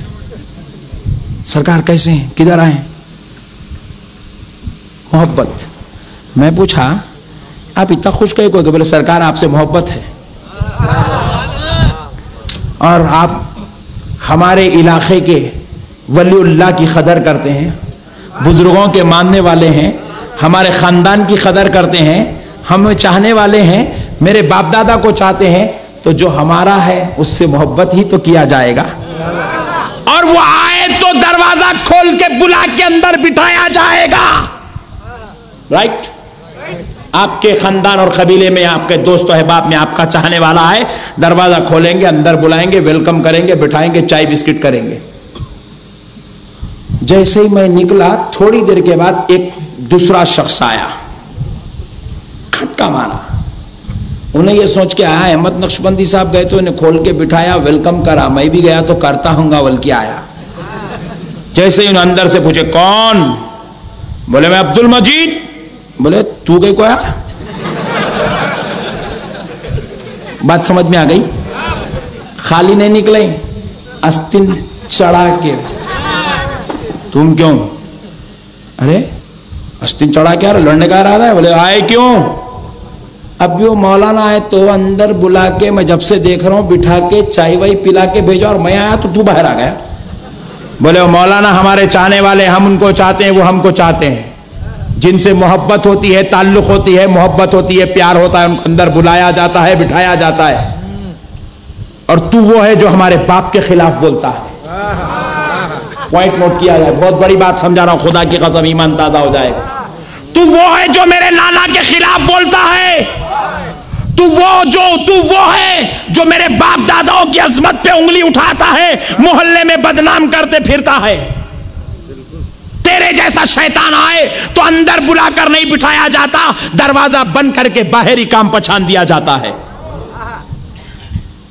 سرکار کیسے ہیں؟ کدھر آئے محبت۔ میں پوچھا، آپ اتنا خوش کہے کوئی کہ بولے، سرکار آپ سے محبت ہے۔ اور آپ ہمارے علاقے کے ولی اللہ کی قدر کرتے ہیں، بزرگوں کے ماننے والے ہیں، ہمارے خاندان کی قدر کرتے ہیں ہمیں چاہنے والے ہیں، میرے باپ دادا کو چاہتے ہیں، تو جو ہمارا ہے، اس سے محبت ہی تو کیا جائے گا۔ اور وہ آئے تو دروازہ کھول کے بلا کے اندر بٹھایا جائے گا۔ رائٹ آپ کے خاندان اور قبیلے میں، آپ کے دوست و احباب میں آپ کا چاہنے والا ہے دروازہ کھولیں گے، اندر بلائیں گے، ویلکم کریں گے، بٹھائیں گے، چائے بسکٹ کریں گے۔ جیسے ہی میں نکلا، تھوڑی دیر کے بعد ایک دوسرا شخص آیا۔ کھٹکا مارا۔ انہیں یہ سوچ کے آیا، احمد نقشبندی صاحب گئے تو انہیں کھول کے بٹھایا، ویلکم کرا، میں بھی گیا تو کرتا ہوں گا، بلکہ آیا۔ جیسے ہی انہوں اندر سے پوچھے، کون؟ بولے، میں عبد المجید بولے، تو گئی کو آیا بات سمجھ میں آ گئی۔ خالی نہیں نکلے استن چڑھا کے تم کیوں؟ ارے استن چڑھا کے لڑنے کا ارادہ ہے۔ بولے، آئے کیوں؟ اب بھی وہ مولانا آئے تو اندر بلا کے میں جب سے دیکھ رہا ہوں، بٹھا کے چائے وائی پلا کے بھیجا اور میں آیا تو تو باہر آ گیا۔ بولے وہ مولانا، ہمارے چاہنے والے ہم ان کو چاہتے ہیں، وہ ہم کو چاہتے ہیں۔ جن سے محبت ہوتی ہے، تعلق ہوتی ہے، محبت ہوتی ہے، پیار ہوتا ہے ان کو اندر بلایا جاتا ہے، بٹھایا جاتا ہے۔ اور تو وہ ہے جو ہمارے باپ کے خلاف بولتا ہے۔ پوائنٹ نوٹ کیا جائے بہت بڑی بات سمجھا رہا ہوں، خدا کی قسم، ایمان تازہ ہو جائے گا۔ تو وہ ہے جو میرے نانا کے خلاف بولتا ہے۔ تو وہ جو، تو وہ ہے جو میرے باپ داداؤں کی عظمت پہ انگلی اٹھاتا ہے، محلے میں بدنام کرتے پھرتا ہے۔ تیرے جیسا شیطان آئے تو اندر بلا کر نہیں بٹھایا جاتا، دروازہ بند کر کے باہری کام پچھان دیا جاتا ہے۔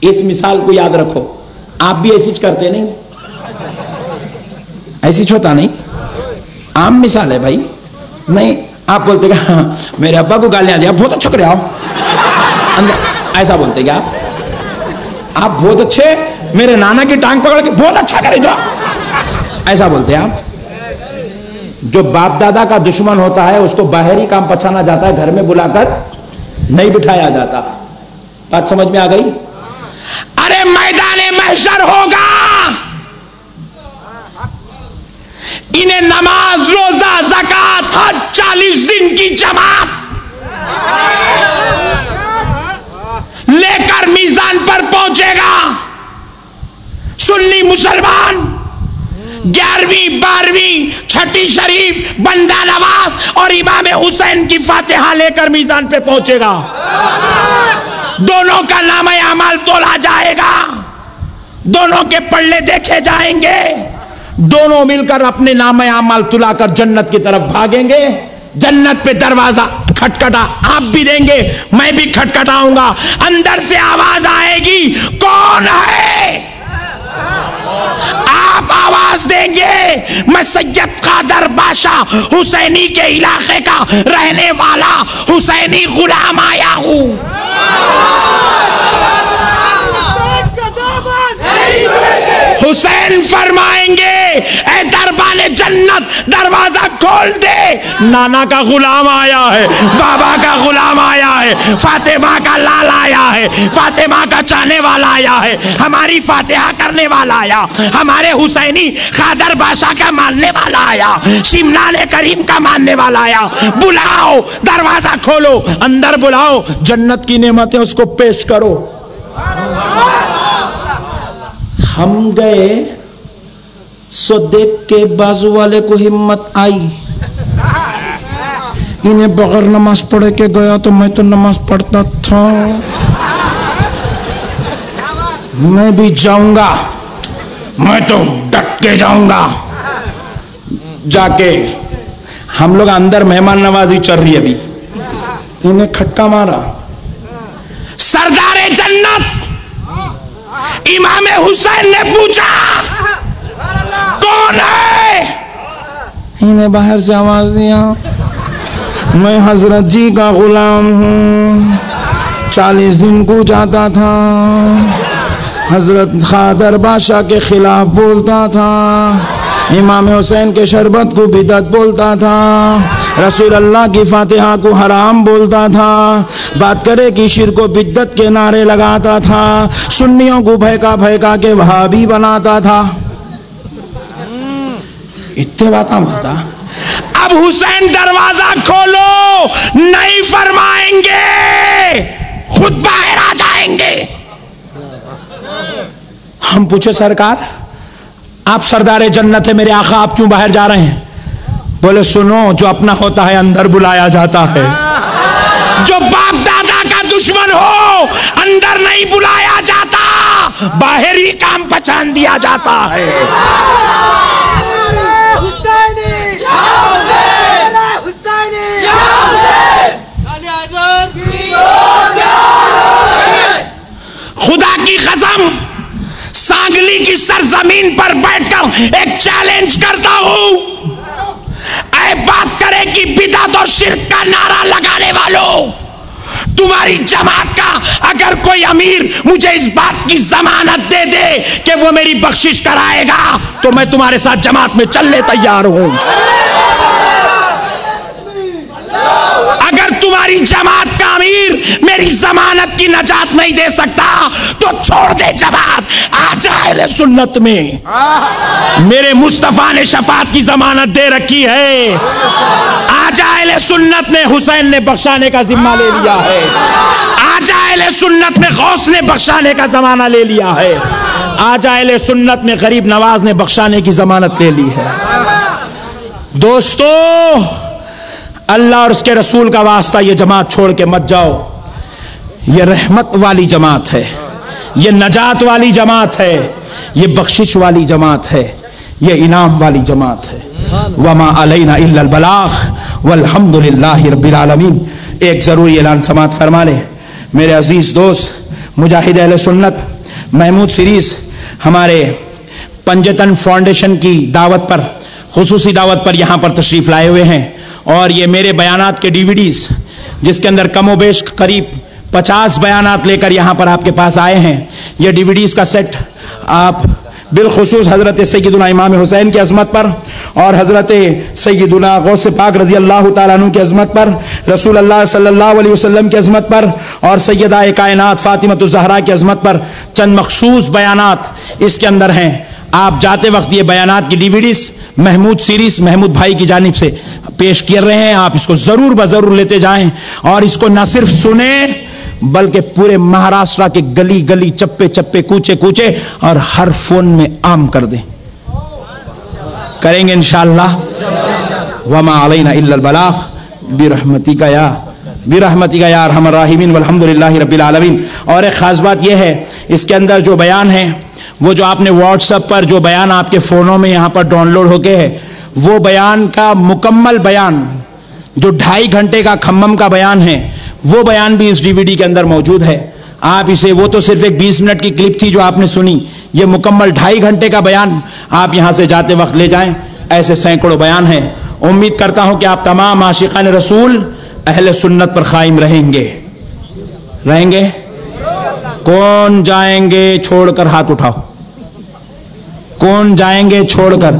اس مثال کو یاد رکھو۔ آپ بھی ایسی کرتے نہیں؟ ایسی ہوتا نہیں۔ عام مثال ہے بھائی۔ نہیں آپ بولتے کہ ہاں، میرے ابا کو گالیاں دیا بہت اچھا کرے آؤ ایسا بولتے کیا؟ آپ بہت اچھے، میرے نانا کی ٹانگ پکڑ کے بہت اچھا کرے جا۔ ایسا بولتے آپ۔ جو باپ دادا کا دشمن ہوتا ہے، اس کو باہری کام پچھانا جاتا ہے، گھر میں بلا کر نہیں بٹھایا جاتا۔ بات سمجھ میں آ گئی؟ ارے میدان محشر ہوگا! انہیں نماز، روزہ زکات ہر چالیس دن کی جماعت۔ لے کر میزان پر پہنچے گا۔ سنی مسلمان، گیارہویں، بارہویں، چھٹی شریف، بندہ نواز اور امام حسین کی فاتحہ لے کر میزان پہ پہنچے گا۔ دونوں کا نام اعمال تولا جائے گا۔ دونوں کے پڑھے دیکھے جائیں گے۔ دونوں مل کر اپنے نام اعمال تلا کر جنت کی طرف بھاگیں گے۔ جنت پہ دروازہ کھٹکھٹا آپ بھی دیں گے، میں بھی کھٹکھٹاؤں گا۔ اندر سے آواز آئے گی، کون ہے؟ آپ آواز دیں گے، میں سید قادر بادشاہ حسینی کے علاقے کا رہنے والا حسینی غلام آیا ہوں۔ حسین فرمائیں گے، اے دربان جنت، دروازہ کھول دے۔ نانا کا غلام آیا ہے، بابا کا غلام آیا ہے، فاطمہ کا لال آیا ہے، فاطمہ کا چاہنے والا آیا ہے، ہماری فاتحہ کرنے والا آیا، ہمارے حسینی خادر بادشاہ کا ماننے والا آیا شملال کریم کا ماننے والا آیا۔ بلاؤ، دروازہ کھولو، اندر بلاؤ، جنت کی نعمتیں اس کو پیش کرو۔ ہم گئے سو دیکھ کے بازو والے کو ہمت آئی۔ انہیں بغیر نماز پڑھے کے گیا تو میں تو نماز پڑھتا تھا۔ میں بھی جاؤں گا۔ میں تو ڈٹ کے جاؤں گا۔ جا کے ہم لوگ اندر مہمان نوازی چل رہی ہے ابھی۔ انہیں کھٹا مارا۔ سردار جنت! امام حسین نے پوچھا، کون ہے؟ انہیں باہر سے آواز دیا ہاں۔ میں حضرت جی کا غلام ہوں۔ چالیس دن کو جاتا تھا۔ حضرت خادر بادشاہ کے خلاف بولتا تھا۔ امام حسین کے شربت کو بدت بولتا تھا۔ رسول اللہ کی فاتحہ کو حرام بولتا تھا، بات کرے کہ شرک و بدت کے نعرے لگاتا تھا، سنیوں کو بھیکا بھیکا کے وہابی بناتا تھا۔ اتنے باتاں بولتا۔ اب حسین دروازہ کھولو، نہیں فرمائیں گے۔ خود باہر آ جائیں گے۔ ہم پوچھے سرکار، آپ سردار جنت ہے، میرے آقا، آپ کیوں باہر جا رہے ہیں؟ بولے سنو، جو اپنا ہوتا ہے اندر بلایا جاتا ہے۔ جو باپ دادا کا دشمن ہو، اندر نہیں بلایا جاتا، باہر ہی کام پہچان دیا جاتا ہے۔ خدا کی قسم، سانگلی کی سرزمین پر بیٹھ کر ایک چیلنج کرتا ہوں۔ بات کرے کہ بدعت اور شرک کا نعرہ لگانے والوں، تمہاری جماعت کا اگر کوئی امیر مجھے اس بات کی ضمانت دے دے کہ وہ میری بخشش کرائے گا، تو میں تمہارے ساتھ جماعت میں چلنے تیار ہوں۔ اگر تمہاری جماعت میری ضمانت کی نجات نہیں دے سکتا، تو چھوڑ دے جماعت۔ آ جائے سنت میں۔ میرے مصطفیٰ نے شفاعت کی ضمانت دے رکھی ہے۔ آج اہل سنت نے حسین نے بخشانے کا ذمہ لے لیا ہے۔ آج اہل سنت میں غوث نے بخشانے کا زمانہ لے لیا ہے۔ آج اہل سنت میں غریب نواز نے بخشانے کی ضمانت لے لی ہے۔ دوستو، اللہ اور اس کے رسول کا واسطہ یہ جماعت چھوڑ کے مت جاؤ۔ یہ رحمت والی جماعت ہے، یہ نجات والی جماعت ہے، یہ بخشش والی جماعت ہے، یہ انعام والی جماعت ہے۔ وما علینا الا البلاغ والحمد للہ رب العالمین ایک ضروری اعلان سماعت فرما لے۔ میرے عزیز دوست، مجاہد اہل سنت، محمود سیریز، ہمارے پنجتن فاؤنڈیشن کی دعوت پر، خصوصی دعوت پر یہاں پر تشریف لائے ہوئے ہیں۔ اور یہ میرے بیانات کے ڈی وی ڈیز، جس کے اندر کم و بیش قریب پچاس بیانات لے کر یہاں پر آپ کے پاس آئے ہیں۔ یہ ڈی وی ڈیز کا سیٹ آپ بالخصوص حضرت سیدنا امام حسین کی عظمت پر اور حضرت سیدنا غوث پاک رضی اللہ تعالیٰ عنہ کی عظمت پر، رسول اللہ صلی اللہ علیہ وسلم کی عظمت پر اور سیدہ کائنات فاطمت الزہرا کی عظمت پر چند مخصوص بیانات اس کے اندر ہیں۔ آپ جاتے وقت یہ بیانات کی DVDs Mahmood series, Mahmood بھائی کی جانب سے پیش کر رہے ہیں۔ آپ اس کو ضرور بضرور لیتے جائیں اور اس کو نہ صرف سنیں بلکہ پورے مہاراشٹرا کے گلی گلی چپے چپے کوچے کوچے اور ہر فون میں عام کر دیں۔ کریں گے انشاءاللہ۔ وما علینا الا البلاغ۔ برحمتی کا یا برحمتی کا یا ارحم الراحمین والحمد للہ رب العالمین اور ایک خاص بات یہ ہے، اس کے اندر جو بیان ہے وہ جو آپ نے واٹس اپ پر جو بیان آپ کے فونوں میں یہاں پر ڈاؤن لوڈ ہو کے ہے، وہ بیان کا مکمل بیان، جو ڈھائی گھنٹے کا کھمم کا بیان ہے وہ بیان بھی اس ڈی وی ڈی کے اندر موجود ہے۔ آپ اسے وہ تو صرف ایک بیس منٹ کی کلپ تھی جو آپ نے سنی۔ یہ مکمل ڈھائی گھنٹے کا بیان۔ آپ یہاں سے جاتے وقت لے جائیں۔ ایسے سینکڑوں بیان ہیں۔ امید کرتا ہوں کہ آپ تمام عاشقان رسول اہل سنت پر قائم رہیں گے۔ رہیں گے؟ کون جائیں گے چھوڑ کر ہاتھ اٹھاؤ۔ کون جائیں گے چھوڑ کر۔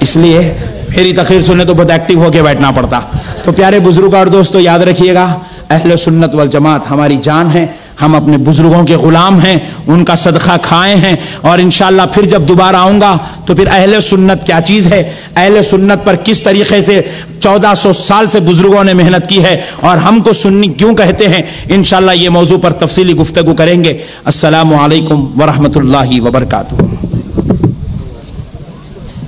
اس لیے میری تقریر سننے تو بہت ایکٹیو ہو کے بیٹھنا پڑتا۔ تو پیارے بزرگ اور دوستو یاد رکھیے گا، اہل سنت والجماعت ہماری جان ہے، ہم اپنے بزرگوں کے غلام ہیں، ان کا صدقہ کھائے ہیں، اور انشاءاللہ پھر جب دوبارہ آؤں گا تو پھر اہل سنت کیا چیز ہے؟ اہل سنت پر کس طریقے سے چودہ سو سال سے بزرگوں نے محنت کی ہے؟ اور ہم کو سننی کیوں کہتے ہیں؟ انشاءاللہ یہ موضوع پر تفصیلی گفتگو کریں گے۔ السلام علیکم ورحمۃ اللہ وبرکاتہ۔